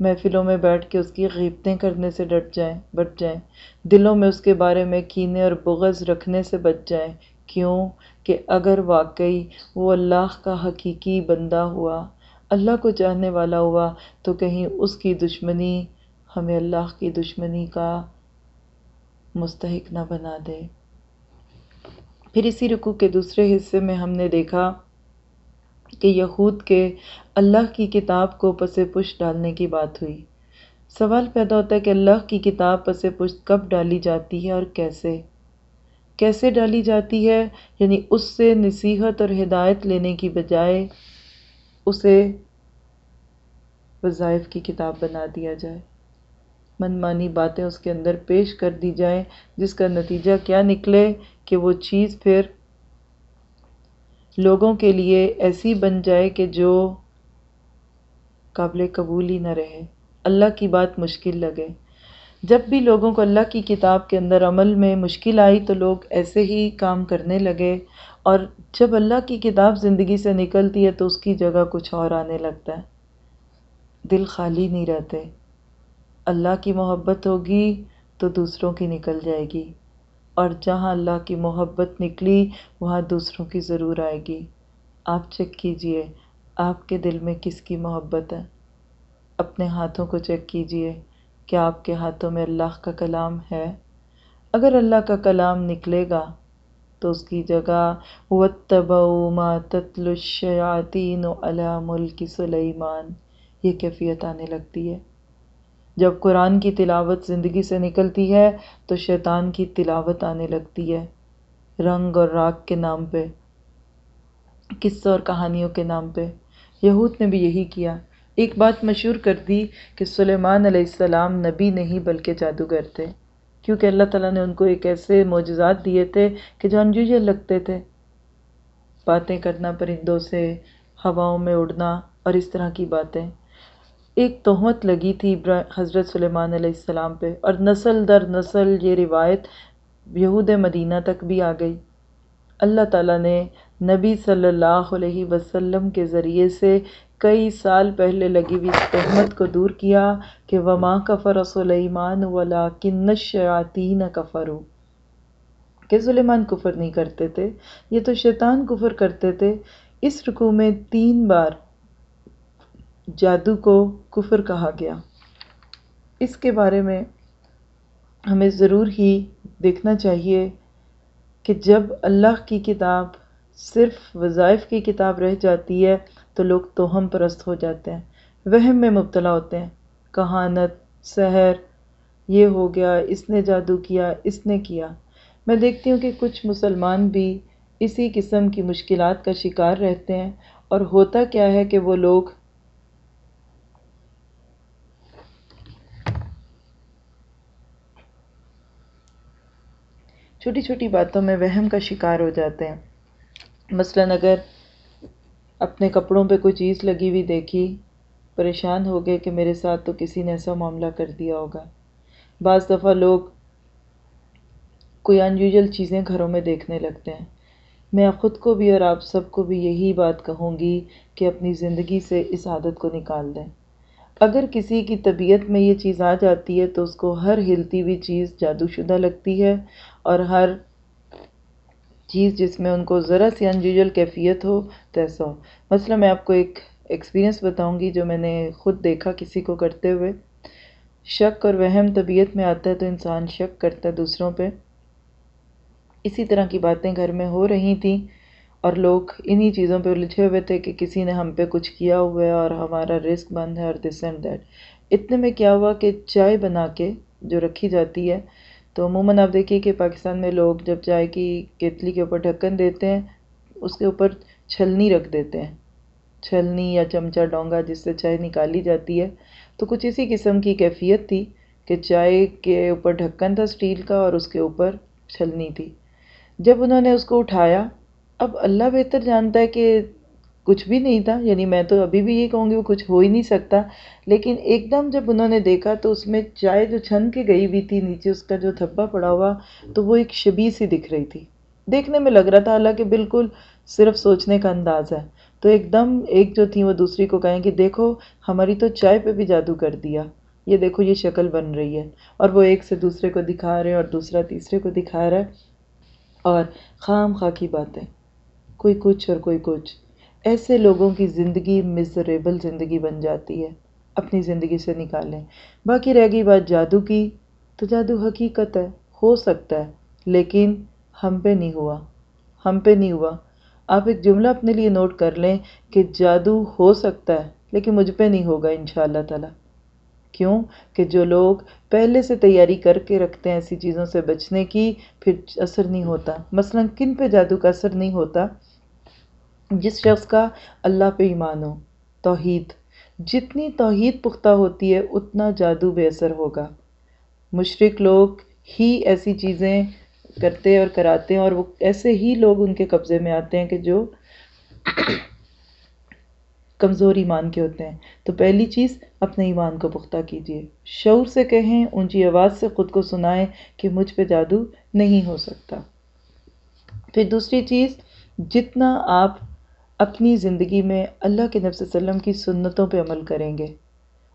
محفلوں میں بیٹھ کے اس کی غیبتیں کرنے سے ڈر جائیں بٹ جائیں۔ دلوں میں اس کے بارے میں کینے اور بغض رکھنے سے بچ جائیں۔ کیوں؟ کہ اگر واقعی وہ اللہ کا حقیقی بندہ ہوا، اللہ کو چاہنے والا ہوا، تو کہیں اس کی دشمنی ہمیں اللہ کی دشمنی کا مستحق نہ بنا دے۔ پھر اسی رکو کے دوسرے حصے میں ہم نے دیکھا کہ یہود کے اللہ کی کتاب کو پس پش ڈالنے کی بات ہوئی۔ سوال پیدا ہوتا ہے کہ اللہ کی کتاب پس پش کب ڈالی جاتی ہے اور کیسے؟ کیسے ڈالی جاتی ہے؟ یعنی اس سے نصیحت اور ہدایت لینے کی بجائے اسے وظائف کی کتاب بنا دیا جائے۔ من مانی باتیں اس کے اندر پیش کر دی جائیں، جس کا نتیجہ کیا نکلے کہ وہ چیز پھر لوگوں کے لیے ایسی بن جائے کہ جو قابل قبول ہی نہ رہے۔ اللہ کی بات مشکل لگے۔ جب بھی لوگوں کو اللہ کی کتاب کے اندر عمل میں مشکل آئی تو لوگ ایسے ہی کام کرنے لگے اور جب اللہ کی کتاب زندگی سے نکلتی ہے تو اس کی جگہ کچھ اور آنے لگتا ہے۔ دل خالی نہیں رہتے۔ اللہ کی محبت ہوگی تو دوسروں کی نکل جائے گی، اور جہاں اللہ کی محبت نکلی، وہاں دوسروں کی ضرور آئے گی۔ آپ چیک کیجیے، آپ کے دل میں کس کی محبت ہے؟ اپنے ہاتھوں کو چیک کیجیے، کیا آپ کے ہاتھوں میں اللہ کا کلام ہے؟ اگر اللہ کا کلام نکلے گا تو اس کی جگہ، وَاتَّبَعُوا مَا تَتْلُ الشَّيَاطِينُ عَلَى مُلْكِ سُلَيْمَانَ۔ یہ کیفیت آنے لگتی ہے۔ جب قرآن کی تلاوت زندگی سے نکلتی ہے تو شیطان کی تلاوت آنے لگتی ہے۔ رنگ اور راگ کے نام پہ قصوں اور کہانیوں کے نام پہ۔ یہود نے بھی یہی کیا۔ ایک بات مشہور کر دی کہ سلیمان علیہ السلام نبی نہیں بلکہ جادوگر تھے، کیونکہ اللہ تعالیٰ نے ان کو ایک ایسے معجزات دیے تھے کہ جو انجوجے لگتے تھے۔ باتیں کرنا پرندوں سے، ہواؤں میں اڑنا اور اس طرح کی باتیں۔ ایک تہمت لگی تھی حضرت سلیمان علیہ السلام پہ اور نسل در نسل یہ روایت یہود مدینہ تک بھی آ گئی۔ اللہ تعالیٰ نے نبی صلی اللہ علیہ وسلم کے ذریعے سے کئی سال پہلے لگی ہوئی اس تہمت کو دور کیا کہ وما کفر سلیمان ولا کن شیاطین کفر ہو کہ سلیمان کفر نہیں کرتے تھے، یہ تو شیطان کفر کرتے تھے۔ اس رکوع میں تین بار جادو کو کفر کہا گیا۔ اس کے بارے میں ہمیں ضرور ہی دیکھنا چاہیے کہ جب اللہ کی کتاب صرف وظائف کی کتاب رہ جاتی ہے تو لوگ توہم پرست ہو جاتے ہیں، وہم میں مبتلا ہوتے ہیں۔ کہانت، سحر، یہ ہو گیا، اس نے جادو کیا، اس نے کیا۔ میں دیکھتی ہوں کہ کچھ مسلمان بھی اسی قسم کی مشکلات کا شکار رہتے ہیں اور ہوتا کیا ہے کہ وہ لوگ چھوٹی چھوٹی باتوں میں وہم کا شکار ہو جاتے ہیں۔ مثلاً اگر اپنے کپڑوں پہ کوئی چیز لگی ہوئی دیکھی، پریشان ہو گئے کہ میرے ساتھ تو کسی نے ایسا معاملہ کر دیا ہوگا۔ بعض دفعہ لوگ کوئی انیوژل چیزیں گھروں میں دیکھنے لگتے ہیں۔ میں خود کو بھی اور آپ سب کو بھی یہی بات کہوں گی کہ اپنی زندگی سے اس عادت کو نکال دیں۔ اگر کسی کی طبیعت میں یہ چیز آ جاتی ہے تو اس کو ہر ہلتی ہوئی چیز جادو شدہ لگتی ہے اور ہر چیز جس میں ان کو ذرا سی انیوژل کیفیت ہو، تو ایسا ہو۔ مثلا میں آپ کو ایک ایکسپیرینس بتاؤں گی جو میں نے خود دیکھا کسی کو کرتے ہوئے۔ شک اور وہم طبیعت میں آتا ہے تو انسان شک کرتا ہے دوسروں پہ۔ اسی طرح کی باتیں گھر میں ہو رہی تھیں اور لوگ انہی چیزوں پہ الجھے ہوئے تھے کہ کسی نے ہم پہ کچھ کیا ہوا ہے اور ہمارا رسک بند ہے اور دس اینڈ دیٹ اتنے میں کیا ہوا کہ چائے بنا کے جو رکھی جاتی ہے تو عموماً آپ دیکھیے کہ پاکستان میں لوگ جب چائے کی کیتلی کے اوپر ڈھکن دیتے ہیں، اس کے اوپر چھلنی رکھ دیتے ہیں۔ چھلنی یا چمچہ ڈونگا جس سے چائے نکالی جاتی ہے۔ تو کچھ اسی قسم کی کیفیت تھی کہ چائے کے اوپر ڈھکن تھا اسٹیل کا، اور اس کے اوپر چھلنی تھی۔ جب انہوں نے اس کو اٹھایا، اب اللہ بہتر جانتا ہے کہ کچھ بھی نہیں تھا۔ یعنی میں تو ابھی بھی یہ کہوں گی، وہ کچھ ہو ہی نہیں سکتا۔ لیکن ایک دم جب انہوں نے دیکھا تو اس میں چائے جو چھن کے گئی ہوئی تھی نیچے، اس کا جو تھبا پڑا ہوا، تو وہ ایک شبی سی دکھ رہی تھی۔ دیکھنے میں لگ رہا تھا، حالانکہ بالکل صرف سوچنے کا انداز ہے۔ تو ایک دم ایک جو تھی، وہ دوسری کو کہیں کہ دیکھو، ہماری تو چائے پہ بھی جادو کر دیا۔ یہ دیکھو، یہ شکل بن رہی ہے۔ اور وہ ایک سے دوسرے کو دکھا رہے اور دوسرا تیسرے کو دکھا رہا ہے۔ اور خام خواہ کی باتیں۔ کوئی کچھ اور کوئی کچھ۔ ایسے لوگوں کی زندگی مزریبل زندگی بن جاتی ہے۔ اپنی زندگی سے نکالیں۔ باقی رہ گئی بات جادو کی۔ تو جادو حقیقت ہے، ہو سکتا ہے، لیکن ہم پہ نہیں ہوا۔ ہم پہ نہیں ہوا۔ آپ ایک جملہ اپنے لیے نوٹ کر لیں کہ جادو ہو سکتا ہے، لیکن مجھ پہ نہیں ہوگا ان شاء اللہ تعالیٰ۔ کیوں؟ کہ جو لوگ پہلے سے تیاری کر کے رکھتے ہیں ایسی چیزوں سے بچنے کی، پھر اثر نہیں ہوتا۔ مثلا کن پہ جادو کا اثر نہیں ہوتا؟ جس شخص کا اللہ پہ ایمان ہو، توحید۔ جتنی توحید پختہ ہوتی ہے، اتنا جادو بے اثر ہوگا۔ مشرق لوگ ہی ایسی چیزیں کرتے اور کراتے ہیں اور وہ ایسے ہی لوگ ان کے قبضے میں آتے ہیں کہ جو کمزور ایمان کے ہوتے ہیں۔ تو پہلی چیز، اپنے ایمان کو پختہ کیجیے شعور سے کہیں، اونچی آواز سے خود کو سنائیں کہ مجھ پہ جادو نہیں ہو سکتا۔ پھر دوسری چیز، جتنا آپ اپنی زندگی میں اللہ کے نفس وسلم کی سنتوں پہ عمل کریں گے۔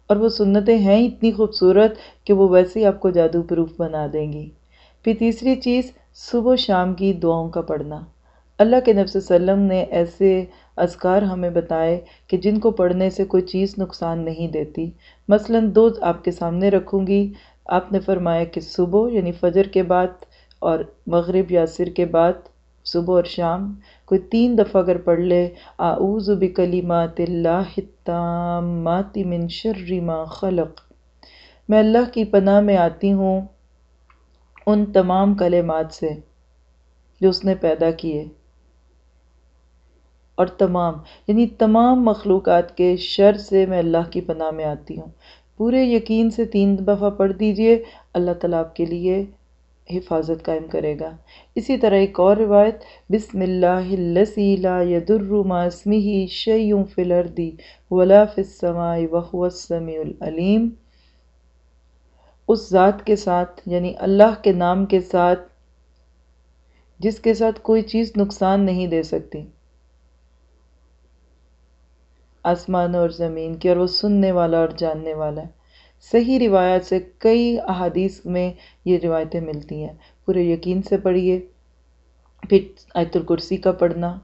اور وہ سنتیں ہیں اتنی خوبصورت کہ وہ ویسے ہی آپ کو جادو پروف بنا دیں گی۔ پھر تیسری چیز، صبح و شام کی دعاؤں کا پڑھنا۔ اللہ کے نفس وسلم نے ایسے اذکار ہمیں بتائے کہ جن کو پڑھنے سے کوئی چیز نقصان نہیں دیتی۔ مثلا دو آپ کے سامنے رکھوں گی۔ آپ نے فرمایا کہ صبح یعنی فجر کے بعد، اور مغرب یا عصر کے بعد صبح اور شام کوئی تین دفعہ اگر پڑھ لے، اعوذ بکلمات اللہ التامات من شر ما خلق۔ میں اللہ کی پناہ میں آتی ہوں ان تمام کلمات سے جو اس نے پیدا کیے۔ اور تمام یعنی تمام مخلوقات کے شر سے میں اللہ کی پناہ میں آتی ہوں۔ پورے یقین سے تین دفعہ پڑھ دیجیے، اللہ تعالیٰ آپ کے لیے حفاظت قائم کرے گا۔ اسی طرح ایک اور روایت، بسم اللہ لا يدر ما اسمه شیء فی الارض ولا فی السماء وهو السمیع العلیم۔ اس ذات کے ساتھ یعنی اللہ کے نام کے ساتھ، جس کے ساتھ کوئی چیز نقصان نہیں دے سکتی۔ آسمان اور زمین کی، اور وہ سننے والا اور جاننے والا۔ ہے صحیح روایات سے کئی احادیث میں یہ روایتیں ملتی ہیں۔ پورے یقین سے پڑھیے۔ پھر آیت الکرسی کا پڑھنا۔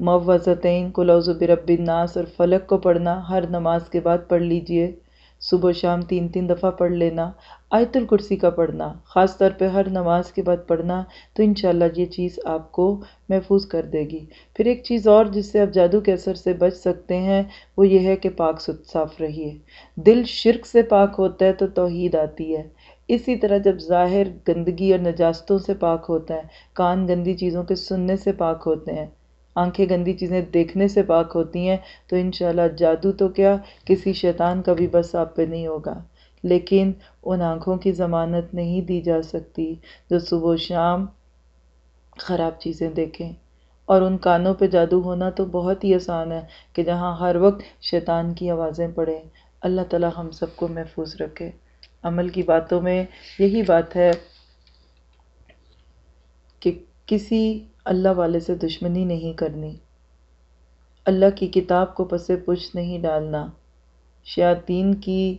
معوضتین کو لوز برب الناس اور فلک کو پڑھنا۔ ہر نماز کے بعد پڑھ لیجیے۔ صبح و شام تین تین دفعہ پڑھ لینا، آیت الکرسی کا پڑھنا، خاص طور پہ ہر نماز کے بعد پڑھنا، تو انشاءاللہ یہ چیز آپ کو محفوظ کر دے گی۔ پھر ایک چیز اور جس سے آپ جادو کے اثر سے بچ سکتے ہیں، وہ یہ ہے کہ پاک صاف رہیے۔ دل شرک سے پاک ہوتا ہے تو توحید آتی ہے۔ اسی طرح جب ظاہر گندگی اور نجاستوں سے پاک ہوتا ہے، کان گندی چیزوں کے سننے سے پاک ہوتے ہیں۔ آنکھیں گندی چیزیں دیکھنے سے پاک ہوتی ہیں، تو انشاءاللہ جادو تو کیا کسی شیطان کا بھی بس آپ پہ نہیں ہوگا۔ لیکن ان آنکھوں کی ضمانت نہیں دی جا سکتی جو صبح و شام خراب چیزیں دیکھیں۔ اور ان کانوں پہ جادو ہونا تو بہت ہی آسان ہے کہ جہاں ہر وقت شیطان کی آوازیں پڑیں اللہ تعالیٰ ہم سب کو محفوظ رکھے۔ عمل کی باتوں میں یہی بات ہے کہ کسی اللہ والے سے دشمنی نہیں کرنی۔ اللہ کی کتاب کو پس پش نہیں ڈالنا۔ شیاطین کی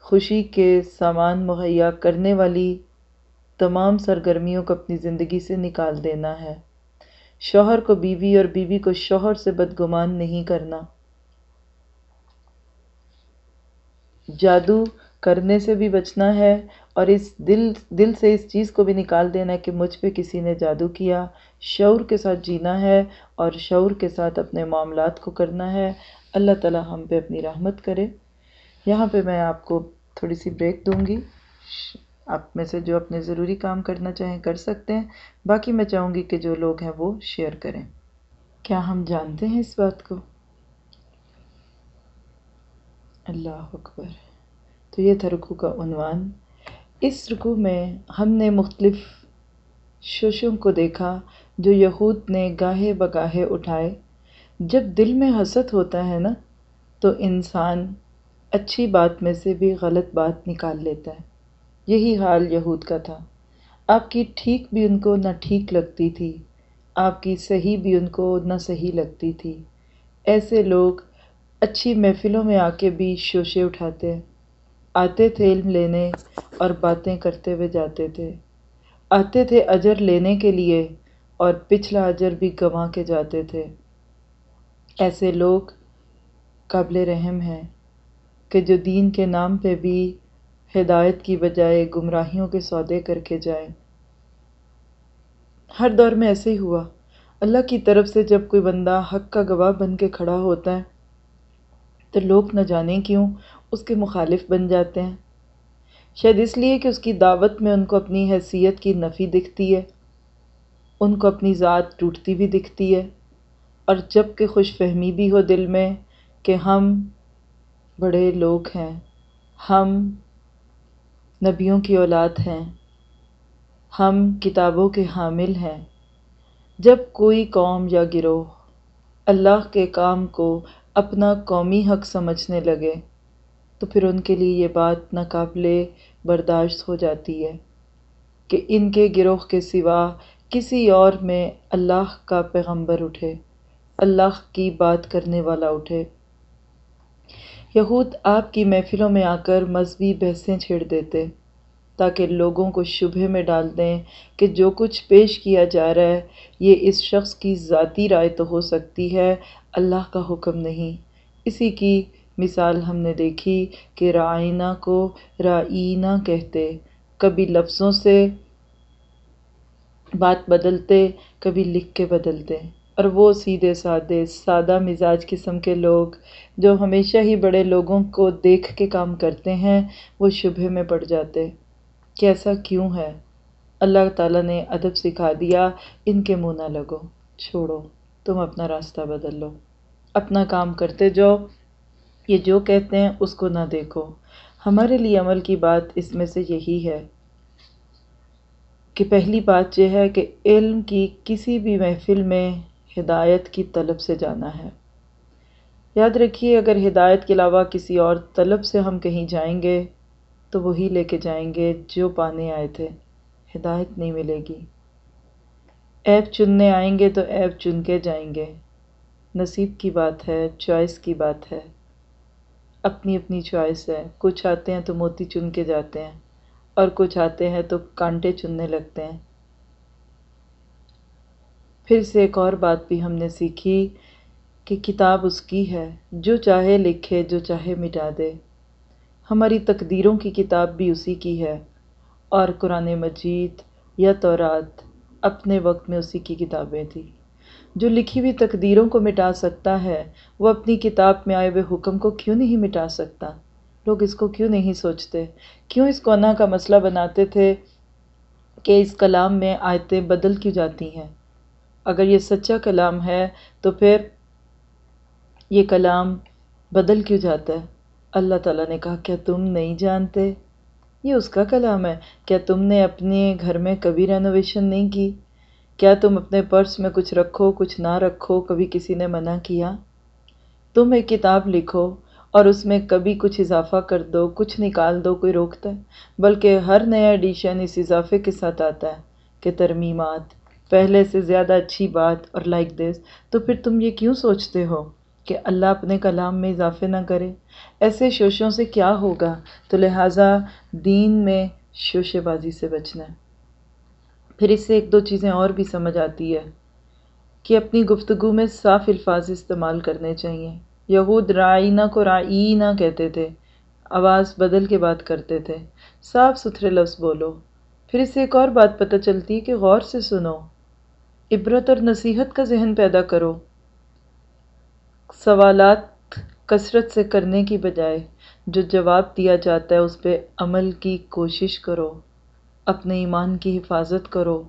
خوشی کے سامان مہیا کرنے والی تمام سرگرمیوں کو اپنی زندگی سے نکال دینا ہے۔ شوہر کو بیوی اور بیوی کو شوہر سے بدگمان نہیں کرنا۔ جادو کرنے سے بھی بچنا ہے اور اس دل دل سے اس چیز کو بھی نکال دینا ہے کہ مجھ پہ کسی نے جادو کیا۔ شعور کے ساتھ جینا ہے اور شعور کے ساتھ اپنے معاملات کو کرنا ہے۔ اللہ تعالیٰ ہم پہ اپنی رحمت کرے۔ یہاں پہ میں آپ کو تھوڑی سی بریک دوں گی۔ آپ میں سے جو اپنے ضروری کام کرنا چاہیں کر سکتے ہیں۔ باقی میں چاہوں گی کہ جو لوگ ہیں وہ شیئر کریں۔ کیا ہم جانتے ہیں اس بات کو؟ اللہ اکبر۔ تو یہ تھا رکو کا عنوان اس رکو میں ہم نے مختلف شوشوں کو دیکھا جو یہود نے گاہے بگاہے اٹھائے۔ جب دل میں حسد ہوتا ہے نا، تو انسان اچھی بات میں سے بھی غلط بات نکال لیتا ہے۔ یہی حال یہود کا تھا۔ آپ کی ٹھیک بھی ان کو نہ ٹھیک لگتی تھی، آپ کی صحیح بھی ان کو نہ صحیح لگتی تھی۔ ایسے لوگ اچھی محفلوں میں آ کے بھی شوشے اٹھاتے ہیں۔ آتے تھے علم لینے اور باتیں کرتے ہوئے جاتے تھے۔ آتے تھے اجر لینے کے لیے اور پچھلا اجر بھی گنوا کے جاتے تھے۔ ایسے لوگ قابل رحم ہیں کہ جو دین کے نام پہ بھی ہدایت کی بجائے گمراہیوں کے سودے کر کے جائیں۔ ہر دور میں ایسے ہی ہوا۔ اللہ کی طرف سے جب کوئی بندہ حق کا گواہ بن کے کھڑا ہوتا ہے تو لوگ نہ جانیں کیوں اس کے مخالف بن جاتے ہیں۔ شاید اس لیے کہ اس کی دعوت میں ان کو اپنی حیثیت کی نفی دکھتی ہے، ان کو اپنی ذات ٹوٹتی بھی دکھتی ہے، اور جبکہ خوش فہمی بھی ہو دل میں کہ ہم بڑے لوگ ہیں، ہم نبیوں کی اولاد ہیں، ہم کتابوں کے حامل ہیں۔ جب کوئی قوم یا گروہ اللہ کے کام کو اپنا قومی حق سمجھنے لگے تو پھر ان کے لیے یہ بات ناقابل برداشت ہو جاتی ہے کہ ان کے گروہ کے سوا کسی اور میں اللہ کا پیغمبر اٹھے، اللہ کی بات کرنے والا اٹھے۔ یہود آپ کی محفلوں میں آ کر مذہبی بحثیں چھیڑ دیتے، تاکہ لوگوں کو شبہ میں ڈال دیں کہ جو کچھ پیش کیا جا رہا ہے، یہ اس شخص کی ذاتی رائے تو ہو سکتی ہے، اللہ کا حکم نہیں۔ اسی کی مثال ہم نے دیکھی کہ رائنا کو رائینہ کہتے، کبھی لفظوں سے بات بدلتے، کبھی لکھ کے بدلتے۔ اور وہ سیدھے سادے، سادہ مزاج قسم کے لوگ جو ہمیشہ ہی بڑے لوگوں کو دیکھ کے کام کرتے ہیں، وہ شبہ میں پڑ جاتے۔ کہ ایسا کیوں ہے؟ اللہ تعالیٰ نے ادب سکھا دیا، ان کے منہ نہ لگو، چھوڑو، تم اپنا راستہ بدل لو۔ اپنا کام کرتے جاؤ یہ جو کہتے ہیں اس کو نہ دیکھو۔ ہمارے لیے عمل کی بات اس میں سے یہی ہے کہ پہلی بات یہ ہے کہ علم کی کسی بھی محفل میں ہدایت کی طلب سے جانا ہے۔ یاد رکھیے، اگر ہدایت کے علاوہ کسی اور طلب سے ہم کہیں جائیں گے، تو وہی لے کے جائیں گے جو پانے آئے تھے۔ ہدایت نہیں ملے گی۔ ایپ چننے آئیں گے تو ایپ چن کے جائیں گے۔ نصیب کی بات ہے، چوائس کی بات ہے۔ اپنی اپنی چوائس ہے۔ کچھ آتے ہیں تو موتی چن کے جاتے ہیں، اور کچھ آتے ہیں تو کانٹے چننے لگتے ہیں۔ پھر سے ایک اور بات بھی ہم نے سیکھی کہ کتاب اس کی ہے، جو چاہے لکھے، جو چاہے مٹا دے۔ ہماری تقدیروں کی کتاب بھی اسی کی ہے، اور قرآن مجید یا تورات اپنے وقت میں اسی کی کتابیں تھیں۔ جو لکھی ہوئی تقدیروں کو مٹا سکتا ہے، وہ اپنی کتاب میں آئے ہوئے حکم کو کیوں نہیں مٹا سکتا؟ لوگ اس کو کیوں نہیں سوچتے؟ کیوں اس کو کا مسئلہ بناتے تھے کہ اس کلام میں آیتیں بدل کیوں جاتی ہیں؟ اگر یہ سچا کلام ہے تو پھر یہ کلام بدل کیوں جاتا ہے؟ اللہ تعالیٰ نے کہا، کیا تم نہیں جانتے؟ یہ اس کا کلام ہے۔ کیا تم نے اپنے گھر میں کبھی رینوویشن نہیں کی؟ کیا تم اپنے پرس میں کچھ رکھو، کچھ نہ رکھو، کبھی کسی نے منع کیا؟ تم ایک کتاب لکھو اور اس میں کبھی کچھ اضافہ کر دو، کچھ نکال دو، کوئی روکتا ہے؟ بلکہ ہر نیا ایڈیشن اس اضافے کے ساتھ آتا ہے کہ ترمیمات، پہلے سے زیادہ اچھی بات اور لائک دس تو پھر تم یہ کیوں سوچتے ہو کہ اللہ اپنے کلام میں اضافے نہ کرے؟ ایسے شوشوں سے کیا ہوگا؟ تو لہٰذا دین میں شوشے بازی سے بچنا ہے۔ پھر اس سے ایک دو چیزیں اور بھی سمجھ آتی ہے کہ اپنی گفتگو میں صاف الفاظ استعمال کرنے چاہیے۔ یہود رائینہ کو رائینہ کہتے تھے، آواز بدل کے بات کرتے تھے۔ صاف ستھرے لفظ بولو۔ پھر اس سے ایک اور بات پتہ چلتی ہے کہ غور سے سنو۔ عبرت اور نصیحت کا ذہن پیدا کرو۔ سوالات کثرت سے کرنے کی بجائے جو جواب دیا جاتا ہے، اس پہ عمل کی کوشش کرو۔ اپنے ایمان کی حفاظت کرو۔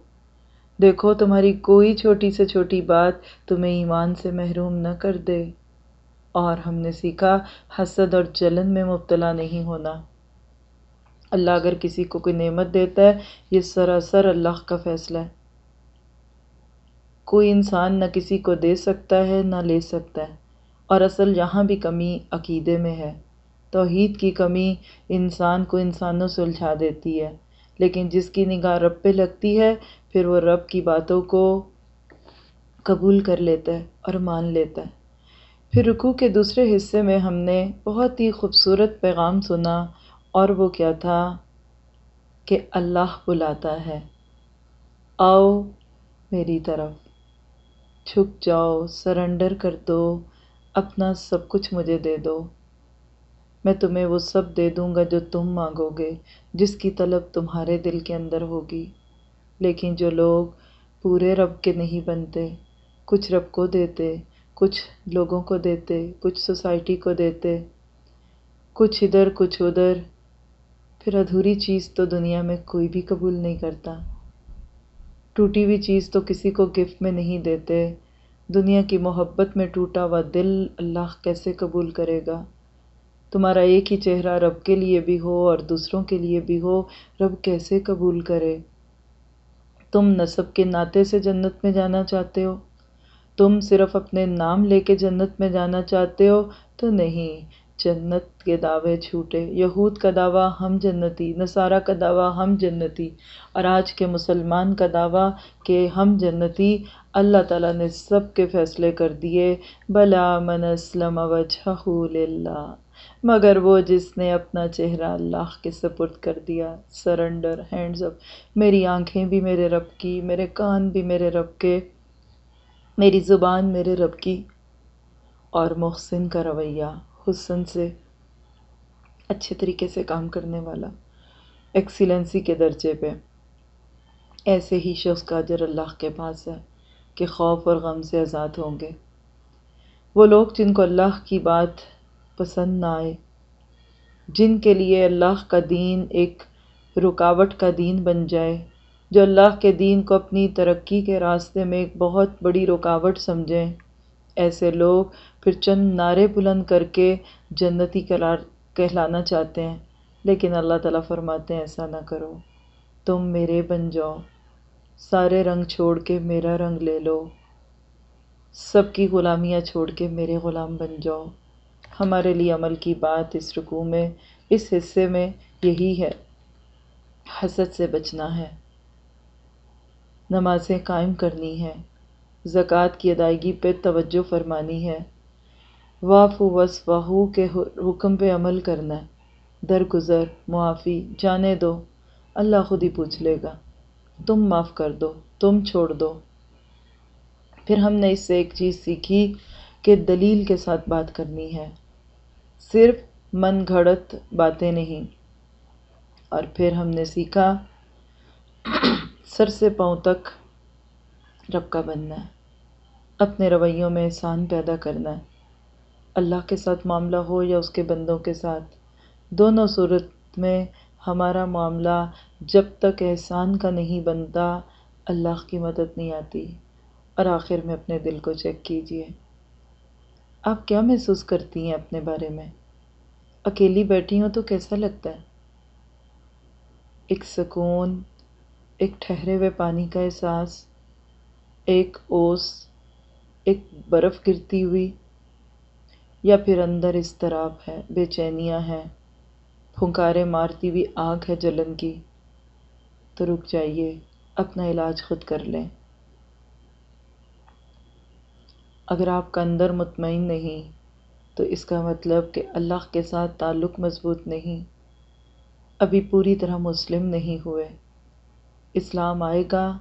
دیکھو، تمہاری کوئی چھوٹی سے چھوٹی بات تمہیں ایمان سے محروم نہ کر دے۔ اور ہم نے سیکھا، حسد اور جلن میں مبتلا نہیں ہونا۔ اللہ اگر کسی کو کوئی نعمت دیتا ہے، یہ سراسر اللہ کا فیصلہ ہے۔ کوئی انسان نہ کسی کو دے سکتا ہے، نہ لے سکتا ہے۔ اور اصل یہاں بھی کمی عقیدے میں ہے۔ توحید کی کمی انسان کو انسانوں سے الجھا دیتی ہے۔ لیکن جس کی نگاہ رب پہ لگتی ہے، پھر وہ رب کی باتوں کو قبول کر لیتا ہے اور مان لیتا ہے۔ پھر رکوع کے دوسرے حصے میں ہم نے بہت ہی خوبصورت پیغام سنا اور وہ کیا تھا کہ اللہ بلاتا ہے۔ آؤ میری طرف چھک جاؤ، سرنڈر کر دو، اپنا سب کچھ مجھے دے دو۔ میں تمہیں وہ سب دے دوں گا جو تم مانگو گے، جس کی طلب تمہارے دل کے اندر ہوگی۔ لیکن جو لوگ پورے رب کے نہیں بنتے، کچھ رب کو دیتے، کچھ لوگوں کو دیتے، کچھ سوسائٹی کو دیتے، کچھ ادھر کچھ ادھر، پھر ادھوری چیز تو دنیا میں کوئی بھی قبول نہیں کرتا۔ ٹوٹی ہوئی چیز تو کسی کو گفٹ میں نہیں دیتے۔ دنیا کی محبت میں ٹوٹا ہوا دل اللہ کیسے قبول کرے گا؟ تمہارا ایک ہی چہرہ رب کے لیے بھی ہو اور دوسروں کے لیے بھی ہو، رب کیسے قبول کرے؟ تم نصب کے ناطے سے جنت میں جانا چاہتے ہو؟ تم صرف اپنے نام لے کے جنت میں جانا چاہتے ہو؟ تو نہیں، جنت کے دعوے چھوٹے یہود کا دعویٰ ہم جنتی، نصارہ کا دعویٰ ہم جنتی، اور آج کے مسلمان کا دعویٰ کہ ہم جنتی، اللہ تعالیٰ نے سب کے فیصلے کر دیے، بلا من اسلم وجہ للہ۔ مگر وہ جس نے اپنا چہرہ اللہ کے سپرد کر دیا سرنڈر ہینڈز اپ میری آنکھیں بھی میرے رب کی، میرے کان بھی میرے رب کے، میری زبان میرے رب کی، اور محسن کا رویہ حسن سے اچھے طریقے سے کام کرنے والا ایکسیلنسی کے درجے پہ۔ ایسے ہی شخص کا اجر اللہ کے پاس ہے کہ خوف اور غم سے آزاد ہوں گے۔ وہ لوگ جن کو اللہ کی بات پسند نہ آئے۔ جن کے لیے اللہ کا دین ایک رکاوٹ کا دین بن جائے۔ جو اللہ کے دین کو اپنی ترقی کے راستے میں ایک بہت بڑی رکاوٹ سمجھیں ایسے لوگ پھر چند نعرے بلند کر کے جنتی قرار کہلانا چاہتے ہیں۔ لیکن اللہ تعالیٰ فرماتے ہیں، ایسا نہ کرو۔ تم میرے بن جاؤ۔ سارے رنگ چھوڑ کے میرا رنگ لے لو۔ سب کی غلامیاں چھوڑ کے میرے غلام بن جاؤ۔ ہمارے لیے عمل کی بات اس رکوع میں، اس حصے میں یہی ہے، حسد سے بچنا ہے۔ نمازیں قائم کرنی ہیں، زکوٰۃ کی ادائیگی پہ توجہ فرمانی ہے۔ واف وس واہو کے حکم پہ عمل کرنا ہے۔ درگزر، معافی، جانے دو۔ اللہ خود ہی پوچھ لے گا۔ تم معاف کر دو، تم چھوڑ دو۔ پھر ہم نے اس سے ایک چیز سیکھی کہ دلیل کے ساتھ بات کرنی ہے۔ صرف من گھڑت باتیں نہیں۔ اور پھر ہم نے سیکھا، سر سے پاؤں تک رب کا بننا ہے، اپنے رویوں میں احسان پیدا کرنا ہے۔ اللہ کے ساتھ معاملہ ہو یا اس کے بندوں کے ساتھ، دونوں صورت میں ہمارا معاملہ جب تک احسان کا نہیں بنتا، اللہ کی مدد نہیں آتی۔ اور آخر میں اپنے دل کو چیک کیجیے آپ کیا محسوس کرتی ہیں اپنے بارے میں؟ اکیلی بیٹھی ہوں تو کیسا لگتا ہے؟ ایک سکون، ایک ٹھہرے ہوئے پانی کا احساس، ایک اوس، ایک برف گرتی ہوئی، یا پھر اندر اضطراب ہے، بے چینیاں ہیں، پھنکارے مارتی ہوئی آگ ہے جلن کی۔ تو رک جائیے، اپنا علاج خود کر لیں۔ اگر آپ کا اندر مطمئن نہیں، تو اس کا مطلب کہ اللہ کے ساتھ تعلق مضبوط نہیں۔ ابھی پوری طرح مسلم نہیں ہوئے۔ اسلام آئے گا،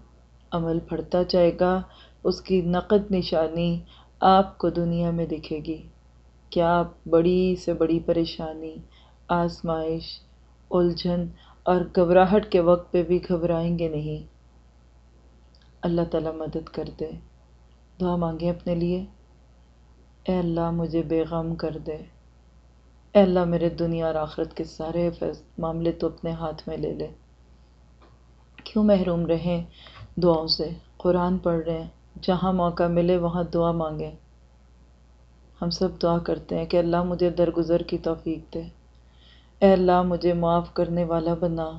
عمل پڑھتا جائے گا، اس کی نقد نشانی آپ کو دنیا میں دکھے گی۔ کیا آپ بڑی سے بڑی پریشانی، آزمائش، الجھن اور گھبراہٹ کے وقت پہ بھی گھبرائیں گے نہیں؟ اللہ تعالیٰ مدد کر دے۔ دعا مانگیں اپنے لیے۔ اے اللہ، مجھے بے غم کر دے۔ اے اللہ، میرے دنیا اور آخرت کے سارے معاملے تو اپنے ہاتھ میں لے لے۔ کیوں محروم رہیں دعاؤں سے؟ قرآن پڑھ رہے ہیں۔ جہاں موقع ملے، وہاں دعا مانگیں۔ ہم سب دعا کرتے ہیں کہ اللہ مجھے درگزر کی توفیق دے۔ اے اللہ، مجھے معاف کرنے والا بنا۔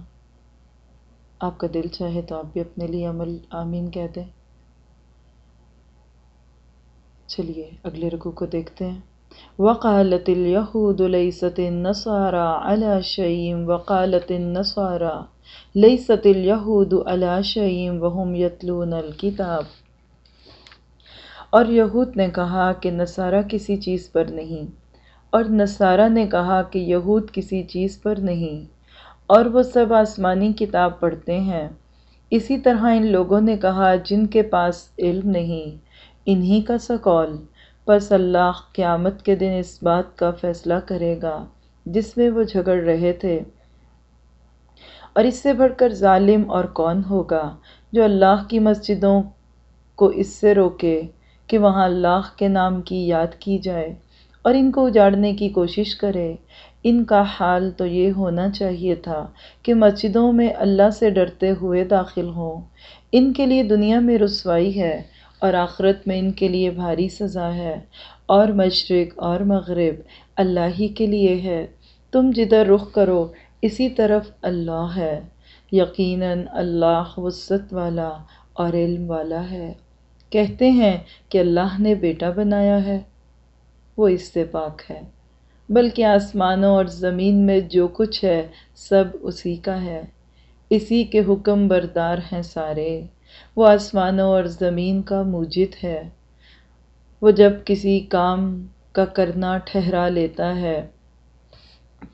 آپ کا دل چاہے تو آپ بھی اپنے لیے عمل، آمین کہہ دیں۔ چلیے، اگلے رکو کو دیکھتے ہیں۔ وقالت اليهود ليست النصارى على شيء وقالت النصارى ليست اليهود على شيء وهم يتلون الكتاب۔ اور یہود نے کہا کہ نصارہ کسی چیز پر نہیں، اور نصارہ نے کہا کہ یہود کسی چیز پر نہیں۔ اور وہ سب آسمانی کتاب پڑھتے ہیں۔ اسی طرح ان لوگوں نے کہا، جن کے پاس علم نہیں۔ انہی کا سا قول، پس اللہ قیامت کے دن اس بات کا فیصلہ کرے گا جس میں وہ جھگڑ رہے تھے۔ اور اس سے بڑھ کر ظالم اور کون ہوگا جو اللہ کی مسجدوں کو اس سے روکے کہ وہاں اللہ کے نام کی یاد کی جائے اور ان کو اجاڑنے کی کوشش کرے۔ ان کا حال تو یہ ہونا چاہیے تھا کہ مسجدوں میں اللہ سے ڈرتے ہوئے داخل ہوں۔ ان کے لیے دنیا میں رسوائی ہے۔ اور آخرت میں ان کے لیے بھاری سزا ہے اور مشرق اور مغرب اللہ ہی کے لیے ہے۔ تم جدھر رخ کرو، اسی طرف اللہ ہے۔ یقیناً اللہ وسط والا اور علم والا ہے۔ کہتے ہیں کہ اللہ نے بیٹا بنایا ہے، وہ اس سے پاک ہے۔ بلکہ آسمانوں اور زمین میں جو کچھ ہے، سب اسی کا ہے۔ اسی کے حکم بردار ہیں سارے۔ وہ آسمانوں اور زمین کا موجد ہے۔ وہ جب کسی کام کا کرنا ٹھہرا لیتا ہے،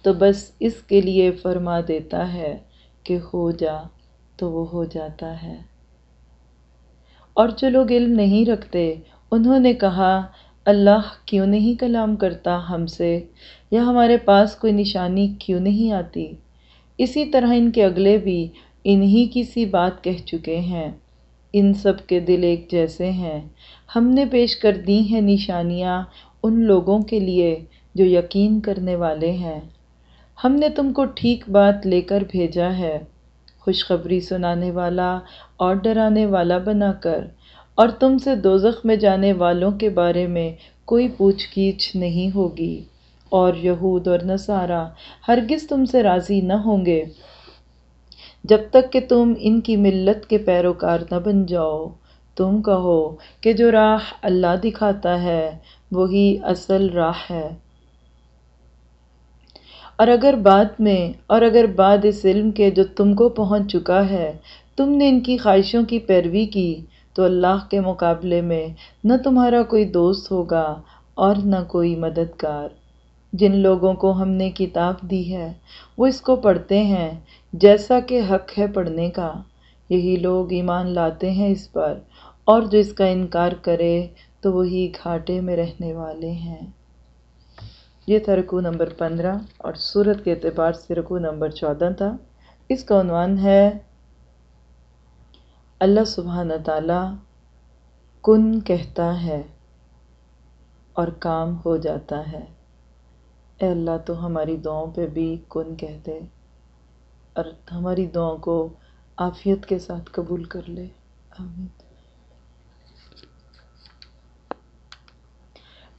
تو بس اس کے لیے فرما دیتا ہے کہ ہو جا، تو وہ ہو جاتا ہے۔ اور جو لوگ علم نہیں رکھتے، انہوں نے کہا، اللہ کیوں نہیں کلام کرتا ہم سے؟ یا ہمارے پاس کوئی نشانی کیوں نہیں آتی؟ اسی طرح ان کے اگلے بھی انہی کی سی بات کہہ چکے ہیں۔ ان سب کے دل ایک جیسے ہیں۔ ہم نے پیش کر دی ہیں نشانیاں ان لوگوں کے لیے جو یقین کرنے والے ہیں۔ ہم نے تم کو ٹھیک بات لے کر بھیجا ہے۔ خوشخبری سنانے والا اور ڈرانے والا بنا کر۔ اور تم سے دوزخ میں جانے والوں کے بارے میں کوئی پوچھ گچھ نہیں ہوگی۔ اور یہود اور نصارہ ہرگز تم سے راضی نہ ہوں گے۔ جب تک کہ تم ان کی ملت کے پیروکار نہ بن جاؤ، تم کہو کہ جو راہ اللہ دکھاتا ہے، وہی اصل راہ ہے۔ اور اگر بعد میں، اور اگر بعد اس علم کے جو تم کو پہنچ چکا ہے، تم نے ان کی خواہشوں کی پیروی کی، تو اللہ کے مقابلے میں نہ تمہارا کوئی دوست ہوگا اور نہ کوئی مددگار۔ جن لوگوں کو ہم نے کتاب دی ہے، وہ اس کو پڑھتے ہیں جیسا کہ حق ہے پڑھنے کا، یہی لوگ ایمان لاتے ہیں اس پر، اور جو اس کا انکار کرے تو وہی گھاٹے میں رہنے والے ہیں۔ یہ تھا رکو نمبر پندرہ اور صورت کے اعتبار سے رکو نمبر چودہ تھا۔ اس کا عنوان ہے، اللہ سبحانہ تعالیٰ کن کہتا ہے اور کام ہو جاتا ہے۔ اے اللہ، تو ہماری دعاؤں پہ بھی کن کہہ دے اور ہماری دعاؤں کو عافیت کے ساتھ قبول کر لے۔ آمین۔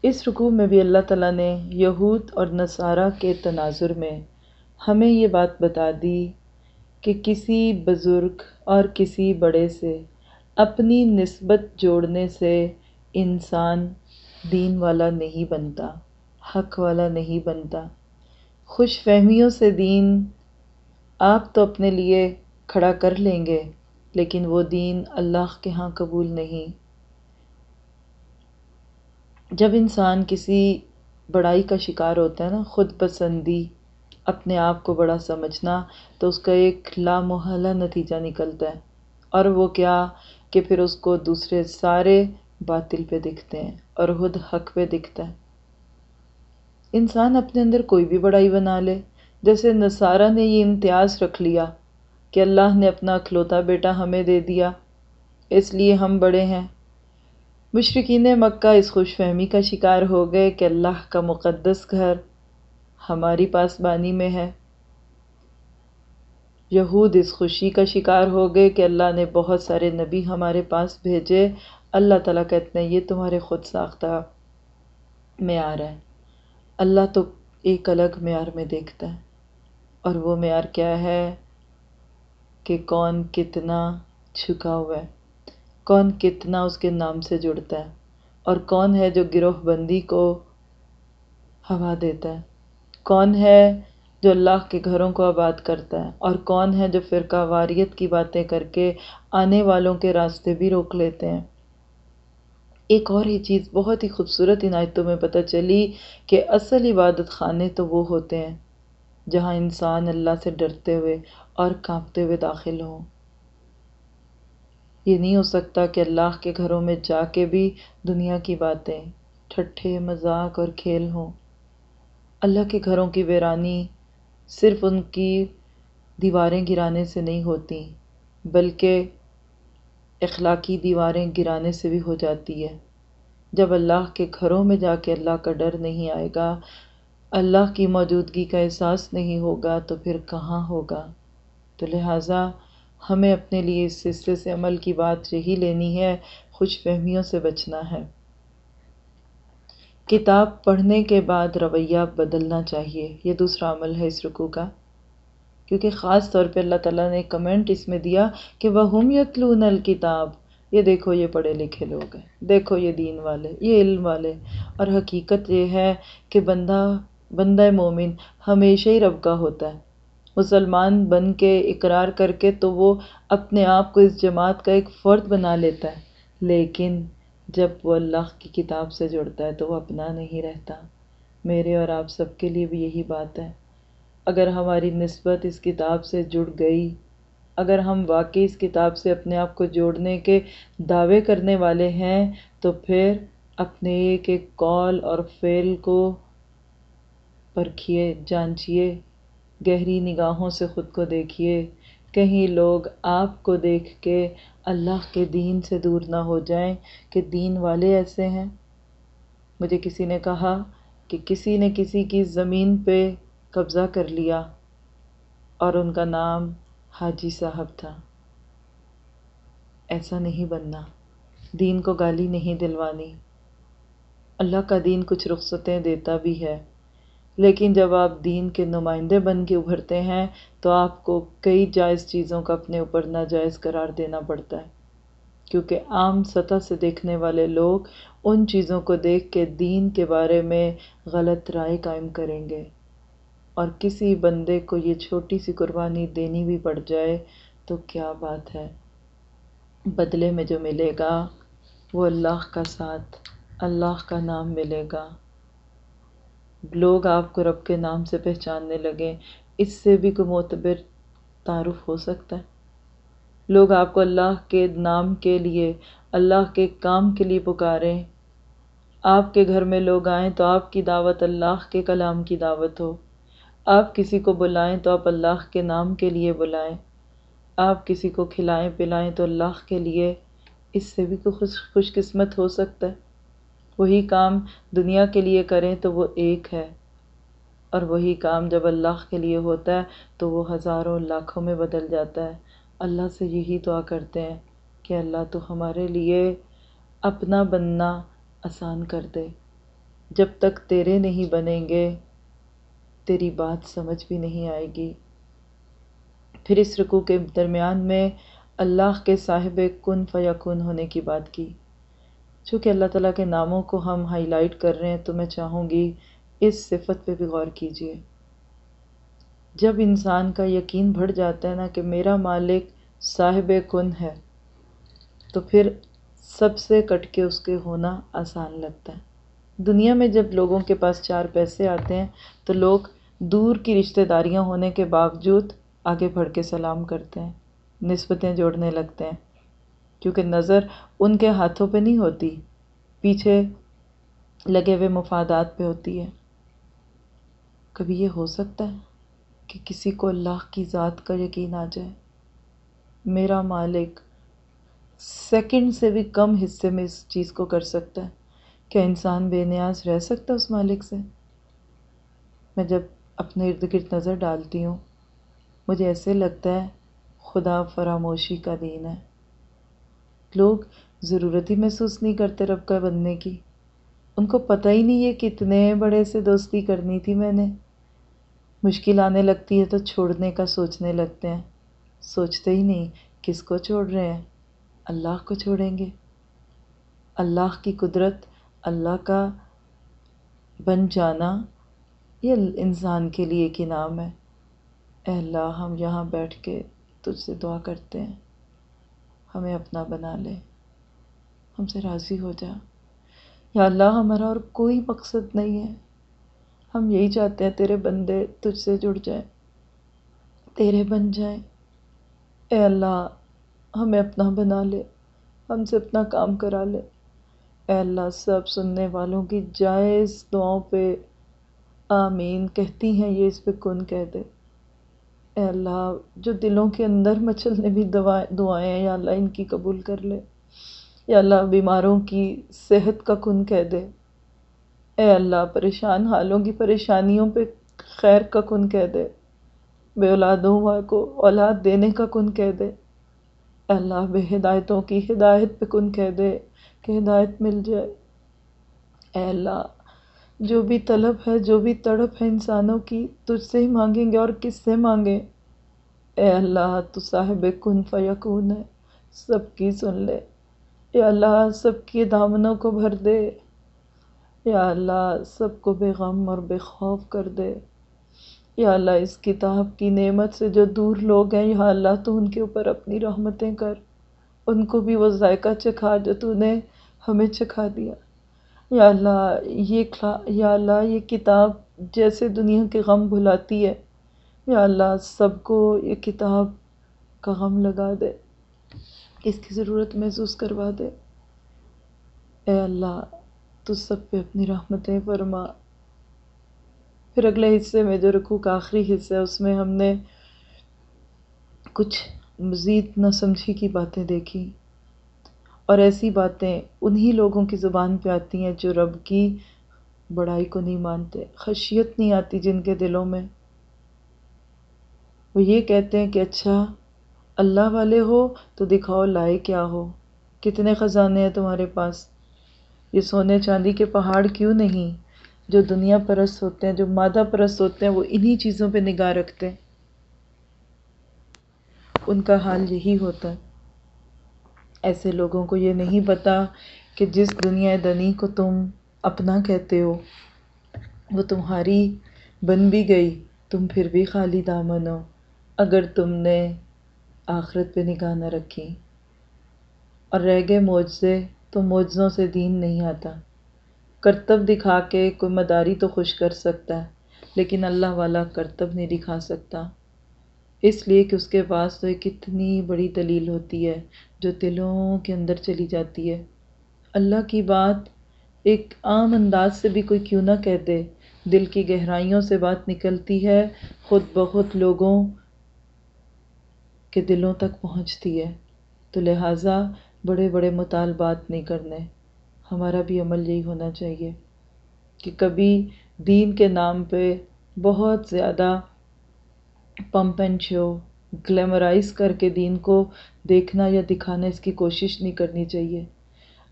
اس رکوع میں بھی اللہ تعالیٰ نے یہود اور نصارہ کے تناظر میں ہمیں یہ بات بتا دی کہ کسی بزرگ اور کسی بڑے سے اپنی نسبت جوڑنے سے انسان دین والا نہیں بنتا، حق والا نہیں بنتا۔ خوش فہمیوں سے دین آپ تو اپنے لیے کھڑا کر لیں گے، لیکن وہ دین اللہ کے ہاں قبول نہیں۔ جب انسان کسی بڑائی کا شکار ہوتا ہے نا، خود پسندی اپنے آپ کو بڑا سمجھنا، تو اس کا ایک لامحالہ نتیجہ نکلتا ہے۔ اور وہ کیا کہ پھر اس کو دوسرے سارے باطل پہ دکھتے ہیں اور خود حق پہ دکھتا ہے۔ انسان اپنے اندر کوئی بھی بڑائی بنا لے۔ جیسے نصارہ نے یہ امتیاز رکھ لیا کہ اللہ نے اپنا اکھلوتا بیٹا ہمیں دے دیا، اس لیے ہم بڑے ہیں۔ مشرقین مکہ اس خوش فہمی کا شکار ہو گئے کہ اللہ کا مقدس گھر ہماری پاسبانی میں ہے۔ یہود اس خوشی کا شکار ہو گئے کہ اللہ نے بہت سارے نبی ہمارے پاس بھیجے۔ اللہ تعالیٰ کہتے ہیں، یہ تمہارے خود ساختہ معیار ہے۔ اللہ تو ایک الگ معیار میں دیکھتا ہے۔ اور وہ معیار کیا ہے کہ کون کتنا چھکا ہوا ہے، کون کتنا اس کے نام سے جڑتا ہے، اور کون ہے جو گروہ بندی کو ہوا دیتا ہے، کون ہے جو اللہ کے گھروں کو آباد کرتا ہے، اور کون ہے جو فرقہ واریت کی باتیں کر کے آنے والوں کے راستے بھی روک لیتے ہیں۔ ایک اور یہ چیز بہت ہی خوبصورت عنایتوں میں پتہ چلی کہ اصل عبادت خانے تو وہ ہوتے ہیں۔ جہاں انسان اللہ سے ڈرتے ہوئے اور کانپتے ہوئے داخل ہوں یہ نہیں ہو سکتا کہ اللہ کے گھروں میں جا کے بھی دنیا کی باتیں ٹھٹھے مذاق اور کھیل ہوں۔ اللہ کے گھروں کی ویرانی صرف ان کی دیواریں گرانے سے نہیں ہوتی، بلکہ اخلاقی دیواریں گرانے سے بھی ہو جاتی ہے۔ جب اللہ کے گھروں میں جا کے اللہ کا ڈر نہیں آئے گا اللہ کی موجودگی کا احساس نہیں ہوگا تو پھر کہاں ہوگا؟ تو لہٰذا ہمیں اپنے لیے اس حصے سے عمل کی بات یہی لینی ہے، خوش فہمیوں سے بچنا ہے۔ کتاب پڑھنے کے بعد رویہ بدلنا چاہیے، یہ دوسرا عمل ہے اس رکو کا۔ کیونکہ خاص طور پہ اللہ تعالیٰ نے کمنٹ اس میں دیا کہ وہ ہم یتلون الکتاب یہ دیکھو یہ پڑھے لکھے لوگ ہیں۔ دیکھو یہ دین والے، یہ علم والے۔ اور حقیقت یہ ہے کہ بندہ بندہ مومن ہمیشہ ہی رب کا ہوتا ہے۔ مسلمان بن کے اقرار کر کے تو وہ اپنے آپ کو اس جماعت کا ایک فرد بنا لیتا ہے، لیکن جب وہ اللہ کی کتاب سے جڑتا ہے تو وہ اپنا نہیں رہتا۔ میرے اور آپ سب کے لیے بھی یہی بات ہے۔ اگر ہماری نسبت اس کتاب سے جڑ گئی، اگر ہم واقعی اس کتاب سے اپنے آپ کو جوڑنے کے دعوے کرنے والے ہیں، تو پھر اپنے ایک ایک کال اور فعل کو پرکھیے، جانچیے، گہری نگاہوں سے خود کو دیکھیے۔ کہیں لوگ آپ کو دیکھ کے اللہ کے دین سے دور نہ ہو جائیں کہ دین والے ایسے ہیں۔ مجھے کسی نے کہا کہ کسی نے کسی کی زمین پہ قبضہ کر لیا اور ان کا نام حاجی صاحب تھا۔ ایسا نہیں بننا۔ دین کو گالی نہیں دلوانی۔ اللہ کا دین کچھ رخصتیں دیتا بھی ہے۔ لیکن جب آپ دین کے نمائندے بن کے ابھرتے ہیں، تو آپ کو کئی جائز چیزوں کا اپنے اوپر ناجائز قرار دینا پڑتا ہے۔ کیونکہ عام سطح سے دیکھنے والے لوگ ان چیزوں کو دیکھ کے دین کے بارے میں غلط رائے قائم کریں گے۔ اور کسی بندے کو یہ چھوٹی سی قربانی دینی بھی پڑ جائے تو کیا بات ہے؟ بدلے میں جو ملے گا، وہ اللہ کا ساتھ، اللہ کا نام ملے گا۔ لوگ آپ کو رب کے نام سے پہچاننے لگیں اس سے بھی کوئی معتبر تعارف ہو سکتا ہے۔ لوگ آپ کو اللہ کے نام کے لیے، اللہ کے کام کے لیے پکاریں۔ آپ کے گھر میں لوگ آئیں تو آپ کی دعوت اللہ کے کلام کی دعوت ہو۔ آپ کسی کو بلائیں تو آپ اللہ کے نام کے لیے بلائیں۔ آپ کسی کو کھلائیں پلائیں تو اللہ کے لیے۔ اس سے بھی کوئی خوش خوش قسمت ہو سکتا ہے۔ وہی کام دنیا کے لیے کریں تو وہ ایک ہے۔ اور وہی کام جب اللہ کے لیے ہوتا ہے تو وہ ہزاروں لاکھوں میں بدل جاتا ہے۔ اللہ سے یہی دعا کرتے ہیں کہ اللہ تو ہمارے لیے اپنا بننا آسان کر دے۔ جب تک تیرے نہیں بنیں گے، تیری بات سمجھ بھی نہیں آئے گی۔ پھر اس رکوع کے درمیان میں اللہ کے صاحب کن فیکن ہونے کی بات کی۔ چونکہ اللہ تعالیٰ کے ناموں کو ہم ہائی لائٹ کر رہے ہیں تو میں چاہوں گی اس صفت پہ بھی غور کیجیے۔ جب انسان کا یقین بڑھ جاتا ہے نا کہ میرا مالک صاحب کن ہے، تو پھر سب سے کٹ کے اس کے ہونا آسان لگتا ہے۔ دنیا میں جب لوگوں کے پاس چار پیسے آتے ہیں، تو لوگ دور کی رشتہ داریاں ہونے کے باوجود آگے بڑھ کے سلام کرتے ہیں، نسبتیں جوڑنے لگتے ہیں۔ کیونکہ نظر ان کے ہاتھوں پہ نہیں ہوتی، پیچھے لگے ہوئے مفادات پہ ہوتی ہے۔ کبھی یہ ہو سکتا ہے کہ کسی کو اللہ کی ذات کا یقین آ جائے۔ میرا مالک سیکنڈ سے بھی کم حصے میں اس چیز کو کر سکتا ہے۔ کیا انسان بے نیاز رہ سکتا ہے اس مالک سے؟ میں جب اپنے ارد گرد نظر ڈالتی ہوں، مجھے ایسے لگتا ہے خدا فراموشی کا دین ہے۔ لوگ ضرورت ہی محسوس نہیں کرتے رب کا بننے کی۔ ان کو پتہ ہی نہیں ہے کتنے بڑے سے دوستی کرنی تھی میں نے۔ مشکل آنے لگتی ہے تو چھوڑنے کا سوچنے لگتے ہیں۔ سوچتے ہی نہیں کس کو چھوڑ رہے ہیں۔ اللہ کو چھوڑیں گے۔ اللہ کی قدرت، اللہ کا بن جانا یہ انسان کے لیے ایک انعام ہے۔ اے اللہ، ہم یہاں بیٹھ کے تجھ سے دعا کرتے ہیں۔ ہمیں اپنا بنا لے۔ ہم سے راضی ہو جا۔ یا اللہ، ہمارا اور کوئی مقصد نہیں ہے۔ ہم یہی چاہتے ہیں تیرے بندے تجھ سے جڑ جائیں۔ تیرے بن جائیں۔ اے اللہ، ہمیں اپنا بنا لے۔ ہم سے اپنا کام کرا لے۔ اے اللہ، سب سننے والوں کی جائز دعاؤں پہ آمین کہتی ہیں، یہ اس پہ کن کہہ دے۔ اے اللہ جو دلوں کے اندر مچلنے بھی دعائیں یا اللہ ان کی قبول کر لے، یا اللہ بیماروں کی صحت کا کن کہہ دے۔ اے اللہ، پریشان حالوں کی پریشانیوں پہ خیر کا کن کہہ دے۔ بے اولادوں کو اولاد دینے کا کن کہہ دے۔ اے اللہ، بے ہدایتوں کی ہدایت پہ کن کہہ دے، کہ ہدایت مل جائے۔ اے اللہ جو بھی طلب ہے، جو بھی تڑپ ہے انسانوں کی، تجھ سے ہی مانگیں گے اور کس سے مانگیں؟ اے اللہ، تو صاحب کن فیکون ہے، سب کی سن لے۔ یا اللہ، سب کی دامنوں کو بھر دے۔ یا اللہ، سب کو بے غم اور بے خوف کر دے۔ یا اللہ، اس کتاب کی نعمت سے جو دور لوگ ہیں، یا اللہ، تو ان کے اوپر اپنی رحمتیں کر۔ ان کو بھی وہ ذائقہ چکھا جو تو نے ہمیں چکھا دیا۔ یا اللہ، یہ یا اللہ، یہ کتاب جیسے دنیا کے غم بھلاتی ہے۔ یا اللہ، سب کو یہ کتاب کا غم لگا دے۔ اس کی ضرورت محسوس کروا دے۔ اے اللہ، تو سب پہ اپنی رحمتیں فرما۔ پھر اگلے حصے میں جو رکوع کا آخری حصہ ہے، اس میں ہم نے کچھ مزید نہ سمجھی کی باتیں دیکھی اور ایسی باتیں انہی لوگوں کی زبان پہ آتی ہیں جو رب کی بڑائی کو نہیں مانتے، خشیت نہیں آتی جن کے دلوں میں۔ وہ یہ کہتے ہیں کہ اچھا اللہ والے ہو تو دکھاؤ لائے کیا ہو۔ کتنے خزانے ہیں تمہارے پاس۔ یہ سونے چاندی کے پہاڑ کیوں نہیں؟ جو دنیا پرست ہوتے ہیں، جو مادہ پرست ہوتے ہیں، وہ انہی چیزوں پہ نگاہ رکھتے ہیں۔ ان کا حال یہی ہوتا ہے۔ ایسے لوگوں کو یہ نہیں پتا کہ جس دنیا دنی کو تم اپنا کہتے ہو، وہ تمہاری بن بھی گئی، تم پھر بھی خالی دامن ہو، اگر تم نے آخرت پہ نگاہ نہ رکھی۔ اور رہ گئے معجزے تو معجزوں سے دین نہیں آتا۔ کرتب دکھا کے کوئی مداری تو خوش کر سکتا ہے، لیکن اللہ والا کرتب نہیں دکھا سکتا۔ اس لیے کہ اس کے پاس تو ایک اتنی بڑی دلیل ہوتی ہے۔ جو دلوں کے اندر چلی جاتی ہے۔ اللہ کی بات ایک عام انداز سے بھی کوئی کیوں نہ کہہ دے۔ دل کی گہرائیوں سے بات نکلتی ہے، خود بخود لوگوں کے دلوں تک پہنچتی ہے۔ تو لہٰذا بڑے بڑے مطالبات نہیں کرنے۔ ہمارا بھی عمل یہی ہونا چاہیے کہ کبھی دین کے نام پہ بہت زیادہ پمپ اینڈ شو، گلیمرائز کر کے دین کو دیکھنا یا دکھانا اس کی کوشش نہیں کرنی چاہیے۔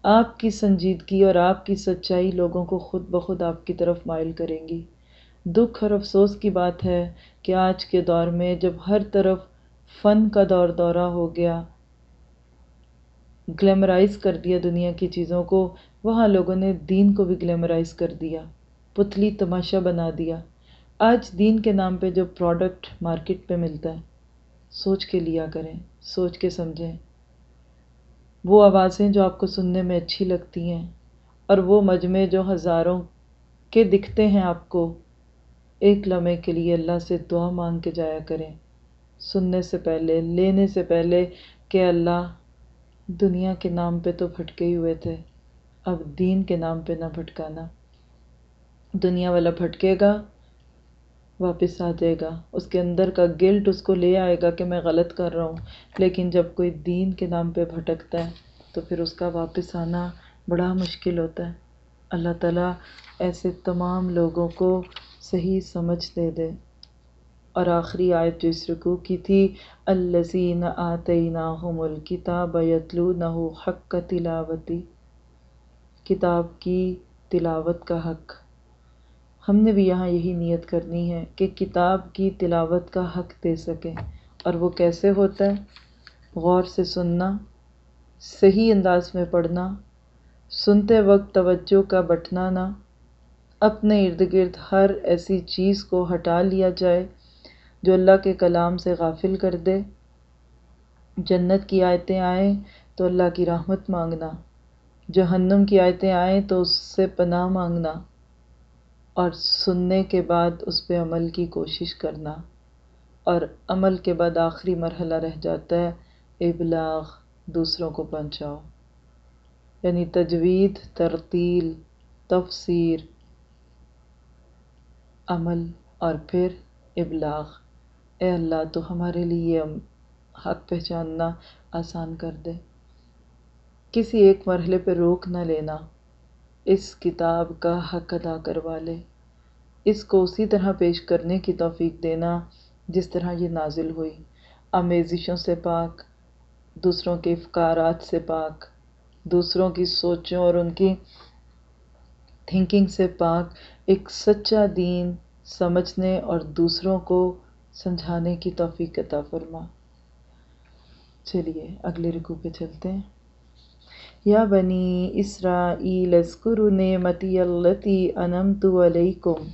آپ کی سنجیدگی اور آپ کی سچائی لوگوں کو خود بخود آپ کی طرف مائل کریں گی۔ دکھ اور افسوس کی بات ہے کہ آج کے دور میں جب ہر طرف فن کا دور دورہ ہو گیا، گلیمرائز کر دیا دنیا کی چیزوں کو، وہاں لوگوں نے دین کو بھی گلیمرائز کر دیا، پتلی تماشا بنا دیا۔ آج دین کے نام پہ جو پروڈکٹ مارکیٹ پہ ملتا ہے، سوچ کے لیا کریں۔ سوچ کے سمجھیں۔ وہ آوازیں جو آپ کو سننے میں اچھی لگتی ہیں اور وہ مجمع جو ہزاروں کے دکھتے ہیں آپ کو، ایک لمحے کے لیے اللہ سے دعا مانگ کے جایا کریں۔ سننے سے پہلے، لینے سے پہلے کہ اللہ دنیا کے نام پہ تو پھٹکے ہی ہوئے تھے۔ اب دین کے نام پہ نہ پھٹکانا دنیا والا پھٹکے گا واپس آ جائے گا۔ اس کے اندر کا گلٹ اس کو لے آئے گا کہ میں غلط کر رہا ہوں۔ لیکن جب کوئی دین کے نام پہ بھٹکتا ہے، تو پھر اس کا واپس آنا بڑا مشکل ہوتا ہے۔ اللہ تعالیٰ ایسے تمام لوگوں کو صحیح سمجھ دے دے۔ اور آخری آیت جو اس رکوع کی تھی الزین آتیناہم الکتاب یتلونہ حق تلاوتی۔ کتاب کی تلاوت کا حق۔ ہم نے بھی یہاں یہی نیت کرنی ہے کہ کتاب کی تلاوت کا حق دے سکیں۔ اور وہ کیسے ہوتا ہے؟ غور سے سننا، صحیح انداز میں پڑھنا، سنتے وقت توجہ کا بٹنا نہ، اپنے ارد گرد ہر ایسی چیز کو ہٹا لیا جائے جو اللہ کے کلام سے غافل کر دے۔ جنت کی آیتیں آئیں تو اللہ کی رحمت مانگنا، جہنم کی آیتیں آئیں تو اس سے پناہ مانگنا۔ اور سننے کے بعد اس پہ عمل کی کوشش کرنا۔ اور عمل کے بعد آخری مرحلہ رہ جاتا ہے، ابلاغ، دوسروں کو پہنچاؤ۔ یعنی تجوید، ترتیل، تفسیر، عمل اور پھر ابلاغ۔ اے اللہ، تو ہمارے لیے حق پہچاننا آسان کر دے۔ کسی ایک مرحلے پہ روک نہ لینا۔ اس کتاب کا حق ادا کروا لے۔ اس کو اسی طرح پیش کرنے کی توفیق دینا جس طرح یہ نازل ہوئی۔ آمیزشوں سے پاک، دوسروں کے افکارات سے پاک، دوسروں کی سوچوں اور ان کی تھنکنگ سے پاک۔ ایک سچا دین سمجھنے اور دوسروں کو سمجھانے کی توفیق عطا فرما۔ چلیے، اگلے رکو پہ چلتے ہیں۔ یا بنی اسرائیل، اذکروا نعمتی اللتی انمت علیکم۔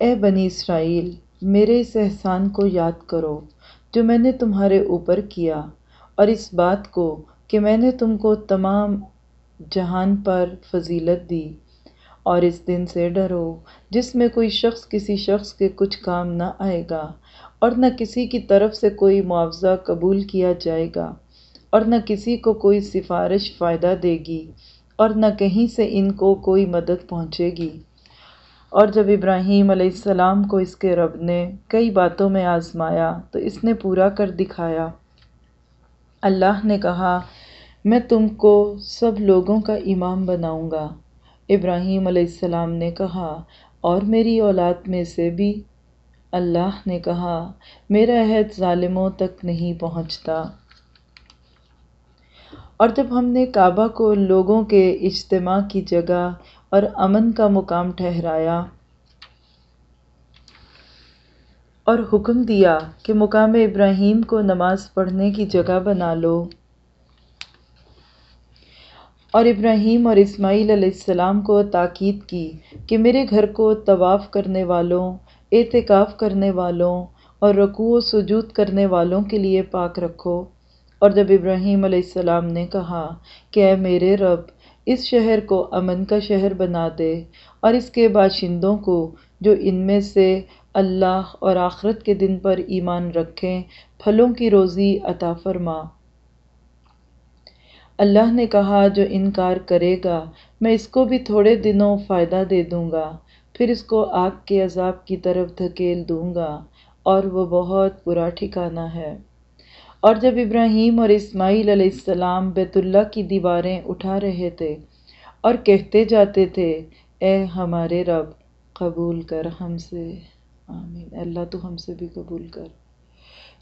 اے بنی اسرائیل، میرے اس احسان کو یاد کرو جو میں نے تمہارے اوپر کیا، اور اس بات کو کہ میں نے تم کو تمام جہان پر فضیلت دی۔ اور اس دن سے ڈرو جس میں کوئی شخص کسی شخص کے کچھ کام نہ آئے گا، اور نہ کسی کی طرف سے کوئی معاوضہ قبول کیا جائے گا۔ اور نہ کسی کو کوئی سفارش فائدہ دے گی اور نہ کہیں سے ان کو کوئی مدد پہنچے گی۔ اور جب ابراہیم علیہ السلام کو اس کے رب نے کئی باتوں میں آزمایا تو اس نے پورا کر دکھایا۔ اللہ نے کہا، میں تم کو سب لوگوں کا امام بناؤں گا۔ ابراہیم علیہ السلام نے کہا، اور میری اولاد میں سے بھی۔ اللہ نے کہا، میرا عہد ظالموں تک نہیں پہنچتا۔ اور جب ہم نے کعبہ کو لوگوں کے اجتماع کی جگہ اور امن کا مقام ٹھہرایا اور حکم دیا کہ مقام ابراہیم کو نماز پڑھنے کی جگہ بنا لو اور ابراہیم اور اسماعیل علیہ السلام کو تاکید کی کہ میرے گھر کو طواف کرنے والوں، اعتکاف کرنے والوں اور رکوع و سجود کرنے والوں کے لیے پاک رکھو۔ اور جب ابراہیم علیہ السلام نے کہا کہ اے میرے رب، اس شہر کو امن کا شہر بنا دے اور اس کے باشندوں کو جو ان میں سے اللہ اور آخرت کے دن پر ایمان رکھیں، پھلوں کی روزی عطا فرما۔ اللہ نے کہا، جو انکار کرے گا، میں اس کو بھی تھوڑے دنوں فائدہ دے دوں گا، پھر اس کو آگ کے عذاب کی طرف دھکیل دوں گا اور وہ بہت برا ٹھکانہ ہے۔ اور جب ابراہیم اور اسماعیل علیہ السلام بیت اللہ کی دیواریں اٹھا رہے تھے اور کہتے جاتے تھے، اے ہمارے رب، قبول کر ہم سے۔ آمین۔ اللہ تو ہم سے بھی قبول کر۔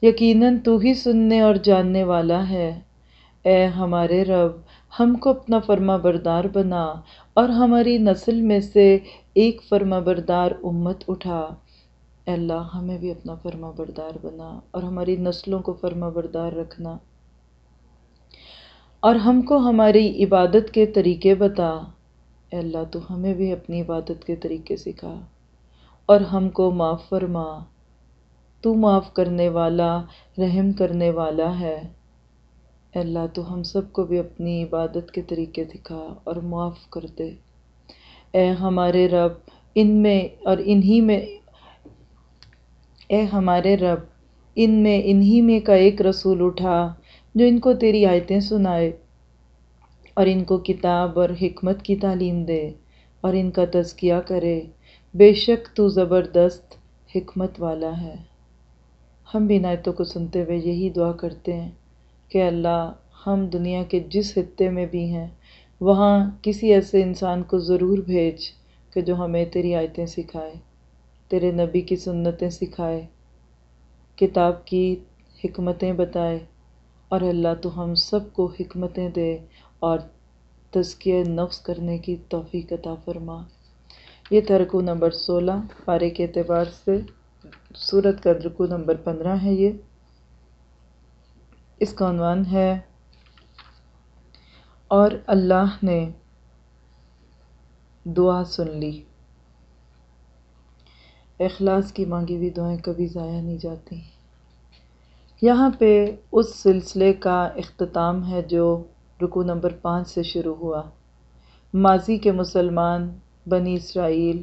یقیناً تو ہی سننے اور جاننے والا ہے۔ اے ہمارے رب، ہم کو اپنا فرما بردار بنا اور ہماری نسل میں سے ایک فرما بردار امت اٹھا۔ اے اللہ ہمیں بھی اپنا فرما بردار بنا اور ہماری نسلوں کو فرما بردار رکھنا۔ اور ہم کو ہماری عبادت کے طریقے بتا۔ اے اللہ، تو ہمیں بھی اپنی عبادت کے طریقے سکھا اور ہم کو معاف فرما۔ تو معاف کرنے والا، رحم کرنے والا ہے۔ اے اللہ، تو ہم سب کو بھی اپنی عبادت کے طریقے دکھا اور معاف کر دے۔ اے ہمارے رب، ان میں اور انہی میں اے ہمارے رب، ان میں، انہی میں کا ایک رسول اٹھا جو ان کو تیری آیتیں سنائے اور ان کو کتاب اور حکمت کی تعلیم دے اور ان کا تزکیہ کرے۔ بے شک تو زبردست حکمت والا ہے۔ ہم بھی نایتوں کو سنتے ہوئے یہی دعا کرتے ہیں کہ اللہ ہم دنیا کے جس خطے میں بھی ہیں، وہاں کسی ایسے انسان کو ضرور بھیج کہ جو ہمیں تیری آیتیں سکھائے۔ تیرے نبی کی سنتیں سکھائے، کتاب کی حکمتیں بتائے، اور اللہ تو ہم سب کو حکمتیں دے اور تزکیہ نفس کرنے کی توفیق عطا فرما۔ یہ ترکو نمبر سولہ، پارے کے اعتبار سے صورت کا رکو نمبر پندرہ ہے یہ۔ اس کا عنوان ہے، اور اللہ نے دعا سن لی۔ اخلاص کی مانگی ہوئی دعائیں کبھی ضائع نہیں جاتی۔ یہاں پہ اس سلسلے کا اختتام ہے جو رکو نمبر پانچ سے شروع ہوا۔ ماضی کے مسلمان بنی اسرائیل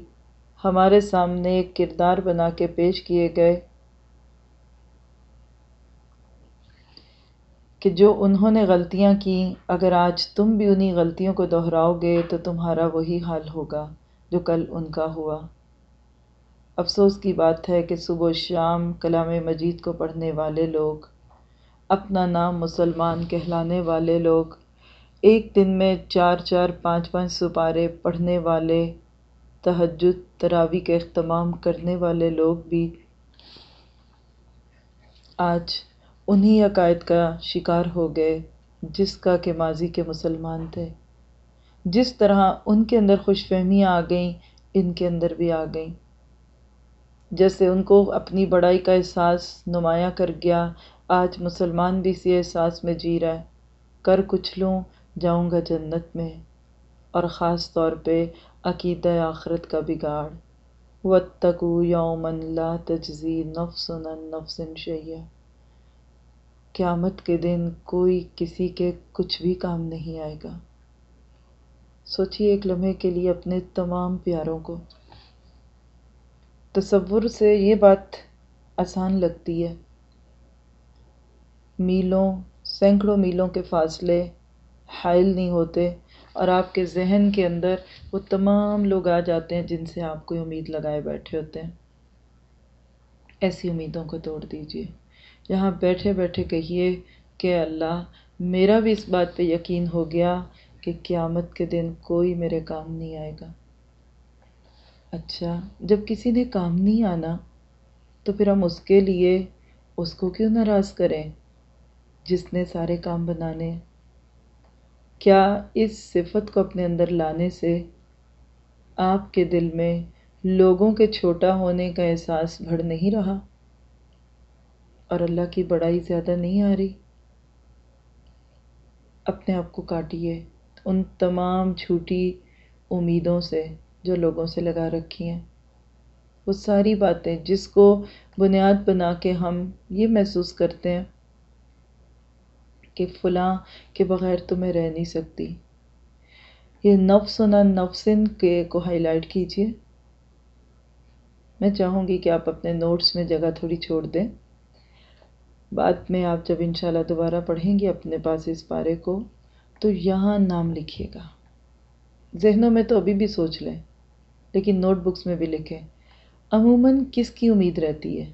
ہمارے سامنے ایک کردار بنا کے پیش کیے گئے کہ جو انہوں نے غلطیاں کیں، اگر آج تم بھی انہی غلطیوں کو دہراؤ گے تو تمہارا وہی حال ہوگا جو کل ان کا ہوا۔ افسوس کی بات ہے کہ صبح و شام کلام مجید کو پڑھنے والے لوگ، اپنا نام مسلمان کہلانے والے لوگ، ایک دن میں چار چار پانچ پانچ سپارے پڑھنے والے، تہجد تراوی کے اہتمام کرنے والے لوگ بھی۔ آج انہی عقائد کا شکار ہو گئے، جس کا کہ ماضی کے مسلمان تھے۔ جس طرح ان کے اندر خوش فہمیاں آ گئیں، ان کے اندر بھی آ گئیں۔ جیسے ان کو اپنی بڑائی کا احساس نمایاں کر گیا، آج مسلمان بھی اسی احساس میں جی رہا ہے۔ کر کچھ لوں، جاؤں گا جنت میں۔ اور خاص طور پہ عقیدہ آخرت کا بگاڑ۔ وَاتَّقُوا يَوْمًا لَا تَجْزِي نَفْسٌ عَن نَفْسٍ شَيْئًا قیامت کے دن کوئی کسی کے کچھ بھی کام نہیں آئے گا۔ سوچیے ایک لمحے کے لیے اپنے تمام پیاروں کو۔ تصور سے یہ بات آسان لگتی ہے۔ میلوں، سینکڑوں میلوں کے فاصلے حائل نہیں ہوتے اور آپ کے ذہن کے اندر وہ تمام لوگ آ جاتے ہیں جن سے آپ کوئی امید لگائے بیٹھے ہوتے ہیں۔ ایسی امیدوں کو توڑ دیجیے یہاں بیٹھے بیٹھے کہیے کہ اللہ، میرا بھی اس بات پہ یقین ہو گیا کہ قیامت کے دن کوئی میرے کام نہیں آئے گا۔ اچھا جب کسی نے کام نہیں آنا تو پھر ہم اس کے لیے اس کو کیوں ناراض کریں؟ جس نے سارے کام بنانے۔ کیا اس صفت کو اپنے اندر لانے سے آپ کے دل میں لوگوں کے چھوٹا ہونے کا احساس بڑھ نہیں رہا؟ اور اللہ کی بڑائی زیادہ نہیں آ رہی؟ اپنے آپ کو کاٹیے ان تمام جھوٹی امیدوں سے۔ جو لوگوں سے لگا رکھی ہیں۔ وہ ساری باتیں جس کو بنیاد بنا کے ہم یہ محسوس کرتے ہیں کہ فلاں کے بغیر تو میں رہ نہیں سکتی۔ یہ نفس نہ نفسن کے کو ہائی لائٹ کیجیے۔ میں چاہوں گی کہ آپ اپنے نوٹس میں جگہ تھوڑی چھوڑ دیں۔ بعد میں آپ جب انشاءاللہ دوبارہ پڑھیں گے اپنے پاس اس پارے کو، تو یہاں نام لکھیے گا۔ ذہنوں میں تو ابھی بھی سوچ لیں۔ لیکن نوٹ بکس میں بھی لکھیں۔ عموماً کس کی امید رہتی ہے؟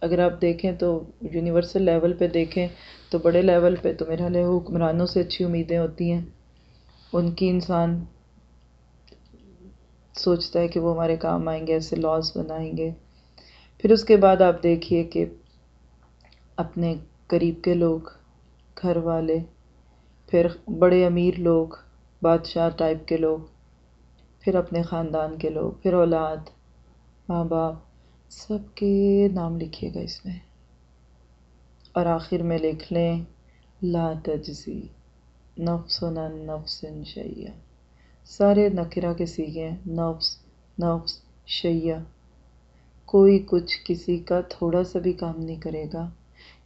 اگر آپ دیکھیں تو یونیورسل لیول پہ دیکھیں تو بڑے لیول پہ تو میرا لیے حکمرانوں سے اچھی امیدیں ہوتی ہیں۔ ان کی انسان سوچتا ہے کہ وہ ہمارے کام آئیں گے، ایسے لاز بنائیں گے۔ پھر اس کے بعد آپ دیکھیے کہ اپنے قریب کے لوگ، گھر والے، پھر بڑے امیر لوگ، بادشاہ ٹائپ کے لوگ پھر اپنے خاندان کے لوگ، پھر اولاد، ماں باپ، سب کے نام لکھیے گا اس میں۔ اور آخر میں لکھ لیں، لا تجزی نفس عن نفس شیئا۔ سارے نکرہ کے سیگے ہیں، نفس نفس شیعہ کوئی کچھ کسی کا تھوڑا سا بھی کام نہیں کرے گا۔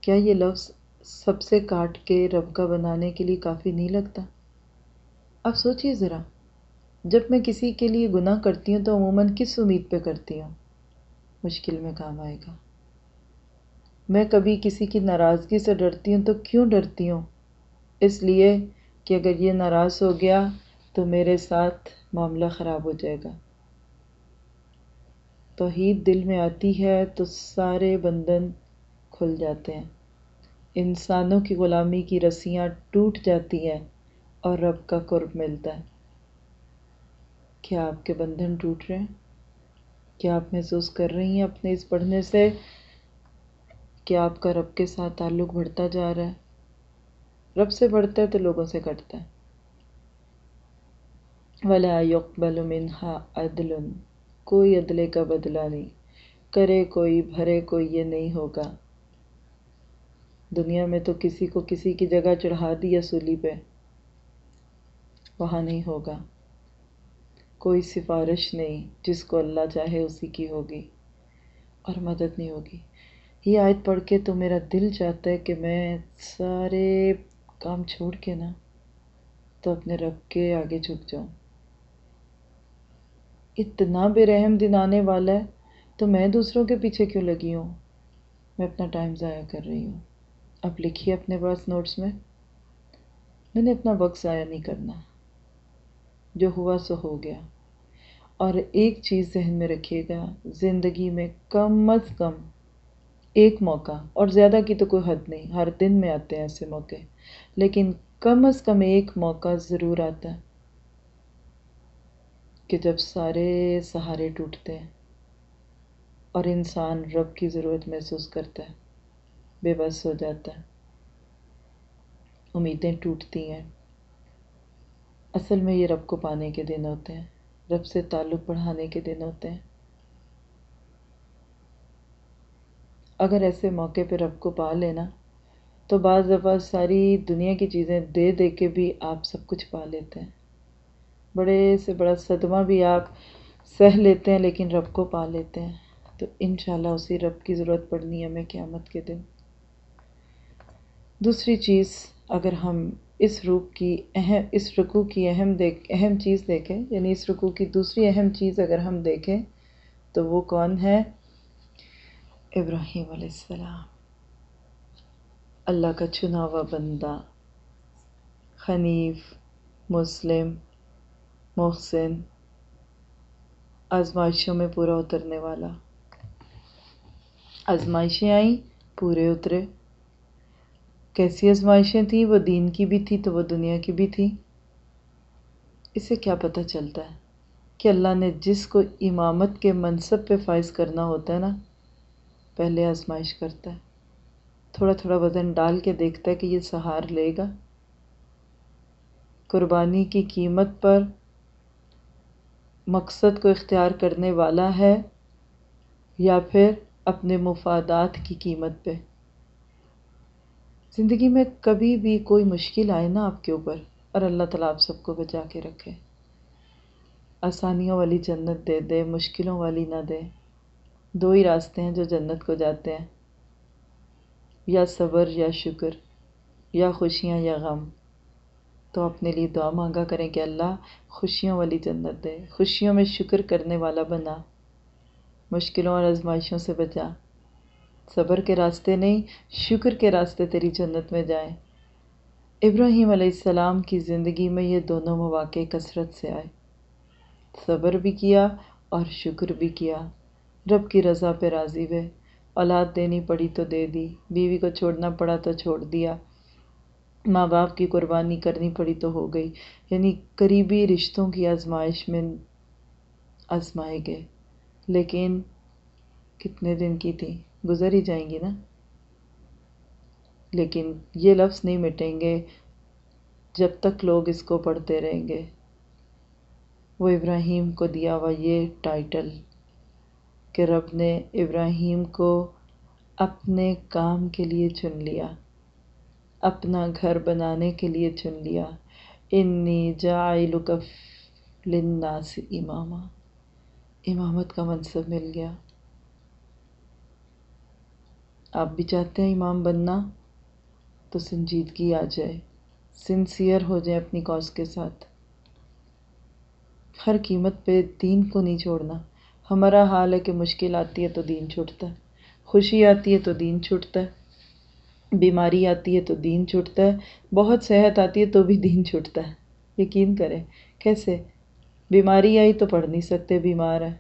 کیا یہ لفظ سب سے کاٹ کے رب کا بنانے کے لیے کافی نہیں لگتا؟ اب سوچئے ذرا۔ جب میں کسی کے لیے گناہ کرتی ہوں تو عموماً کس امید پہ کرتی ہوں؟ مشکل میں کام آئے گا۔ میں کبھی کسی کی ناراضگی سے ڈرتی ہوں تو کیوں ڈرتی ہوں؟ اس لیے کہ اگر یہ ناراض ہو گیا تو میرے ساتھ معاملہ خراب ہو جائے گا۔ توحید دل میں آتی ہے تو سارے بندھن کھل جاتے ہیں۔ انسانوں کی غلامی کی رسیاں ٹوٹ جاتی ہیں اور رب کا قرب ملتا ہے۔ کیا آپ کے بندھن ٹوٹ رہے ہیں؟ کیا آپ محسوس کر رہی ہیں اپنے اس پڑھنے سے کہ آپ کا رب کے ساتھ تعلق بڑھتا جا رہا ہے؟ رب سے بڑھتا ہے تو لوگوں سے کٹتا ہے۔ ولا يقبل منها عدل، کوئی عدلے کا بدلہ نہیں۔ کرے کوئی، بھرے کوئی، یہ نہیں ہوگا۔ دنیا میں تو کسی کو کسی کی جگہ چڑھا دیا سولی پہ، وہاں نہیں ہوگا۔ کوئی سفارش نہیں، جس کو اللہ چاہے اسی کی ہوگی اور مدد نہیں ہوگی۔ یہ آیت پڑھ کے تو میرا دل چاہتا ہے کہ میں سارے کام چھوڑ کے نا تو اپنے رب کے آگے جھک جاؤں۔ اتنا بے رحم دن آنے والا ہے، تو میں دوسروں کے پیچھے کیوں لگی ہوں؟ میں اپنا ٹائم ضائع کر رہی ہوں۔ اب لکھیے اپنے پاس نوٹس میں۔ میں نے اپنا وقت ضائع نہیں کرنا، جو ہوا سو ہو گیا۔ اور ایک چیز ذہن میں رکھیے گا، زندگی میں کم از کم ایک موقع، اور زیادہ کی تو کوئی حد نہیں، ہر دن میں آتے ہیں ایسے موقع، لیکن کم از کم ایک موقع ضرور آتا ہے کہ جب سارے سہارے ٹوٹتے ہیں اور انسان رب کی ضرورت محسوس کرتا ہے، بے بس ہو جاتا ہے، امیدیں ٹوٹتی ہیں۔ اصل میں یہ رب کو پانے کے دن ہوتے ہیں۔ رب سے تعلق بڑھانے کے دن ہوتے ہیں۔ اگر ایسے موقع پہ رب کو پا لینا، تو بعض دفعہ ساری دنیا کی چیزیں دے دے کے بھی آپ سب کچھ پا لیتے ہیں۔ بڑے سے بڑا صدمہ بھی آپ سہ لیتے ہیں لیکن رب کو پا لیتے ہیں۔ تو انشاءاللہ اسی رب کی ضرورت پڑنی ہے ہمیں قیامت کے دن۔ دوسری چیز، اگر ہم اس روح کی اہم، اس رکوع کی اہم دیکھ، اہم چیز دیکھیں۔ یعنی اس رکوع کی دوسری اہم چیز اگر ہم دیکھیں تو وہ کون ہے؟ ابراہیم علیہ السلام۔ اللہ کا چنا ہوا بندہ حنیف مسلم، محسن، آزمائشوں میں پورا اترنے والا۔ آزمائشیں آئیں، پورے اترے۔ کیسی آزمائشیں تھیں؟ وہ دین کی بھی تھی تو وہ دنیا کی بھی تھی۔ اس سے کیا پتہ چلتا ہے کہ اللہ نے جس کو امامت کے منصب پہ فائز کرنا ہوتا ہے نا، پہلے آزمائش کرتا ہے۔ تھوڑا تھوڑا وزن ڈال کے دیکھتا ہے کہ یہ سہار لے گا۔ قربانی کی قیمت پر مقصد کو اختیار کرنے والا ہے یا پھر اپنے مفادات کی قیمت پہ۔ زندگی میں کبھی بھی کوئی مشکل آئے نا آپ کے اوپر اور اللہ تعالیٰ آپ سب کو بچا کے رکھے۔ آسانیوں والی جنت دے دے، مشکلوں والی نہ دے۔ دو ہی راستے ہیں جو جنت کو جاتے ہیں۔ یا صبر یا شکر، یا خوشیاں یا غم۔ تو اپنے لیے دعا مانگا کریں کہ اللہ خوشیوں والی جنت دے، خوشیوں میں شکر کرنے والا بنا، مشکلوں اور آزمائشوں سے بچا۔ صبر کے راستے نہیں، شکر کے راستے تیری جنت میں جائیں۔ ابراہیم علیہ السلام کی زندگی میں یہ دونوں مواقع کثرت سے آئے۔ صبر بھی کیا اور شکر بھی کیا۔ رب کی رضا پہ راضی ہوئے۔ اولاد دینی پڑی تو دے دی، بیوی کو چھوڑنا پڑا تو چھوڑ دیا۔ ماں باپ کی قربانی کرنی پڑی تو ہو گئی۔ یعنی قریبی رشتوں کی آزمائش میں آزمائے گئے۔ لیکن کتنے دن کی تھی؟ گزر ہی جائیں گی نا۔ لیکن یہ لفظ نہیں مٹیں گے جب تک لوگ اس کو پڑھتے رہیں گے۔ وہ ابراہیم کو دیا ہوا یہ ٹائٹل کہ رب نے ابراہیم کو اپنے کام کے لیے چن لیا، اپنا گھر بنانے کے لیے چن لیا۔ انی جاعلک للناس اماما۔ امامت کا منصب مل گیا۔ آپ بھی چاہتے ہیں امام بننا؟ تو سنجیدگی آ جائے۔ سنسیئر ہو جائے اپنی کاز کے ساتھ۔ ہر قیمت پہ دین کو نہیں چھوڑنا۔ ہمارا حال ہے کہ مشکل آتی ہے تو دین چھوٹتا ہے۔ خوشی آتی ہے تو دین چھوٹتا ہے۔ بیماری آتی ہے تو دین چھوٹتا ہے۔ بہت صحت آتی ہے تو بھی دین چھوٹتا ہے۔ یقین کریں۔ کیسے؟ بیماری آئی تو پڑھ نہیں سکتے، بیمار ہے۔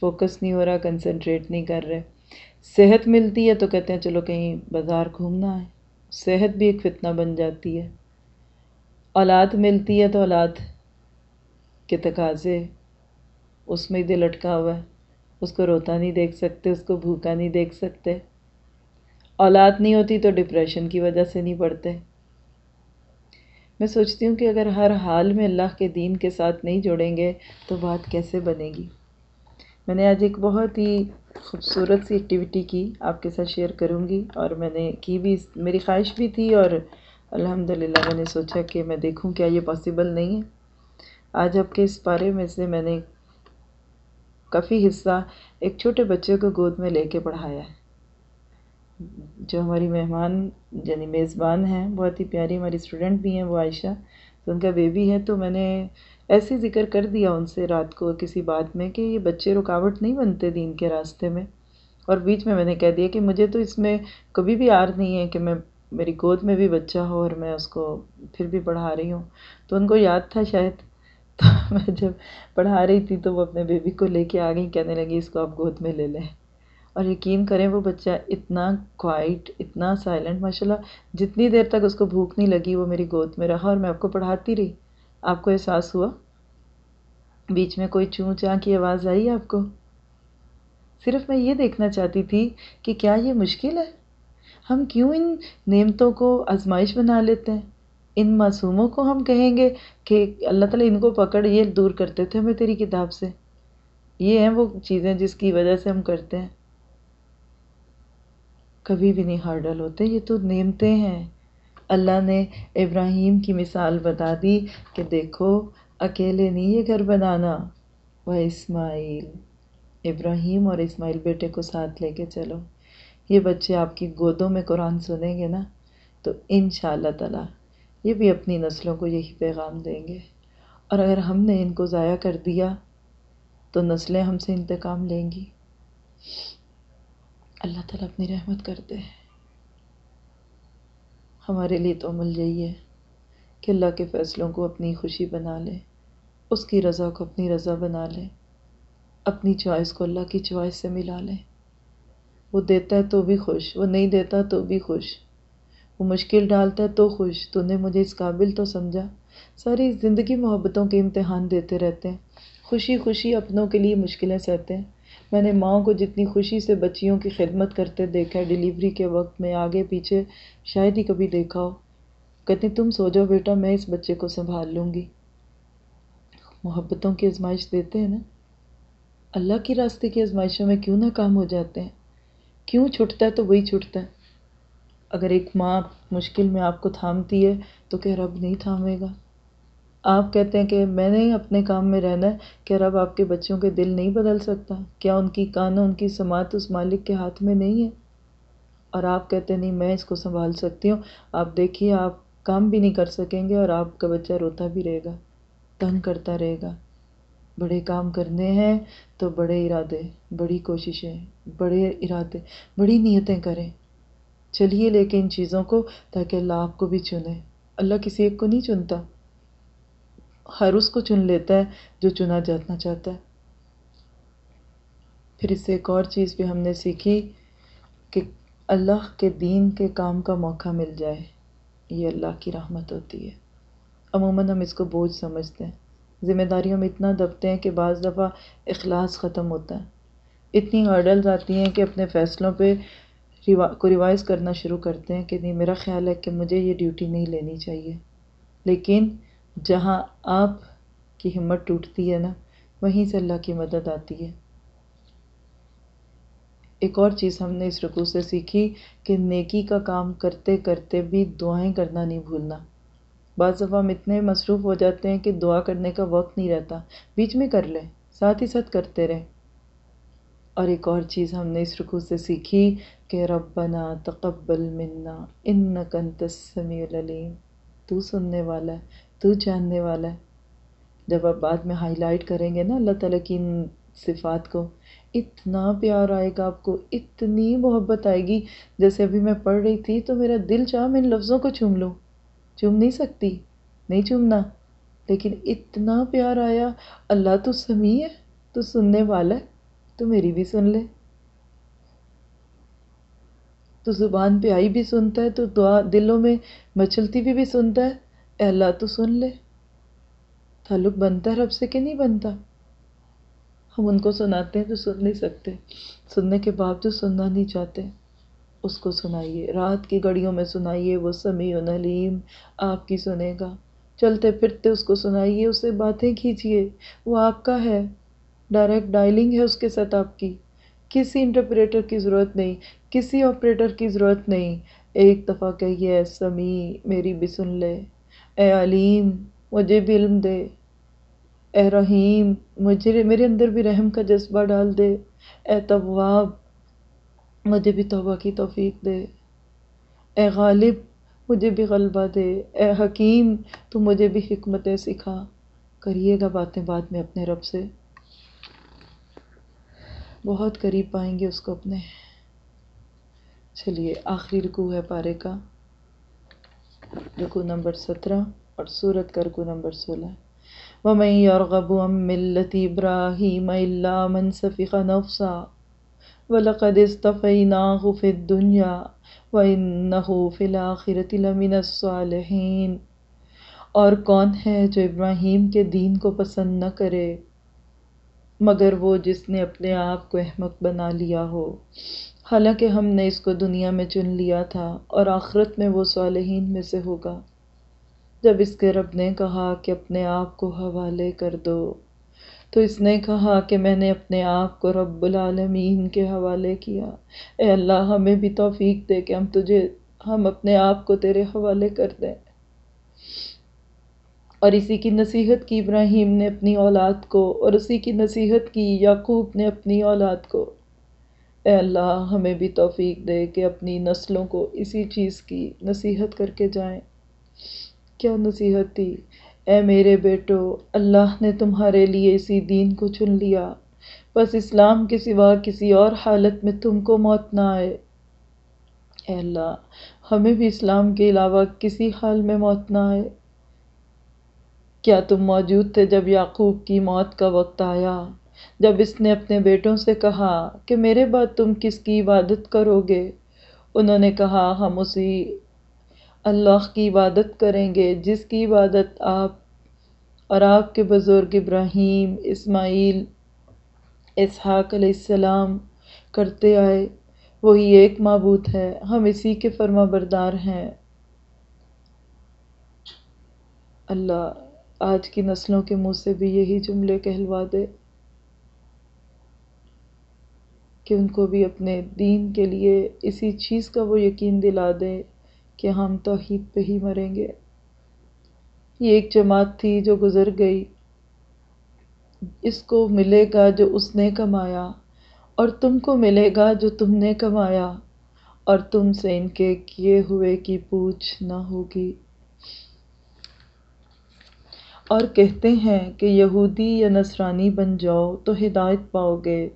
فوکس نہیں ہو رہا کنسنٹریٹ نہیں کر رہے۔ صحت ملتی ہے تو کہتے ہیں چلو کہیں بازار گھومنا ہے۔ صحت بھی ایک فتنہ بن جاتی ہے۔ اولاد ملتی ہے تو اولاد کے تقاضے، اس میں دل اٹکا ہوا ہے۔ اس کو روتا نہیں دیکھ سکتے، اس کو بھوکا نہیں دیکھ سکتے۔ اولاد نہیں ہوتی تو ڈپریشن کی وجہ سے نہیں پڑھتے میں سوچتی ہوں کہ اگر ہر حال میں اللہ کے دین کے ساتھ نہیں جوڑیں گے تو بات کیسے بنے گی؟ میں نے آج ایک بہت ہی خوبصورت سی ایکٹیویٹی کی آپ کے ساتھ شیئر کروں گی اور میں نے کی بھی میری خواہش بھی تھی اور الحمد للہ میں نے سوچا کہ میں دیکھوں کیا یہ پاسبل نہیں ہے۔ آج آپ کے اس پارے میں سے میں نے کافی حصہ ایک چھوٹے بچے کو گود میں لے کے پڑھایا ہے۔ جو ہماری مہمان یعنی میزبان ہیں، بہت ہی پیاری ہماری اسٹوڈنٹ بھی ہیں، وہ عائشہ، تو ان کا بیبی ہے، تو میں نے ایسے ذکر کر دیا ان سے رات کو کسی بات میں کہ یہ بچے رکاوٹ نہیں بنتے دین کے راستے میں۔ اور بیچ میں میں نے کہہ دیا کہ مجھے تو اس میں کبھی بھی آر نہیں ہے کہ میں، میری گود میں بھی بچہ ہو اور میں اس کو پھر بھی پڑھا رہی ہوں۔ تو ان کو یاد تھا شاید۔ <laughs> تو میں جب پڑھا رہی تھی تو وہ اپنے بیبی کو لے کے آ گئی کہنے لگی، اس کو آپ گود میں لے لیں۔ اور یقین کریں وہ بچہ اتنا کوائٹ اتنا سائلنٹ ماشاء اللہ جتنی دیر تک اس کو بھوک نہیں لگی، وہ میری گود میں رہا اور میں آپ کو پڑھاتی رہی۔ آپ کو احساس ہوا؟ بیچ میں کوئی چوں چاں کی آواز آئی آپ کو؟ صرف میں یہ دیکھنا چاہتی تھی کہ کیا یہ مشکل ہے؟ ہم کیوں ان نعمتوں کو آزمائش بنا لیتے ہیں؟ ان معصوموں کو ہم کہیں گے کہ اللہ تعالیٰ ان کو پکڑ، یہ دور کرتے تھے ہمیں تیری کتاب سے۔ یہ ہیں وہ چیزیں جس کی وجہ سے ہم کرتے ہیں۔ کبھی بھی نہیں ہارڈل ہوتے، یہ تو نعمتیں ہیں۔ اللہ نے ابراہیم کی مثال بتا دی کہ دیکھو، اکیلے نہیں یہ گھر بنانا۔ وہ اسماعیل، ابراہیم اور اسماعیل بیٹے کو ساتھ لے کے چلو۔ یہ بچے آپ کی گودوں میں قرآن سنیں گے نا؟ تو ان شاء اللہ تعالیٰ یہ بھی اپنی نسلوں کو یہی پیغام دیں گے۔ اور اگر ہم نے ان کو ضائع کر دیا، تو نسلیں ہم سے انتقام لیں گی۔ اللہ تعالیٰ اپنی رحمت کرتے ہیں۔ ہمارے لیے تو عمل یہی ہے کہ اللہ کے فیصلوں کو اپنی خوشی بنا لے، اس کی رضا کو اپنی رضا بنا لے، اپنی چوائس کو اللہ کی چوائس سے ملا لے۔ وہ دیتا ہے تو بھی خوش، وہ نہیں دیتا تو بھی خوش۔ وہ مشکل ڈالتا ہے تو خوش، تو نے مجھے اس قابل تو سمجھا۔ ساری زندگی محبتوں کے امتحان دیتے رہتے ہیں، خوشی خوشی اپنوں کے لیے مشکلیں سہتے ہیں۔ میں نے ماؤں کو جتنی خوشی سے بچیوں کی خدمت کرتے دیکھا ہے ڈیلیوری کے وقت میں آگے پیچھے، شاید ہی کبھی دیکھا ہو۔ کہتے تم سو جاؤ بیٹا، میں اس بچے کو سنبھال لوں گی۔ محبتوں کی آزمائش دیتے ہیں نا۔ اللہ کی راستے کی آزمائشوں میں کیوں نہ کام ہو جاتے ہیں؟ کیوں چھٹتا ہے تو وہی چھٹتا ہے۔ اگر ایک ماں مشکل میں آپ کو تھامتی ہے تو کہ رب نہیں تھامے گا؟ آپ کہتے ہیں کہ میں نے اپنے کام میں رہنا ہے کہ رب آپ کے بچوں کے دل نہیں بدل سکتا۔ کیا ان کی کان ان کی سماعت اس مالک کے ہاتھ میں نہیں ہے؟ اور آپ کہتے ہیں، نہیں، میں اس کو سنبھال سکتی ہوں۔ آپ دیکھیے، آپ کام بھی نہیں کر سکیں گے اور آپ کا بچہ روتا بھی رہے گا، تنگ کرتا رہے گا۔ بڑے کام کرنے ہیں تو بڑے ارادے، بڑی کوششیں، بڑے ارادے، بڑی نیتیں کریں۔ چلیے لے کے ان چیزوں کو تاکہ اللہ آپ کو بھی چنے۔ اللہ کسی ایک کو نہیں چنتا۔ ہر اس کو چن لیتا ہے جو چنا جانا چاہتا ہے۔ پھر اس سے ایک اور چیز بھی ہم نے سیکھی کہ اللہ کے دین کے کام کا موقع مل جائے، یہ اللہ کی رحمت ہوتی ہے۔ عموماً ہم اس کو بوجھ سمجھتے ہیں۔ ذمہ داریوں میں اتنا دبتے ہیں کہ بعض دفعہ اخلاص ختم ہوتا ہے۔ اتنی ہرڈلز آتی ہیں کہ اپنے فیصلوں پہ کو ریوائز کرنا شروع کرتے ہیں کہ نہیں، میرا خیال ہے کہ مجھے یہ ڈیوٹی نہیں لینی چاہیے۔ لیکن جہاں آپ کی ہمت ٹوٹتی ہے نا، وہیں سے اللہ کی مدد آتی ہے۔ ایک اور چیز ہم نے اس رکوع سے سیکھی کہ نیکی کا کام کرتے کرتے بھی دعائیں کرنا نہیں بھولنا۔ بعض دفعہ ہم اتنے مصروف ہو جاتے ہیں کہ دعا کرنے کا وقت نہیں رہتا، بیچ میں کر لیں، ساتھ ہی ساتھ کرتے رہیں۔ اور ایک اور چیز ہم نے اس رکوع سے سیکھی کہ ربنا تقبل منا، انک انت السمیع العلیم۔ تو سننے والا ہے تو جاننے والا ہے۔ جب آپ بعد میں ہائی لائٹ کریں گے نا اللہ تعالیٰ کی ان صفات کو، اتنا پیار آئے گا آپ کو، اتنی محبت آئے گی۔ جیسے ابھی میں پڑھ رہی تھی تو میرا دل چاہ میں ان لفظوں کو چوم لوں۔ چوم نہیں سکتی، نہیں چومنا۔ لیکن اتنا پیار آیا، اللہ تو سمیع ہے، تو سننے والا ہے، تو میری بھی سن لے۔ تو زبان پہ آئی بھی سنتا ہے، تو دعا دلوں میں مچلتی بھی بھی سنتا ہے۔ اے اللہ تو سن لے۔ تعلق بنتا ہے رب سے کہ نہیں بنتا؟ ہم ان کو سناتے ہیں تو سن نہیں سکتے۔ سننے کے باوجود سننا نہیں چاہتے۔ اس کو سنائیے۔ رات کی گھڑیوں میں سنائیے۔ وہ سمیع علیم۔ آپ کی سنے گا۔ چلتے پھرتے اس کو سنائیے۔ اسے باتیں کھینچیے وہ آپ کا ہے۔ ڈائریکٹ ڈائلنگ ہے اس کے ساتھ آپ کی۔ کسی انٹرپریٹر کی ضرورت نہیں۔ کسی آپریٹر کی ضرورت نہیں۔ ایک دفعہ کہیے، سمیع، میری بھی سن لے۔ اے علیم، مجھے بھی علم دے۔ اے رحیم، مجھے میرے اندر بھی رحم کا جذبہ ڈال دے۔ اے طواب مجھے بھی توبہ کی توفیق دے۔ اے غالب، مجھے بھی غلبہ دے۔ اے حکیم، تو مجھے بھی حکمتیں سکھا۔ کریے گا باتیں بعد میں اپنے رب سے۔ بہت قریب پائیں گے اس کو اپنے۔ چلیے، آخری رکو ہے پارے کا۔ رکو نمبر سترہ اور سورت کا رکو نمبر سولہ وَمَن يَرْغَبُ عَن مِّلَّةِ إِبْرَاهِيمَ إِلَّا مَن سَفِخَ نَفْسَهُ وَلَقَدِ اصْطَفَيْنَاهُ فِي الدُّنْيَا وَإِنَّهُ فِي الْآخِرَةِ لَمِنَ الصَّالِحِينَ۔ اور کون ہے جو ابراہیم کے دین کو پسند نہ کرے، مگر وہ جس نے اپنے آپ کو احمق بنا لیا ہو۔ حالانکہ ہم نے اس کو دنیا میں چن لیا تھا اور آخرت میں وہ صالحین میں سے ہوگا۔ جب اس کے رب نے کہا کہ اپنے آپ کو حوالے کر دو، تو اس نے کہا کہ میں نے اپنے آپ کو رب العالمین کے حوالے کیا۔ اے اللہ، ہمیں بھی توفیق دے کہ ہم تجھے، ہم اپنے آپ کو تیرے حوالے کر دیں۔ اور اسی کی نصیحت کی ابراہیم نے اپنی اولاد کو، اور اسی کی نصیحت کی یعقوب نے اپنی اولاد کو۔ اے اللہ، ہمیں بھی توفیق دے کہ اپنی نسلوں کو اسی چیز کی نصیحت کر کے جائیں۔ کیا نصیحت تھی اے میرے بیٹو، اللہ نے تمہارے لیے اسی دین کو چن لیا۔ بس اسلام کے سوا کسی اور حالت میں تم کو موت نہ آئے۔ اے اللہ، ہمیں بھی اسلام کے علاوہ کسی حال میں موت نہ آئے۔ کیا تم موجود تھے جب یعقوب کی موت کا وقت آیا؟ جب اس نے اپنے بیٹوں سے کہا کہ میرے بعد تم کس کی عبادت کرو گے؟ انہوں نے کہا، ہم اسی اللہ کی عبادت کریں گے، جس کی عبادت آپ اور آپ کے بزرگ ابراہیم، اسماعیل، اسحاق علیہ السلام کرتے آئے۔ وہی ایک معبود ہے، ہم اسی کے فرما بردار ہیں۔ اللہ آج کی نسلوں کے منہ سے بھی یہی جملے کہلوا دے۔ کہ ان کو بھی اپنے دین کے لیے اسی چیز کا وہ یقین دلا دے کہ ہم توحید پہ ہی مریں گے۔ یہ ایک جماعت تھی جو گزر گئی۔ اس کو ملے گا جو اس نے کمایا اور تم کو ملے گا جو تم نے کمایا اور تم سے ان کے کیے ہوئے کی پوچھ نہ ہوگی۔ اور کہتے ہیں کہ یہودی یا نصرانی بن جاؤ تو ہدایت پاؤ گے۔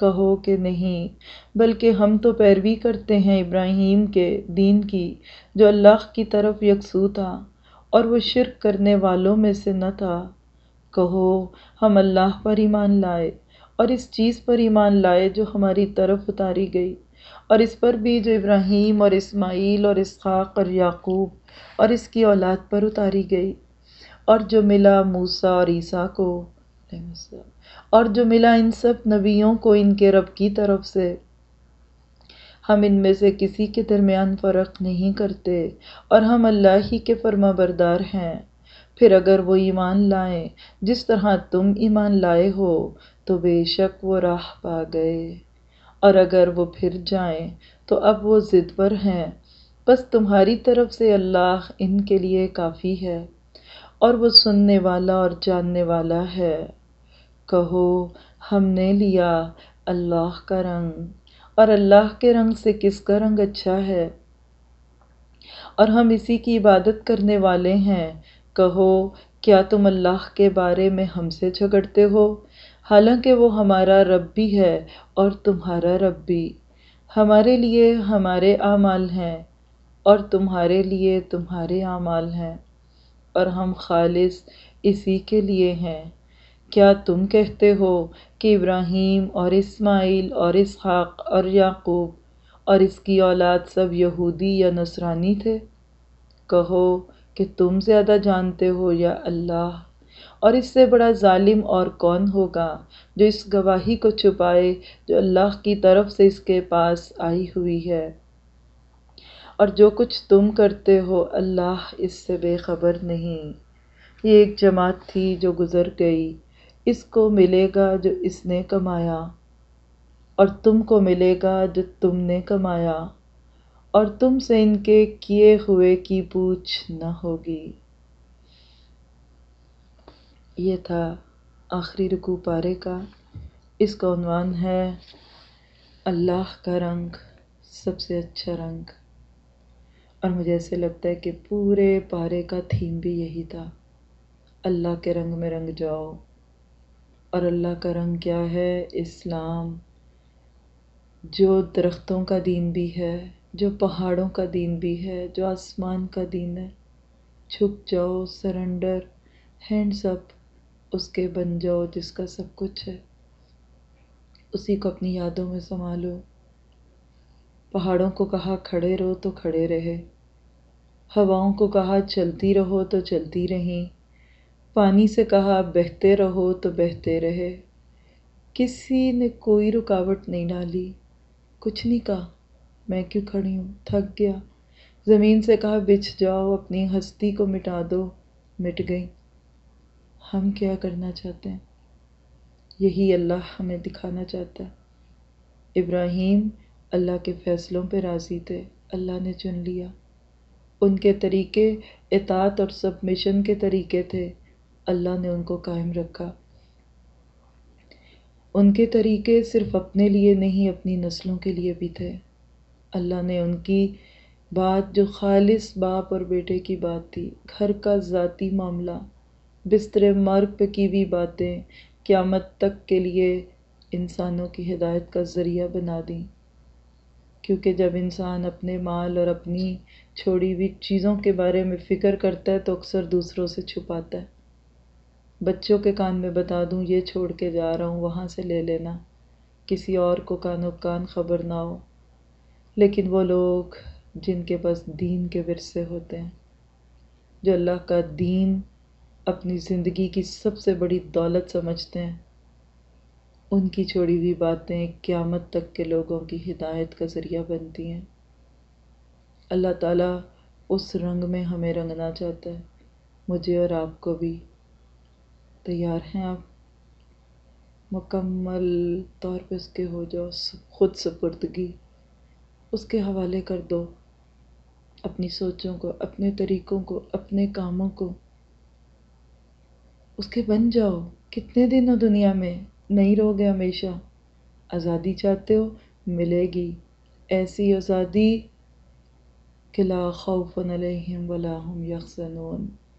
کہو کہ نہیں، بلکہ ہم تو پیروی کرتے ہیں ابراہیم کے دین کی، جو اللہ کی طرف یکسو تھا اور وہ شرک کرنے والوں میں سے نہ تھا۔ کہو، ہم اللہ پر ایمان لائے اور اس چیز پر ایمان لائے جو ہماری طرف اتاری گئی۔ اور اس پر بھی جو ابراہیم اور اسماعیل اور اسحاق اور یعقوب اور اس کی اولاد پر اتاری گئی اور جو ملا موسیٰ اور عیسیٰ کو۔ اور جو ملا ان سب نبیوں کو ان کے رب کی طرف سے۔ ہم ان میں سے کسی کے درمیان فرق نہیں کرتے اور ہم اللہ ہی کے فرما بردار ہیں۔ پھر اگر وہ ایمان لائیں، جس طرح تم ایمان لائے ہو، تو بے شک وہ راہ پا گئے۔ اور اگر وہ پھر جائیں، تو اب وہ ضد پر ہیں۔ بس تمہاری طرف سے اللہ ان کے لیے کافی ہے اور وہ سننے والا اور جاننے والا ہے۔ کہو، ہم نے لیا اللہ کا رنگ۔ اور اللہ کے رنگ سے کس کا رنگ اچھا ہے؟ اور ہم اسی کی عبادت کرنے والے ہیں۔ کہو، کیا تم اللہ کے بارے میں ہم سے جھگڑتے ہو؟ حالانکہ وہ ہمارا رب بھی ہے اور تمہارا رب بھی۔ ہمارے لیے ہمارے اعمال ہیں اور تمہارے لیے تمہارے اعمال ہیں۔ اور ہم خالص اسی کے لیے ہیں۔ کیا تم کہتے ہو کہ ابراہیم اور اسماعیل اور اسحاق اور یعقوب اور اس کی اولاد سب یہودی یا نصرانی تھے؟ کہو کہ تم زیادہ جانتے ہو یا اللہ۔ اور اس سے بڑا ظالم اور کون ہوگا جو اس گواہی کو چھپائے جو اللہ کی طرف سے اس کے پاس آئی ہوئی ہے؟ اور جو کچھ تم کرتے ہو اللہ اس سے بے خبر نہیں۔ یہ ایک جماعت تھی جو گزر گئی۔ اس کو ملے گا جو اس نے کمایا، اور تم کو ملے گا جو تم نے کمایا، اور تم سے ان کے کیے ہوئے کی پوچھ نہ ہوگی۔ یہ تھا آخری رکو پارے کا۔ اس کا عنوان ہے اللہ کا رنگ، سب سے اچھا رنگ۔ اور مجھے ایسے لگتا ہے کہ پورے پارے کا تھیم بھی یہی تھا۔ اللہ کے رنگ میں رنگ جاؤ۔ اور اللہ کا رنگ کیا ہے؟ اسلام۔ جو درختوں کا دین بھی ہے، جو پہاڑوں کا دین بھی ہے، جو آسمان کا دین ہے، چھپ جاؤ، سرنڈر ہینڈس اپ، اس کے بن جاؤ جس کا سب کچھ ہے۔ اسی کو اپنی یادوں میں سنبھالو۔ پہاڑوں کو کہا کھڑے رہو تو کھڑے رہے۔ ہواؤں کو کہا چلتی رہو تو چلتی رہیں۔ پانی سے کہا، بہتے رہو تو بہتے رہے. کسی نے کوئی رکاوٹ نہیں ڈالی۔ کچھ نہیں کہا۔ میں کیوں کھڑی ہوں؟ تھک گیا۔ زمین سے کہا، بچھ جاؤ، اپنی ہستی کو مٹا دو۔ مٹ گئی ہم کیا کرنا چاہتے ہیں؟ یہی اللہ ہمیں دکھانا چاہتا ہے۔ ابراہیم اللہ کے فیصلوں پہ راضی تھے۔ اللہ نے چن لیا۔ ان کے طریقے اطاعت اور سبمیشن کے طریقے تھے۔ اللہ نے ان کو قائم رکھا۔ ان کے طریقے صرف اپنے لیے نہیں، اپنی نسلوں کے لیے بھی تھے۔ اللہ نے ان کی بات جو خالص باپ اور بیٹے کی بات تھی، گھر کا ذاتی معاملہ، بستر مرگ پہ کی بھی باتیں، قیامت تک کے لیے انسانوں کی ہدایت کا ذریعہ بنا دیں۔ کیونکہ جب انسان اپنے مال اور اپنی چھوڑی ہوئی چیزوں کے بارے میں فکر کرتا ہے تو اکثر دوسروں سے چھپاتا ہے۔ بچوں کے کان میں بتا دوں، یہ چھوڑ کے جا رہا ہوں، وہاں سے لے لینا۔ کسی اور کو کان و کان خبر نہ ہو۔ لیکن وہ لوگ جن کے پاس دین کے ورثے ہوتے ہیں، جو اللہ کا دین اپنی زندگی کی سب سے بڑی دولت سمجھتے ہیں، ان کی چھوڑی ہوئی باتیں قیامت تک کے لوگوں کی ہدایت کا ذریعہ بنتی ہیں۔ اللہ تعالیٰ اس رنگ میں ہمیں رنگنا چاہتا ہے، مجھے اور آپ کو بھی۔ تیار ہیں آپ۔ مکمل طور پہ اس کے ہو جاؤ خود سپردگی۔ اس کے حوالے کر دو۔ اپنی سوچوں کو، اپنے طریقوں کو، اپنے کاموں کو۔ اس کے بن جاؤ۔ کتنے دن ہو دنیا میں؟ نہیں رہو گے ہمیشہ۔ آزادی چاہتے ہو، ملے گی۔ ایسی آزادی، کہ لا خوف علیہم ولا هم یحزنون۔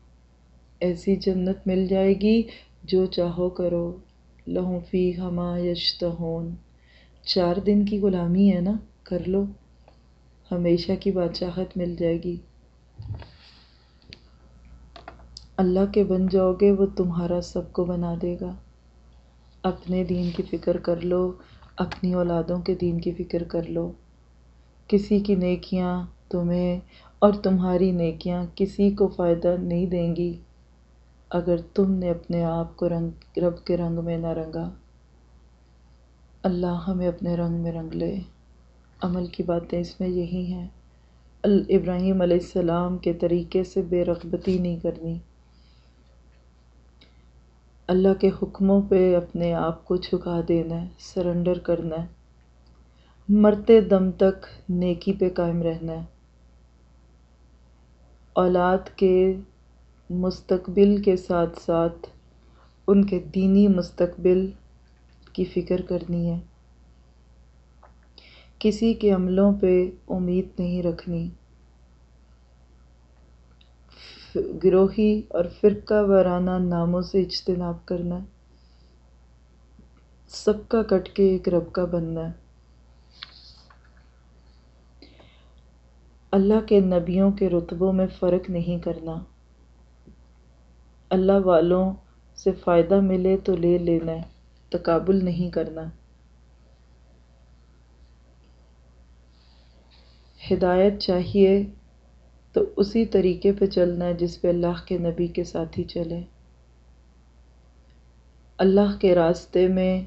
ایسی جنت مل جائے گی جو چاہو کرو۔ لہوں فی ہما یشتہون۔ چار دن کی غلامی ہے نا، کر لو۔ ہمیشہ کی بادشاہت مل جائے گی۔ اللہ کے بن جاؤ گے، وہ تمہارا سب کو بنا دے گا۔ اپنے دین کی فکر کر لو، اپنی اولادوں کے دین کی فکر کر لو۔ کسی کی نیکیاں تمہیں اور تمہاری نیکیاں کسی کو فائدہ نہیں دیں گی۔ اگر تم نے اپنے آپ کو رنگ، رب کے رنگ میں نہ رنگا۔ اللہ ہمیں اپنے رنگ میں رنگ لے۔ عمل کی باتیں اس میں یہی ہیں۔ ابراہیم علیہ السلام کے طریقے سے بے رغبتی نہیں کرنی۔ اللہ کے حکموں پہ اپنے آپ کو جھکا دینا ہے، سرنڈر کرنا ہے۔ مرتے دم تک نیکی پہ قائم رہنا ہے۔ اولاد کے مستقبل کے ساتھ ساتھ ان کے دینی مستقبل کی فکر کرنی ہے۔ کسی کے عملوں پہ امید نہیں رکھنی۔ گروہی اور فرقہ وارانہ ناموں سے اجتناب کرنا۔ سب کا کٹ کے ایک رب کا بننا۔ ہے اللہ کے نبیوں کے رتبوں میں فرق نہیں کرنا۔ اللہ والوں سے فائدہ ملے تو لے لینا ہے تقابل نہیں کرنا۔ ہدایت چاہیے تو اسی طریقے پہ چلنا ہے جس پہ اللہ کے نبی کے ساتھ ہی چلے۔ اللہ کے راستے میں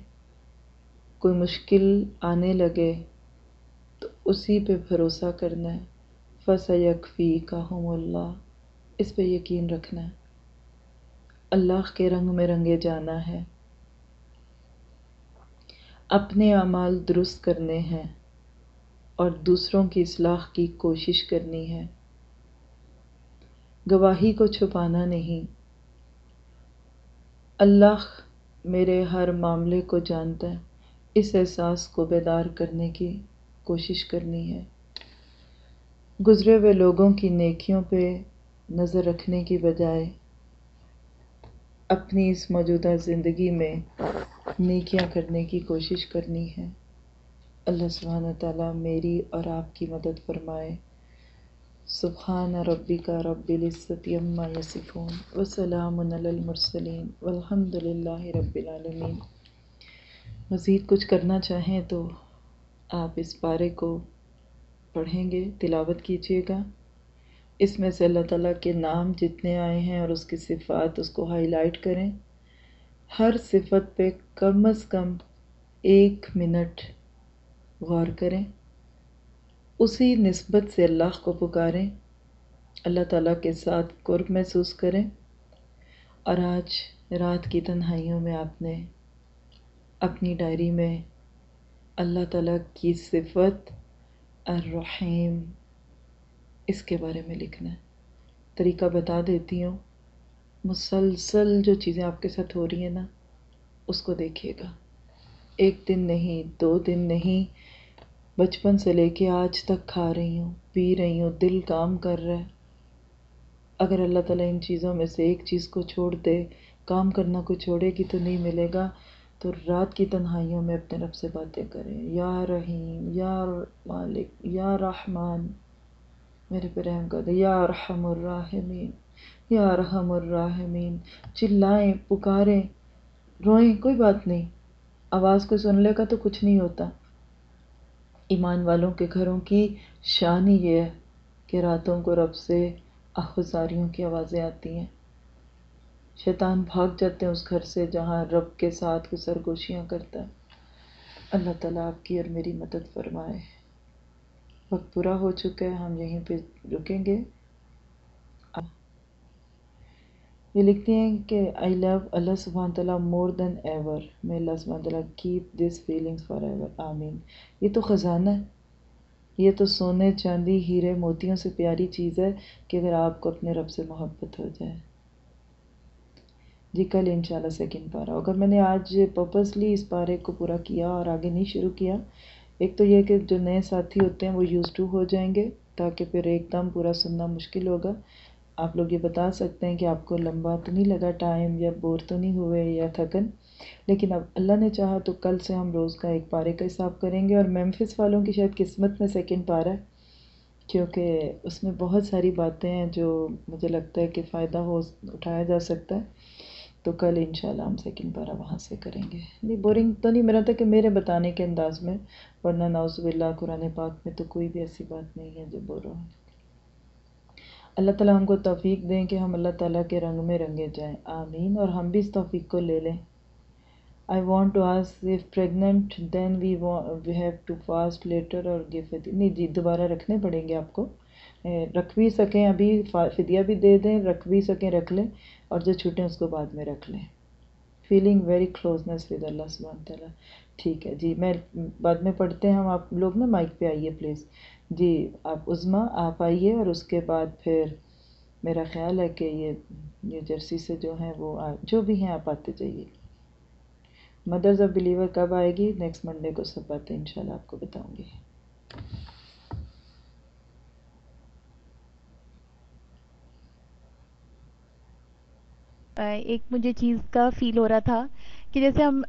کوئی مشکل آنے لگے تو اسی پہ بھروسہ کرنا ہے۔ فص یکفی کا اللہ اس پہ یقین رکھنا۔ ہے اللہ کے رنگ میں رنگے جانا ہے۔ اپنے اعمال درست کرنے ہیں اور دوسروں کی اصلاح کی کوشش کرنی ہے۔ گواہی کو چھپانا نہیں۔ اللہ میرے ہر معاملے کو جانتا ہے، اس احساس کو بیدار کرنے کی کوشش کرنی ہے۔ گزرے ہوئے لوگوں کی نیکیوں پہ نظر رکھنے کی بجائے اپنی اس موجودہ زندگی میں نیکیاں کرنے کی کوشش کرنی ہے۔ اللہ سبحانہ تعالیٰ میری اور آپ کی مدد فرمائے۔ سبحان ربی کا رب العزت عما یصفون وسلام علی المرسلین والحمد للہ رب العالمین۔ مزید کچھ کرنا چاہیں تو آپ اس پارے کو پڑھیں گے، تلاوت کیجیے گا۔ اس میں سے اللہ تعالیٰ کے نام جتنے آئے ہیں اور اس کی صفات اس کو ہائی لائٹ کریں۔ ہر صفت پہ کم از کم ایک منٹ غور کریں۔ اسی نسبت سے اللہ کو پکاریں۔ اللہ تعالیٰ کے ساتھ قرب محسوس کریں۔ اور آج رات کی تنہائیوں میں آپ نے اپنی ڈائری میں اللہ تعالیٰ کی صفت الرحیم اس کے بارے میں لکھنا ہے۔ طریقہ بتا دیتی ہوں۔ مسلسل جو چیزیں آپ کے ساتھ ہو رہی ہیں نا، اس کو دیکھیے گا۔ ایک دن نہیں، دو دن نہیں۔ بچپن سے لے کے آج تک کھا رہی ہوں، پی رہی ہوں، دل کام کر رہا ہے۔ اگر اللہ تعالیٰ ان چیزوں میں سے ایک چیز کو چھوڑ دے، کام کرنا کو چھوڑے گی تو نہیں ملے گا۔ تو رات کی تنہائیوں میں اپنے رب سے باتیں کریں۔ یا رحیم، یا مالک، یا رحمان۔ میرے پہ رحم کر دے یا رحم الراحمین، یا رحم الراحمین، چلائیں، پکاریں، روئیں، کوئی بات نہیں، آواز کو سن لے گا تو کچھ نہیں ہوتا۔ ایمان والوں کے گھروں کی شان ہی یہ ہے کہ راتوں کو رب سے آخذاریوں کی آوازیں آتی ہیں۔ شیطان بھاگ جاتے ہیں اس گھر سے جہاں رب کے ساتھ وہ سرگوشیاں کرتا ہے۔ اللہ تعالیٰ آپ کی اور میری مدد فرمائے۔ وقت پورا ہو چکا ہے، ہم یہیں پہ رکیں گے۔ یہ لکھتے ہیں کہ آئی لو اللہ سبحانہ تعالیٰ مور دین ایور میں اللہ سبحانہ تعالیٰ keep this feelings for ever آمین۔ یہ تو خزانہ ہے۔ یہ تو سونے، چاندی، ہیرے، موتیوں سے پیاری چیز ہے کہ اگر آپ کو اپنے رب سے محبت ہو جائے۔ جی کل انشاءاللہ سیکنڈ پارا اگر میں نے آج پرپسلی اس پارے کو پورا کیا اور آگے نہیں شروع کیا ایک تو یہ کہ جو نئے ساتھی ہوتے ہیں وہ یوز ٹو ہو جائیں گے تاکہ پھر ایک دم پورا سننا مشکل ہوگا۔ آپ لوگ یہ بتا سکتے ہیں کہ آپ کو لمبا تو نہیں لگا ٹائم یا بور تو نہیں ہوئے یا تھکن؟ لیکن اب اللہ نے چاہا تو کل سے ہم روز کا ایک پارے کا حساب کریں گے اور میمفس والوں کی شاید قسمت میں سیکنڈ پارا ہے، کیونکہ اس میں بہت ساری باتیں ہیں جو مجھے لگتا ہے کہ فائدہ ہو، اٹھایا جا سکتا ہے۔ تو کل انشاءاللہ ہم سیکنڈ پارا وہاں سے کریں گے۔ نہیں بورنگ تو نہیں، میرا تھا کہ میرے بتانے کے انداز میں، ورنہ ناؤز باللہ قرآن پاک میں تو کوئی بھی ایسی بات نہیں ہے جو بول رہا اللہ تعالیٰ ہم کو توفیق دیں کہ ہم اللہ تعالیٰ کے رنگ میں رنگے جائیں۔ آمین۔ اور ہم بھی اس توفیق کو لے لیں۔ I want to ask if pregnant then we we have to fast later اور گیو نہیں جی دوبارہ رکھنے پڑیں گے آپ کو۔ رکھ بھی سکیں، ابھی فدیہ بھی دے دیں، رکھ بھی سکیں، رکھ لیں، اور جو چھوٹیں اس کو بعد میں رکھ لیں۔ فیلنگ ویری کلوزنس ود اللہ سبحانہ تعالیٰ ٹھیک ہے جی میں بعد میں پڑھتے ہیں ہم، آپ لوگ نا مائک پہ آئیے پلیز جی آپ عظما آپ آئیے اور اس کے بعد پھر میرا خیال ہے کہ یہ نیو جرسی سے جو ہیں وہ جو بھی ہیں آپ آتے جائیے۔ مدرز آف بلیور کب آئے گی؟ نیکسٹ منڈے کو سب باتیں انشاءاللہ آپ کو بتاؤں گی۔ ایک مجھے چیز کا فیل ہو رہا تھا کہ جیسے ہم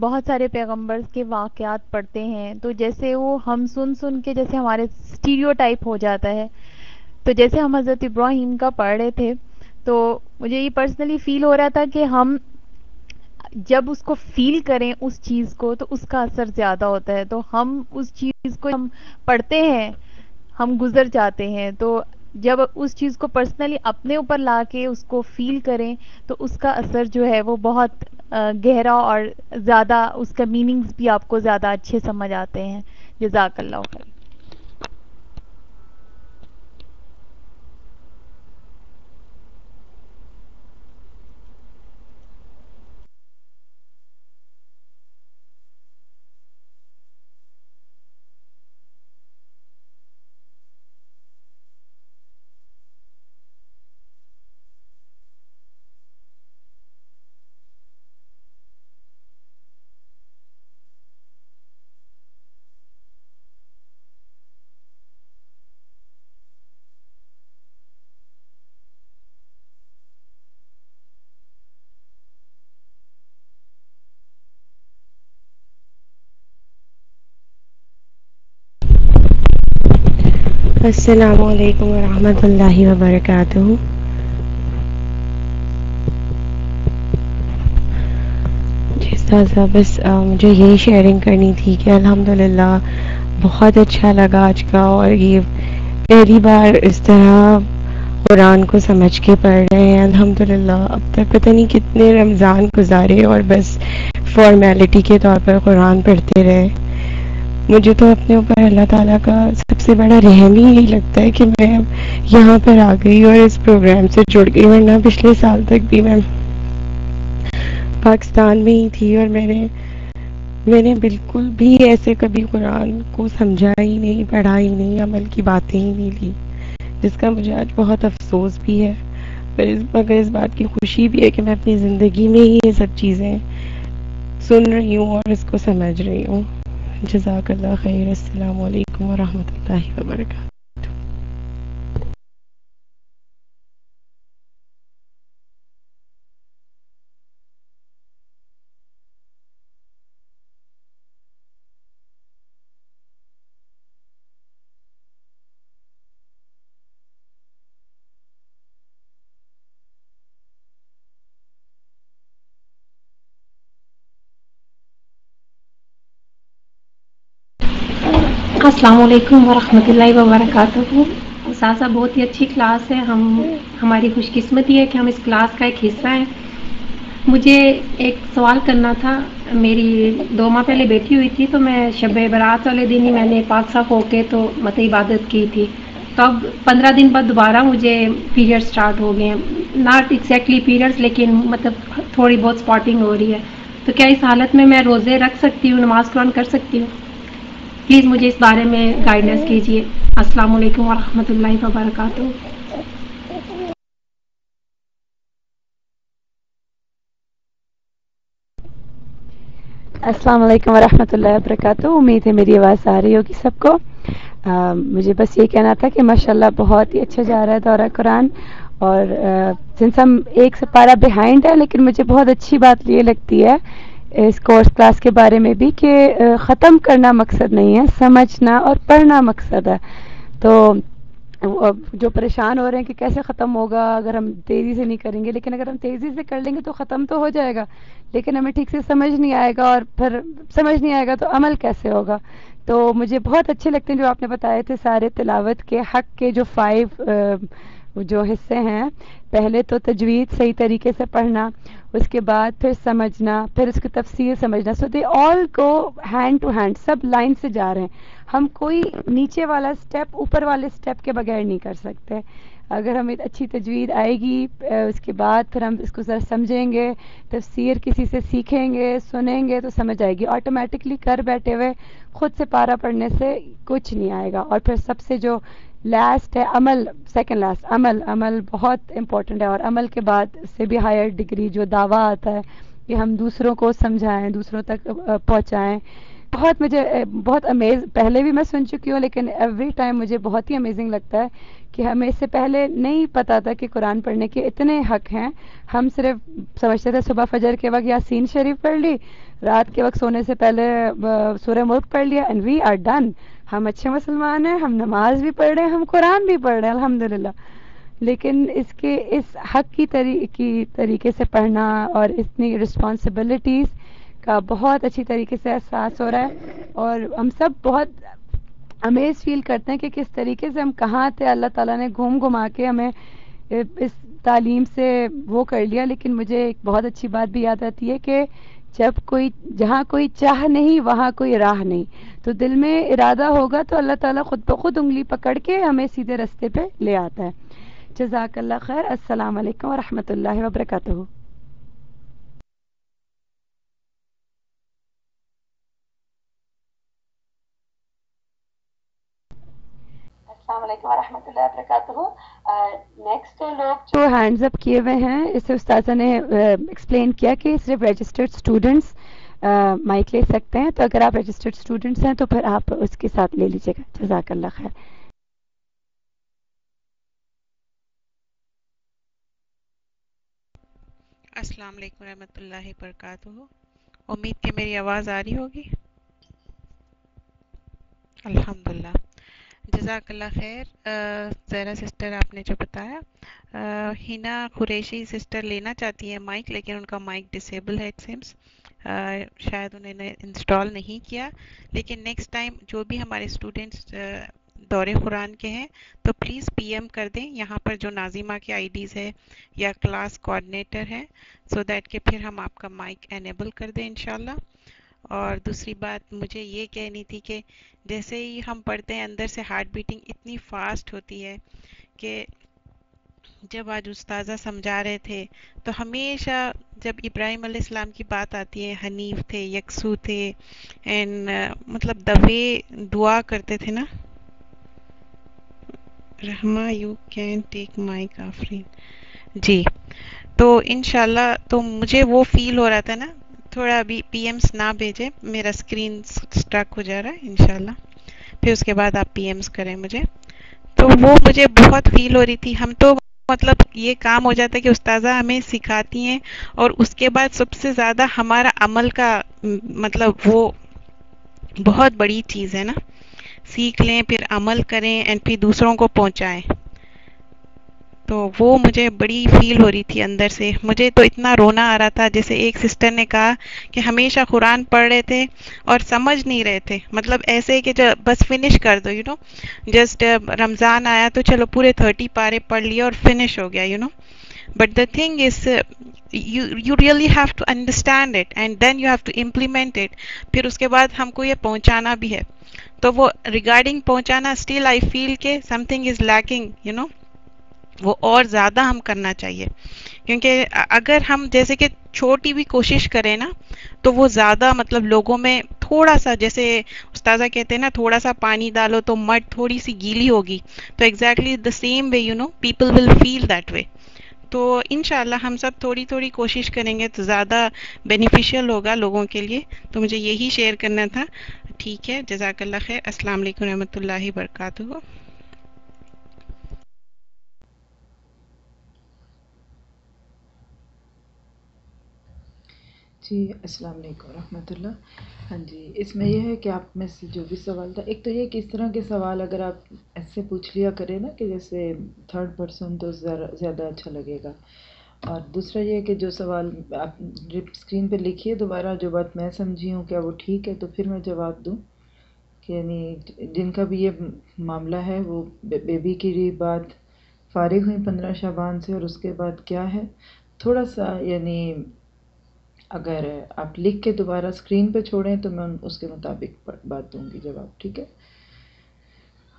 بہت سارے پیغمبرز کے واقعات پڑھتے ہیں، تو جیسے وہ ہم سن سن کے جیسے ہمارے اسٹیریو ٹائپ ہو جاتا ہے۔ تو جیسے ہم حضرت ابراہیم کا پڑھ رہے تھے، تو مجھے یہ پرسنلی فیل ہو رہا تھا کہ ہم جب اس کو فیل کریں اس چیز کو، تو اس کا اثر زیادہ ہوتا ہے۔ تو ہم اس چیز کو ہم پڑھتے ہیں، ہم گزر جاتے ہیں۔ تو جب اس چیز کو پرسنلی اپنے اوپر لا کے اس کو فیل کریں، تو اس کا اثر جو ہے وہ بہت گہرا اور زیادہ، اس کا میننگز بھی آپ کو زیادہ اچھے سمجھ آتے ہیں۔ جزاک اللہ خیر۔ السلام علیکم ورحمۃ اللہ وبرکاتہ۔ جی سازا بس مجھے یہی شیئرنگ کرنی تھی کہ الحمد للہ بہت اچھا لگا آج کا اور یہ پہلی بار اس طرح قرآن کو سمجھ کے پڑھ رہے ہیں۔ الحمد للہ اب تک پتہ نہیں کتنے رمضان گزارے اور بس فارمیلٹی کے طور پر قرآن پڑھتے رہے۔ مجھے تو اپنے اوپر اللہ تعالیٰ کا سب سے بڑا رحم ہی یہی لگتا ہے کہ میں یہاں پر آ گئی اور اس پروگرام سے جڑ گئی، ورنہ پچھلے سال تک بھی میں پاکستان میں ہی تھی اور میں نے میں نے بالکل بھی ایسے کبھی قرآن کو سمجھا ہی نہیں، پڑھا ہی نہیں، عمل کی باتیں ہی نہیں لی، جس کا مجھے آج بہت افسوس بھی ہے۔ پر اس، مگر اس بات کی خوشی بھی ہے کہ میں اپنی زندگی میں ہی یہ سب چیزیں سن رہی ہوں اور اس کو سمجھ رہی ہوں۔ جزاک اللہ خیر. السلام علیکم ورحمۃ اللہ وبرکاتہ. السلام علیکم ورحمۃ اللہ وبرکاتہ۔ سازا بہت ہی اچھی کلاس ہے۔ ہم ہماری خوش قسمتی ہے کہ ہم اس کلاس کا ایک حصہ ہیں۔ مجھے ایک سوال کرنا تھا۔ میری دو ماہ پہلے بیٹھی ہوئی تھی تو میں شب برات والے دن ہی میں نے پاک صاف ہو کے تو مت عبادت کی تھی۔ تو اب پندرہ دن بعد دوبارہ مجھے پیریڈ سٹارٹ ہو گئے ہیں۔ ناٹ ایگزیکٹلی پیریڈس لیکن مطلب تھوڑی بہت اسپاٹنگ ہو رہی ہے۔ تو کیا اس حالت میں میں روزے رکھ سکتی ہوں، نماز قرآن کر سکتی ہوں؟ پلیز مجھے اس بارے میں گائیڈنس کیجیے۔ السلام علیکم ورحمۃ اللہ وبرکاتہ۔ السلام علیکم ورحمۃ اللہ وبرکاتہ۔ امید ہے میری آواز آ رہی ہوگی سب کو۔ مجھے بس یہ کہنا تھا کہ ماشاء اللہ بہت ہی اچھا جا رہا ہے دورہ قرآن۔ اور سنس ہم ایک سپارہ بیہائنڈ ہے لیکن مجھے بہت اچھی بات یہ لگتی ہے اس کورس کلاس کے بارے میں بھی کہ ختم کرنا مقصد نہیں ہے، سمجھنا اور پڑھنا مقصد ہے۔ تو جو پریشان ہو رہے ہیں کہ کیسے ختم ہوگا، اگر ہم تیزی سے نہیں کریں گے، لیکن اگر ہم تیزی سے کر لیں گے تو ختم تو ہو جائے گا۔ لیکن ہمیں ٹھیک سے سمجھ نہیں آئے گا اور پھر سمجھ نہیں آئے گا تو عمل کیسے ہوگا۔ تو مجھے بہت اچھے لگتے ہیں جو آپ نے بتائے تھے سارے تلاوت کے، حق کے جو فائیو جو حصے ہیں، پہلے تو تجوید صحیح طریقے سے پڑھنا، اس کے بعد پھر سمجھنا، پھر اس کی تفصیل سمجھنا۔ سو دے آل کو ہینڈ ٹو ہینڈ سب لائن سے جا رہے ہیں۔ ہم کوئی نیچے والا اسٹیپ اوپر والے اسٹیپ کے بغیر نہیں کر سکتے۔ اگر ہمیں اچھی تجوید آئے گی، اس کے بعد پھر ہم اس کو ذرا سمجھیں گے، تفسیر کسی سے سیکھیں گے، سنیں گے تو سمجھ آئے گی۔ آٹومیٹکلی کر بیٹھے ہوئے خود سے پارا پڑھنے سے کچھ نہیں آئے گا۔ اور پھر سب سے جو لاسٹ ہے، عمل سیکنڈ لاسٹ عمل عمل بہت امپورٹنٹ ہے اور عمل کے بعد سے بھی ہائر ڈگری جو دعویٰ آتا ہے کہ ہم دوسروں کو سمجھائیں، دوسروں تک پہنچائیں۔ بہت مجھے بہت امیز پہلے بھی میں سن چکی ہوں لیکن ایوری ٹائم مجھے بہت ہی امیزنگ لگتا ہے کہ ہمیں اس سے پہلے نہیں پتا تھا کہ قرآن پڑھنے کے اتنے حق ہیں۔ ہم صرف سمجھتے تھے صبح فجر کے وقت یاسین شریف پڑھ لی، رات کے وقت سونے سے پہلے سورہ ملک پڑھ لیا اینڈ وی آر ڈن ہم اچھے مسلمان ہیں، ہم نماز بھی پڑھ رہے ہیں، ہم قرآن بھی پڑھ رہے ہیں الحمد للہ لیکن اس کے، اس حق کی کی طریقے سے پڑھنا اور اتنی رسپانسبلٹیز کا بہت اچھی طریقے سے احساس ہو رہا ہے۔ اور ہم سب بہت امیز فیل کرتے ہیں کہ کس طریقے سے ہم کہاں تھے۔ اللہ تعالیٰ نے گھوم گھما کے ہمیں اس تعلیم سے وہ کر لیا۔ لیکن مجھے ایک بہت اچھی بات بھی یاد آتی ہے کہ جب کوئی جہاں کوئی چاہ نہیں، وہاں کوئی راہ نہیں۔ تو دل میں ارادہ ہوگا تو اللہ تعالیٰ خود بخود انگلی پکڑ کے ہمیں سیدھے رستے پہ لے آتا ہے۔ جزاک اللہ خیر۔ السلام علیکم ورحمۃ اللہ وبرکاتہ۔ السلام علیکم ورحمۃ اللہ وبرکاتہ۔ نیکسٹ لوگ جو ہینڈز اپ کیے ہوئے ہیں اس سے استاذہ نے ایکسپلین کیا کہ صرف رجسٹرڈ اسٹوڈنٹس مائک لے سکتے ہیں۔ تو اگر آپ رجسٹرڈ اسٹوڈنٹس ہیں تو پھر آپ اس کے ساتھ لے لیجیے گا۔ جزاک اللہ خیر۔ السلام علیکم ورحمۃ اللہ وبرکاتہ۔ امید کہ میری آواز آ رہی ہوگی۔ الحمد للہ جزاک اللہ خیر۔ زہرا سسٹر، آپ نے جو بتایا۔ ہینا قریشی سسٹر لینا چاہتی ہے مائک، لیکن ان کا مائک ڈسیبل ہے سیمس شاید انہیں نے انسٹال نہیں کیا۔ لیکن نیکسٹ ٹائم جو بھی ہمارے اسٹوڈنٹس دور قرآن کے ہیں، تو پلیز پی ایم کر دیں۔ یہاں پر جو ناظمہ کے آئی ڈیز ہے یا کلاس کوآڈینیٹر ہے سو دیٹ کہ پھر ہم آپ کا مائک انیبل کر دیں انشاءاللہ۔ اور دوسری بات مجھے یہ کہنی تھی کہ جیسے ہی ہم پڑھتے ہیں اندر سے ہارٹ بیٹنگ اتنی فاسٹ ہوتی ہے کہ جب آج استاذہ سمجھا رہے تھے تو ہمیشہ جب ابراہیم علیہ السلام کی بات آتی ہے، حنیف تھے، یکسو تھے اینڈ مطلب دوے دعا کرتے تھے نا۔ رحمہ یو کین ٹیک مائی کافرین جی تو انشاءاللہ تو مجھے وہ فیل ہو رہا تھا نا تھوڑا ابھی پی ایمس نہ بھیجیں، میرا اسکرین اسٹرک ہو جا رہا ہے، انشاءاللہ۔ پھر اس کے بعد آپ پی ایمس کریں مجھے۔ تو وہ مجھے بہت فیل ہو رہی تھی۔ ہم تو مطلب یہ کام ہو جاتا ہے کہ استاذہ ہمیں سکھاتی ہیں اور اس کے بعد سب سے زیادہ ہمارا عمل کا مطلب وہ بہت بڑی چیز ہے نا۔ سیکھ لیں، پھر عمل کریں اینڈ پھر دوسروں کو پہنچائیں۔ تو وہ مجھے بڑی فیل ہو رہی تھی اندر سے۔ مجھے تو اتنا رونا آ رہا تھا جیسے ایک سسٹر نے کہا کہ ہمیشہ قرآن پڑھ رہے تھے اور سمجھ نہیں رہے تھے۔ مطلب ایسے کہ بس فنش کر دو یو نو جسٹ رمضان آیا تو چلو پورے تھرٹی پارے پڑھ لیے اور فنش ہو گیا you know but the thing is you really have to understand it and then you have to implement it پھر اس کے بعد ہم کو یہ پہنچانا بھی ہے۔ تو وہ ریگارڈنگ پہنچانا اسٹل آئی فیل کہ something is lacking you know وہ اور زیادہ ہم کرنا چاہیے۔ کیونکہ اگر ہم جیسے کہ چھوٹی بھی کوشش کریں نا، تو وہ زیادہ مطلب لوگوں میں تھوڑا سا جیسے استاذہ کہتے ہیں نا، تھوڑا سا پانی ڈالو تو مٹ تھوڑی سی گیلی ہوگی۔ تو exactly the same way you know people will feel that way تو انشاءاللہ ہم سب تھوڑی تھوڑی کوشش کریں گے تو زیادہ بینیفیشیل ہوگا لوگوں کے لیے۔ تو مجھے یہی شیئر کرنا تھا۔ ٹھیک ہے، جزاک اللہ خیر۔ السلام علیکم رحمۃ اللہ وبرکاتہ۔ جی السلام علیکم ورحمۃ اللہ۔ ہاں جی اس میں یہ ہے کہ آپ میں سے جو بھی سوال تھا، ایک تو یہ کہ اس طرح کے سوال اگر آپ ایسے پوچھ لیا کریں نا کہ جیسے تھرڈ پرسن تو زیادہ اچھا لگے گا۔ اور دوسرا یہ کہ جو سوال آپ اسکرین پہ لکھیے دوبارہ جو بات میں سمجھی ہوں کیا وہ ٹھیک ہے، تو پھر میں جواب دوں کہ یعنی جن کا بھی یہ معاملہ ہے، وہ بیبی کی بات فارغ ہوئیں پندرہ شابان سے اور اس کے بعد کیا ہے؟ تھوڑا سا یعنی اگر آپ لکھ کے دوبارہ اسکرین پہ چھوڑیں تو میں اس کے مطابق بات دوں گی جواب، ٹھیک ہے؟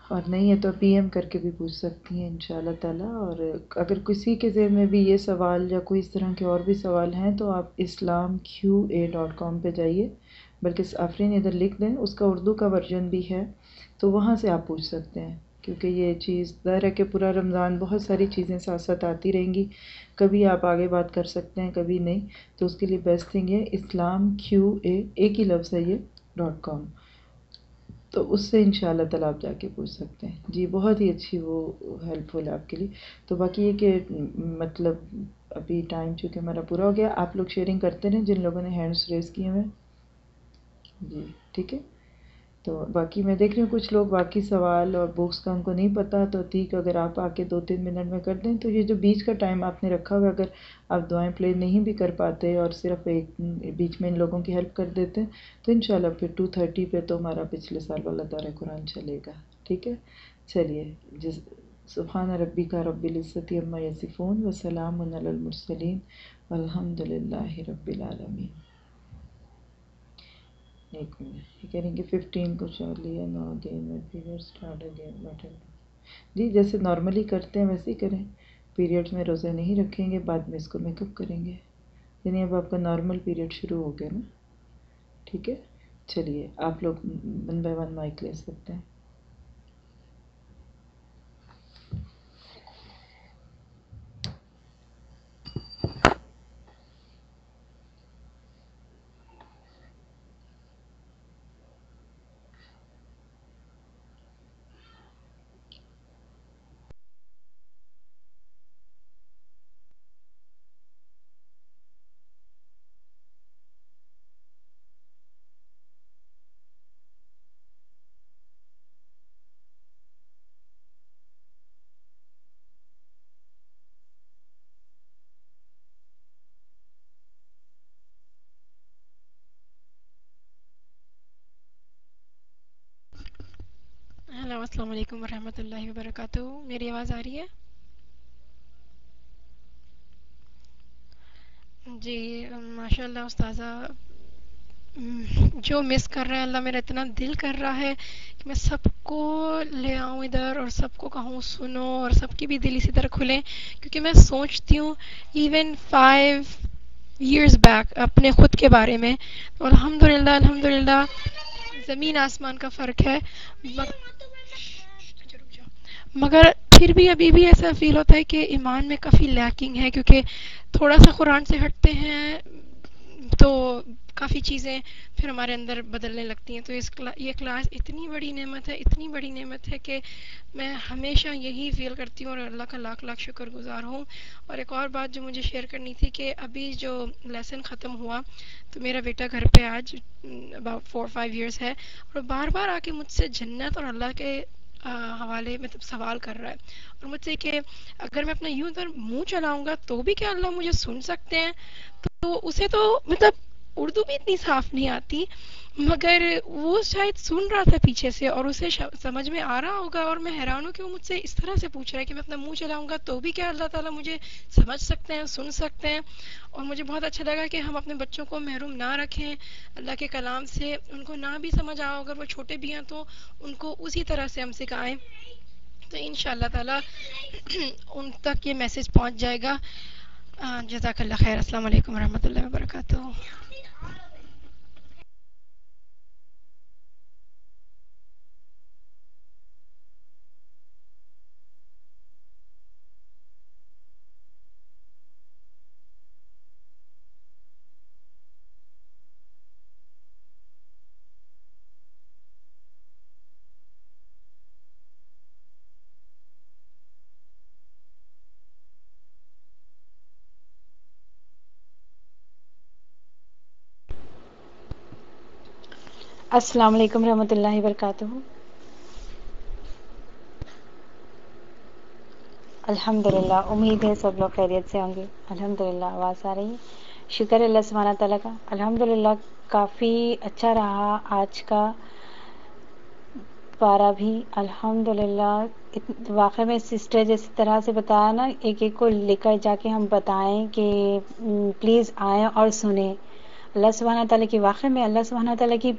اور نہیں ہے تو پی ایم کر کے بھی پوچھ سکتی ہیں ان شاء اللہ تعالیٰ، اور اگر کسی کے ذہن میں بھی یہ سوال یا کوئی اس طرح کے اور بھی سوال ہیں تو آپ اسلام کیو اے ڈاٹ کام پہ جائیے، بلکہ آفرین ادھر لکھ دیں، اس کا اردو کا ورژن بھی ہے، تو وہاں سے آپ پوچھ سکتے ہیں۔ کیونکہ یہ چیز ظاہر ہے کہ پورا رمضان بہت ساری چیزیں ساتھ ساتھ آتی رہیں گی۔ کبھی آپ آگے بات کر سکتے ہیں، کبھی نہیں۔ تو اس کے لیے بیسٹ تھنگ ہے اسلام کیو اے ایک ہی لفظ ہے یہ ڈاٹ کام تو اس سے ان شاء اللہ تعالیٰ آپ جا کے پوچھ سکتے ہیں۔ جی بہت ہی اچھی وہ ہیلپ فل ہے آپ کے لیے۔ تو باقی یہ کہ مطلب ابھی ٹائم چونکہ ہمارا پورا ہو گیا، آپ لوگ شیئرنگ کرتے رہیں جن لوگوں نے ہینڈس ریز کیے ہوئے۔ جی ٹھیک ہے۔ تو باقی میں دیکھ رہی ہوں کچھ لوگ باقی سوال اور بکس کا ان کو نہیں پتہ تو ٹھیک اگر آپ آ کے دو تین منٹ میں کر دیں تو یہ جو بیچ کا ٹائم آپ نے رکھا ہوا اگر آپ دعائیں پلے نہیں بھی کر پاتے اور صرف ایک بیچ میں ان لوگوں کی ہیلپ کر دیتے ہیں تو انشاءاللہ پھر ٹو تھرٹی پہ تو ہمارا پچھلے سال والا دورہ قرآن چلے گا، ٹھیک ہے؟ چلیے، جس، سبحان ربی کا رب العزت عما یصفون وسلام المرسلین والحمد للہ رب العالمین۔ ایک منٹ، یہ کہہ رہیں کہ ففٹین کو چالی ہے نو دن میں پیریڈ اسٹارٹ اگین بٹ جی جیسے نارملی کرتے ہیں ویسے ہی کریں۔ پیریڈ میں روزہ نہیں رکھیں گے، بعد میں اس کو میک اپ کریں گے۔ یعنی اب آپ کا نارمل پیریڈ شروع ہو گیا نا۔ ٹھیک ہے؟ چلیے، آپ لوگ ون بائی ون مائک لے سکتے ہیں۔ السلام علیکم ورحمۃ اللہ وبرکاتہ۔ میری آواز آ رہی ہے؟ جی ماشاء اللہ استاذہ، جو مس کر رہے ہیں اللہ میرا اتنا دل کر رہا ہے کہ میں سب کو لے آؤں ادھر اور سب کو کہوں سنو اور سب کی بھی دل اسی طرح کھلیں کیونکہ میں سوچتی ہوں ایون فائیو ایئرس بیک اپنے خود کے بارے میں الحمد للہ الحمد للہ زمین آسمان کا فرق ہے۔ مگر پھر بھی ابھی بھی ایسا فیل ہوتا ہے کہ ایمان میں کافی لیکنگ ہے، کیونکہ تھوڑا سا قرآن سے ہٹتے ہیں تو کافی چیزیں پھر ہمارے اندر بدلنے لگتی ہیں۔ تو اس یہ کلاس اتنی بڑی نعمت ہے، اتنی بڑی نعمت ہے کہ میں ہمیشہ یہی فیل کرتی ہوں اور اللہ کا لاکھ لاکھ شکر گزار ہوں۔ اور ایک اور بات جو مجھے شیئر کرنی تھی کہ ابھی جو لیسن ختم ہوا، تو میرا بیٹا گھر پہ آج اباؤٹ فور فائیو ایئرس ہے اور بار بار آ کے مجھ سے جنت اور اللہ کے حوالے مطلب سوال کر رہا ہے۔ اور مجھ سے کہ اگر میں اپنا یوں ادھر منہ چلاؤں گا تو بھی کیا اللہ مجھے سن سکتے ہیں؟ تو اسے تو مطلب اردو بھی اتنی صاف نہیں آتی۔ مگر وہ شاید سن رہا تھا پیچھے سے اور اسے سمجھ میں آ رہا ہوگا اور میں حیران ہوں کہ وہ مجھ سے اس طرح سے پوچھ رہا ہے کہ میں اپنا منہ چلاؤں گا تو بھی کیا اللہ تعالیٰ مجھے سمجھ سکتے ہیں، سن سکتے ہیں؟ اور مجھے بہت اچھا لگا کہ ہم اپنے بچوں کو محروم نہ رکھیں۔ اللہ کے کلام سے ان کو نہ بھی سمجھ آؤ اگر وہ چھوٹے بھی ہیں تو ان کو اسی طرح سے ہم سکھائیں۔ تو ان شاء اللہ تعالیٰ <clears throat> ان تک یہ میسج پہنچ جائے گا۔ جزاک اللہ خیر۔ السلام علیکم ورحمۃ اللہ وبرکاتہ۔ السلام علیکم رحمۃ اللہ وبرکاتہ۔ الحمد للہ امید ہے سب لوگ خیریت سے ہوں گے۔ الحمد للہ آواز آ رہی ہے۔ شکر اللہ سبحانہ تعالیٰ کا۔ الحمد للہ کافی اچھا رہا آج کا پارا بھی۔ الحمدللہ واقعی میں سسٹر جس طرح سے بتایا نا، ایک ایک کو لے کر جا کے ہم بتائیں کہ پلیز آئیں اور سنیں۔ اللہ سبحانہ تعالیٰ کی واقعی میں اللہ سبحانہ تعالیٰ کی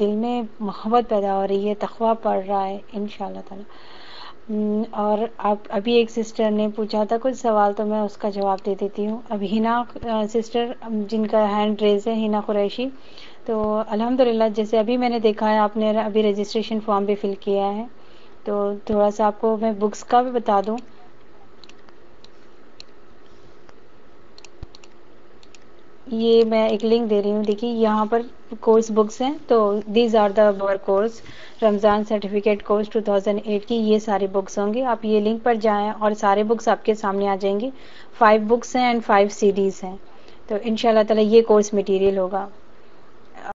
دل میں محبت پیدا ہو رہی ہے، تخوہ پڑ رہا ہے ان شاء اللہ تعالیٰ اور اب، ابھی ایک سسٹر نے پوچھا تھا، کچھ سوال تو میں اس کا جواب دے دیتی ہوں۔ اب ہینا سسٹر جن کا ہینڈ ریز ہے، ہینا قریشی۔ تو الحمد للہ جیسے ابھی میں نے دیکھا ہے، آپ نے ابھی رجسٹریشن فارم بھی فل کیا ہے۔ تو تھوڑا سا آپ کو میں بکس کا بھی بتا دوں۔ یہ میں ایک لنک دے رہی ہوں۔ دیکھیے، یہاں پر کورس بکس ہیں، تو these are the bore course Ramzan certificate course 2008 کی یہ ساری بکس ہوں گے آپ یہ لنک پر جائیں اور سارے بکس آپ کے سامنے آ جائیں گے۔ فائیو بکس ہیں اینڈ فائیو سیریز ہیں۔ تو ان شاء اللہ تعالیٰ یہ کورس مٹیریل ہوگا۔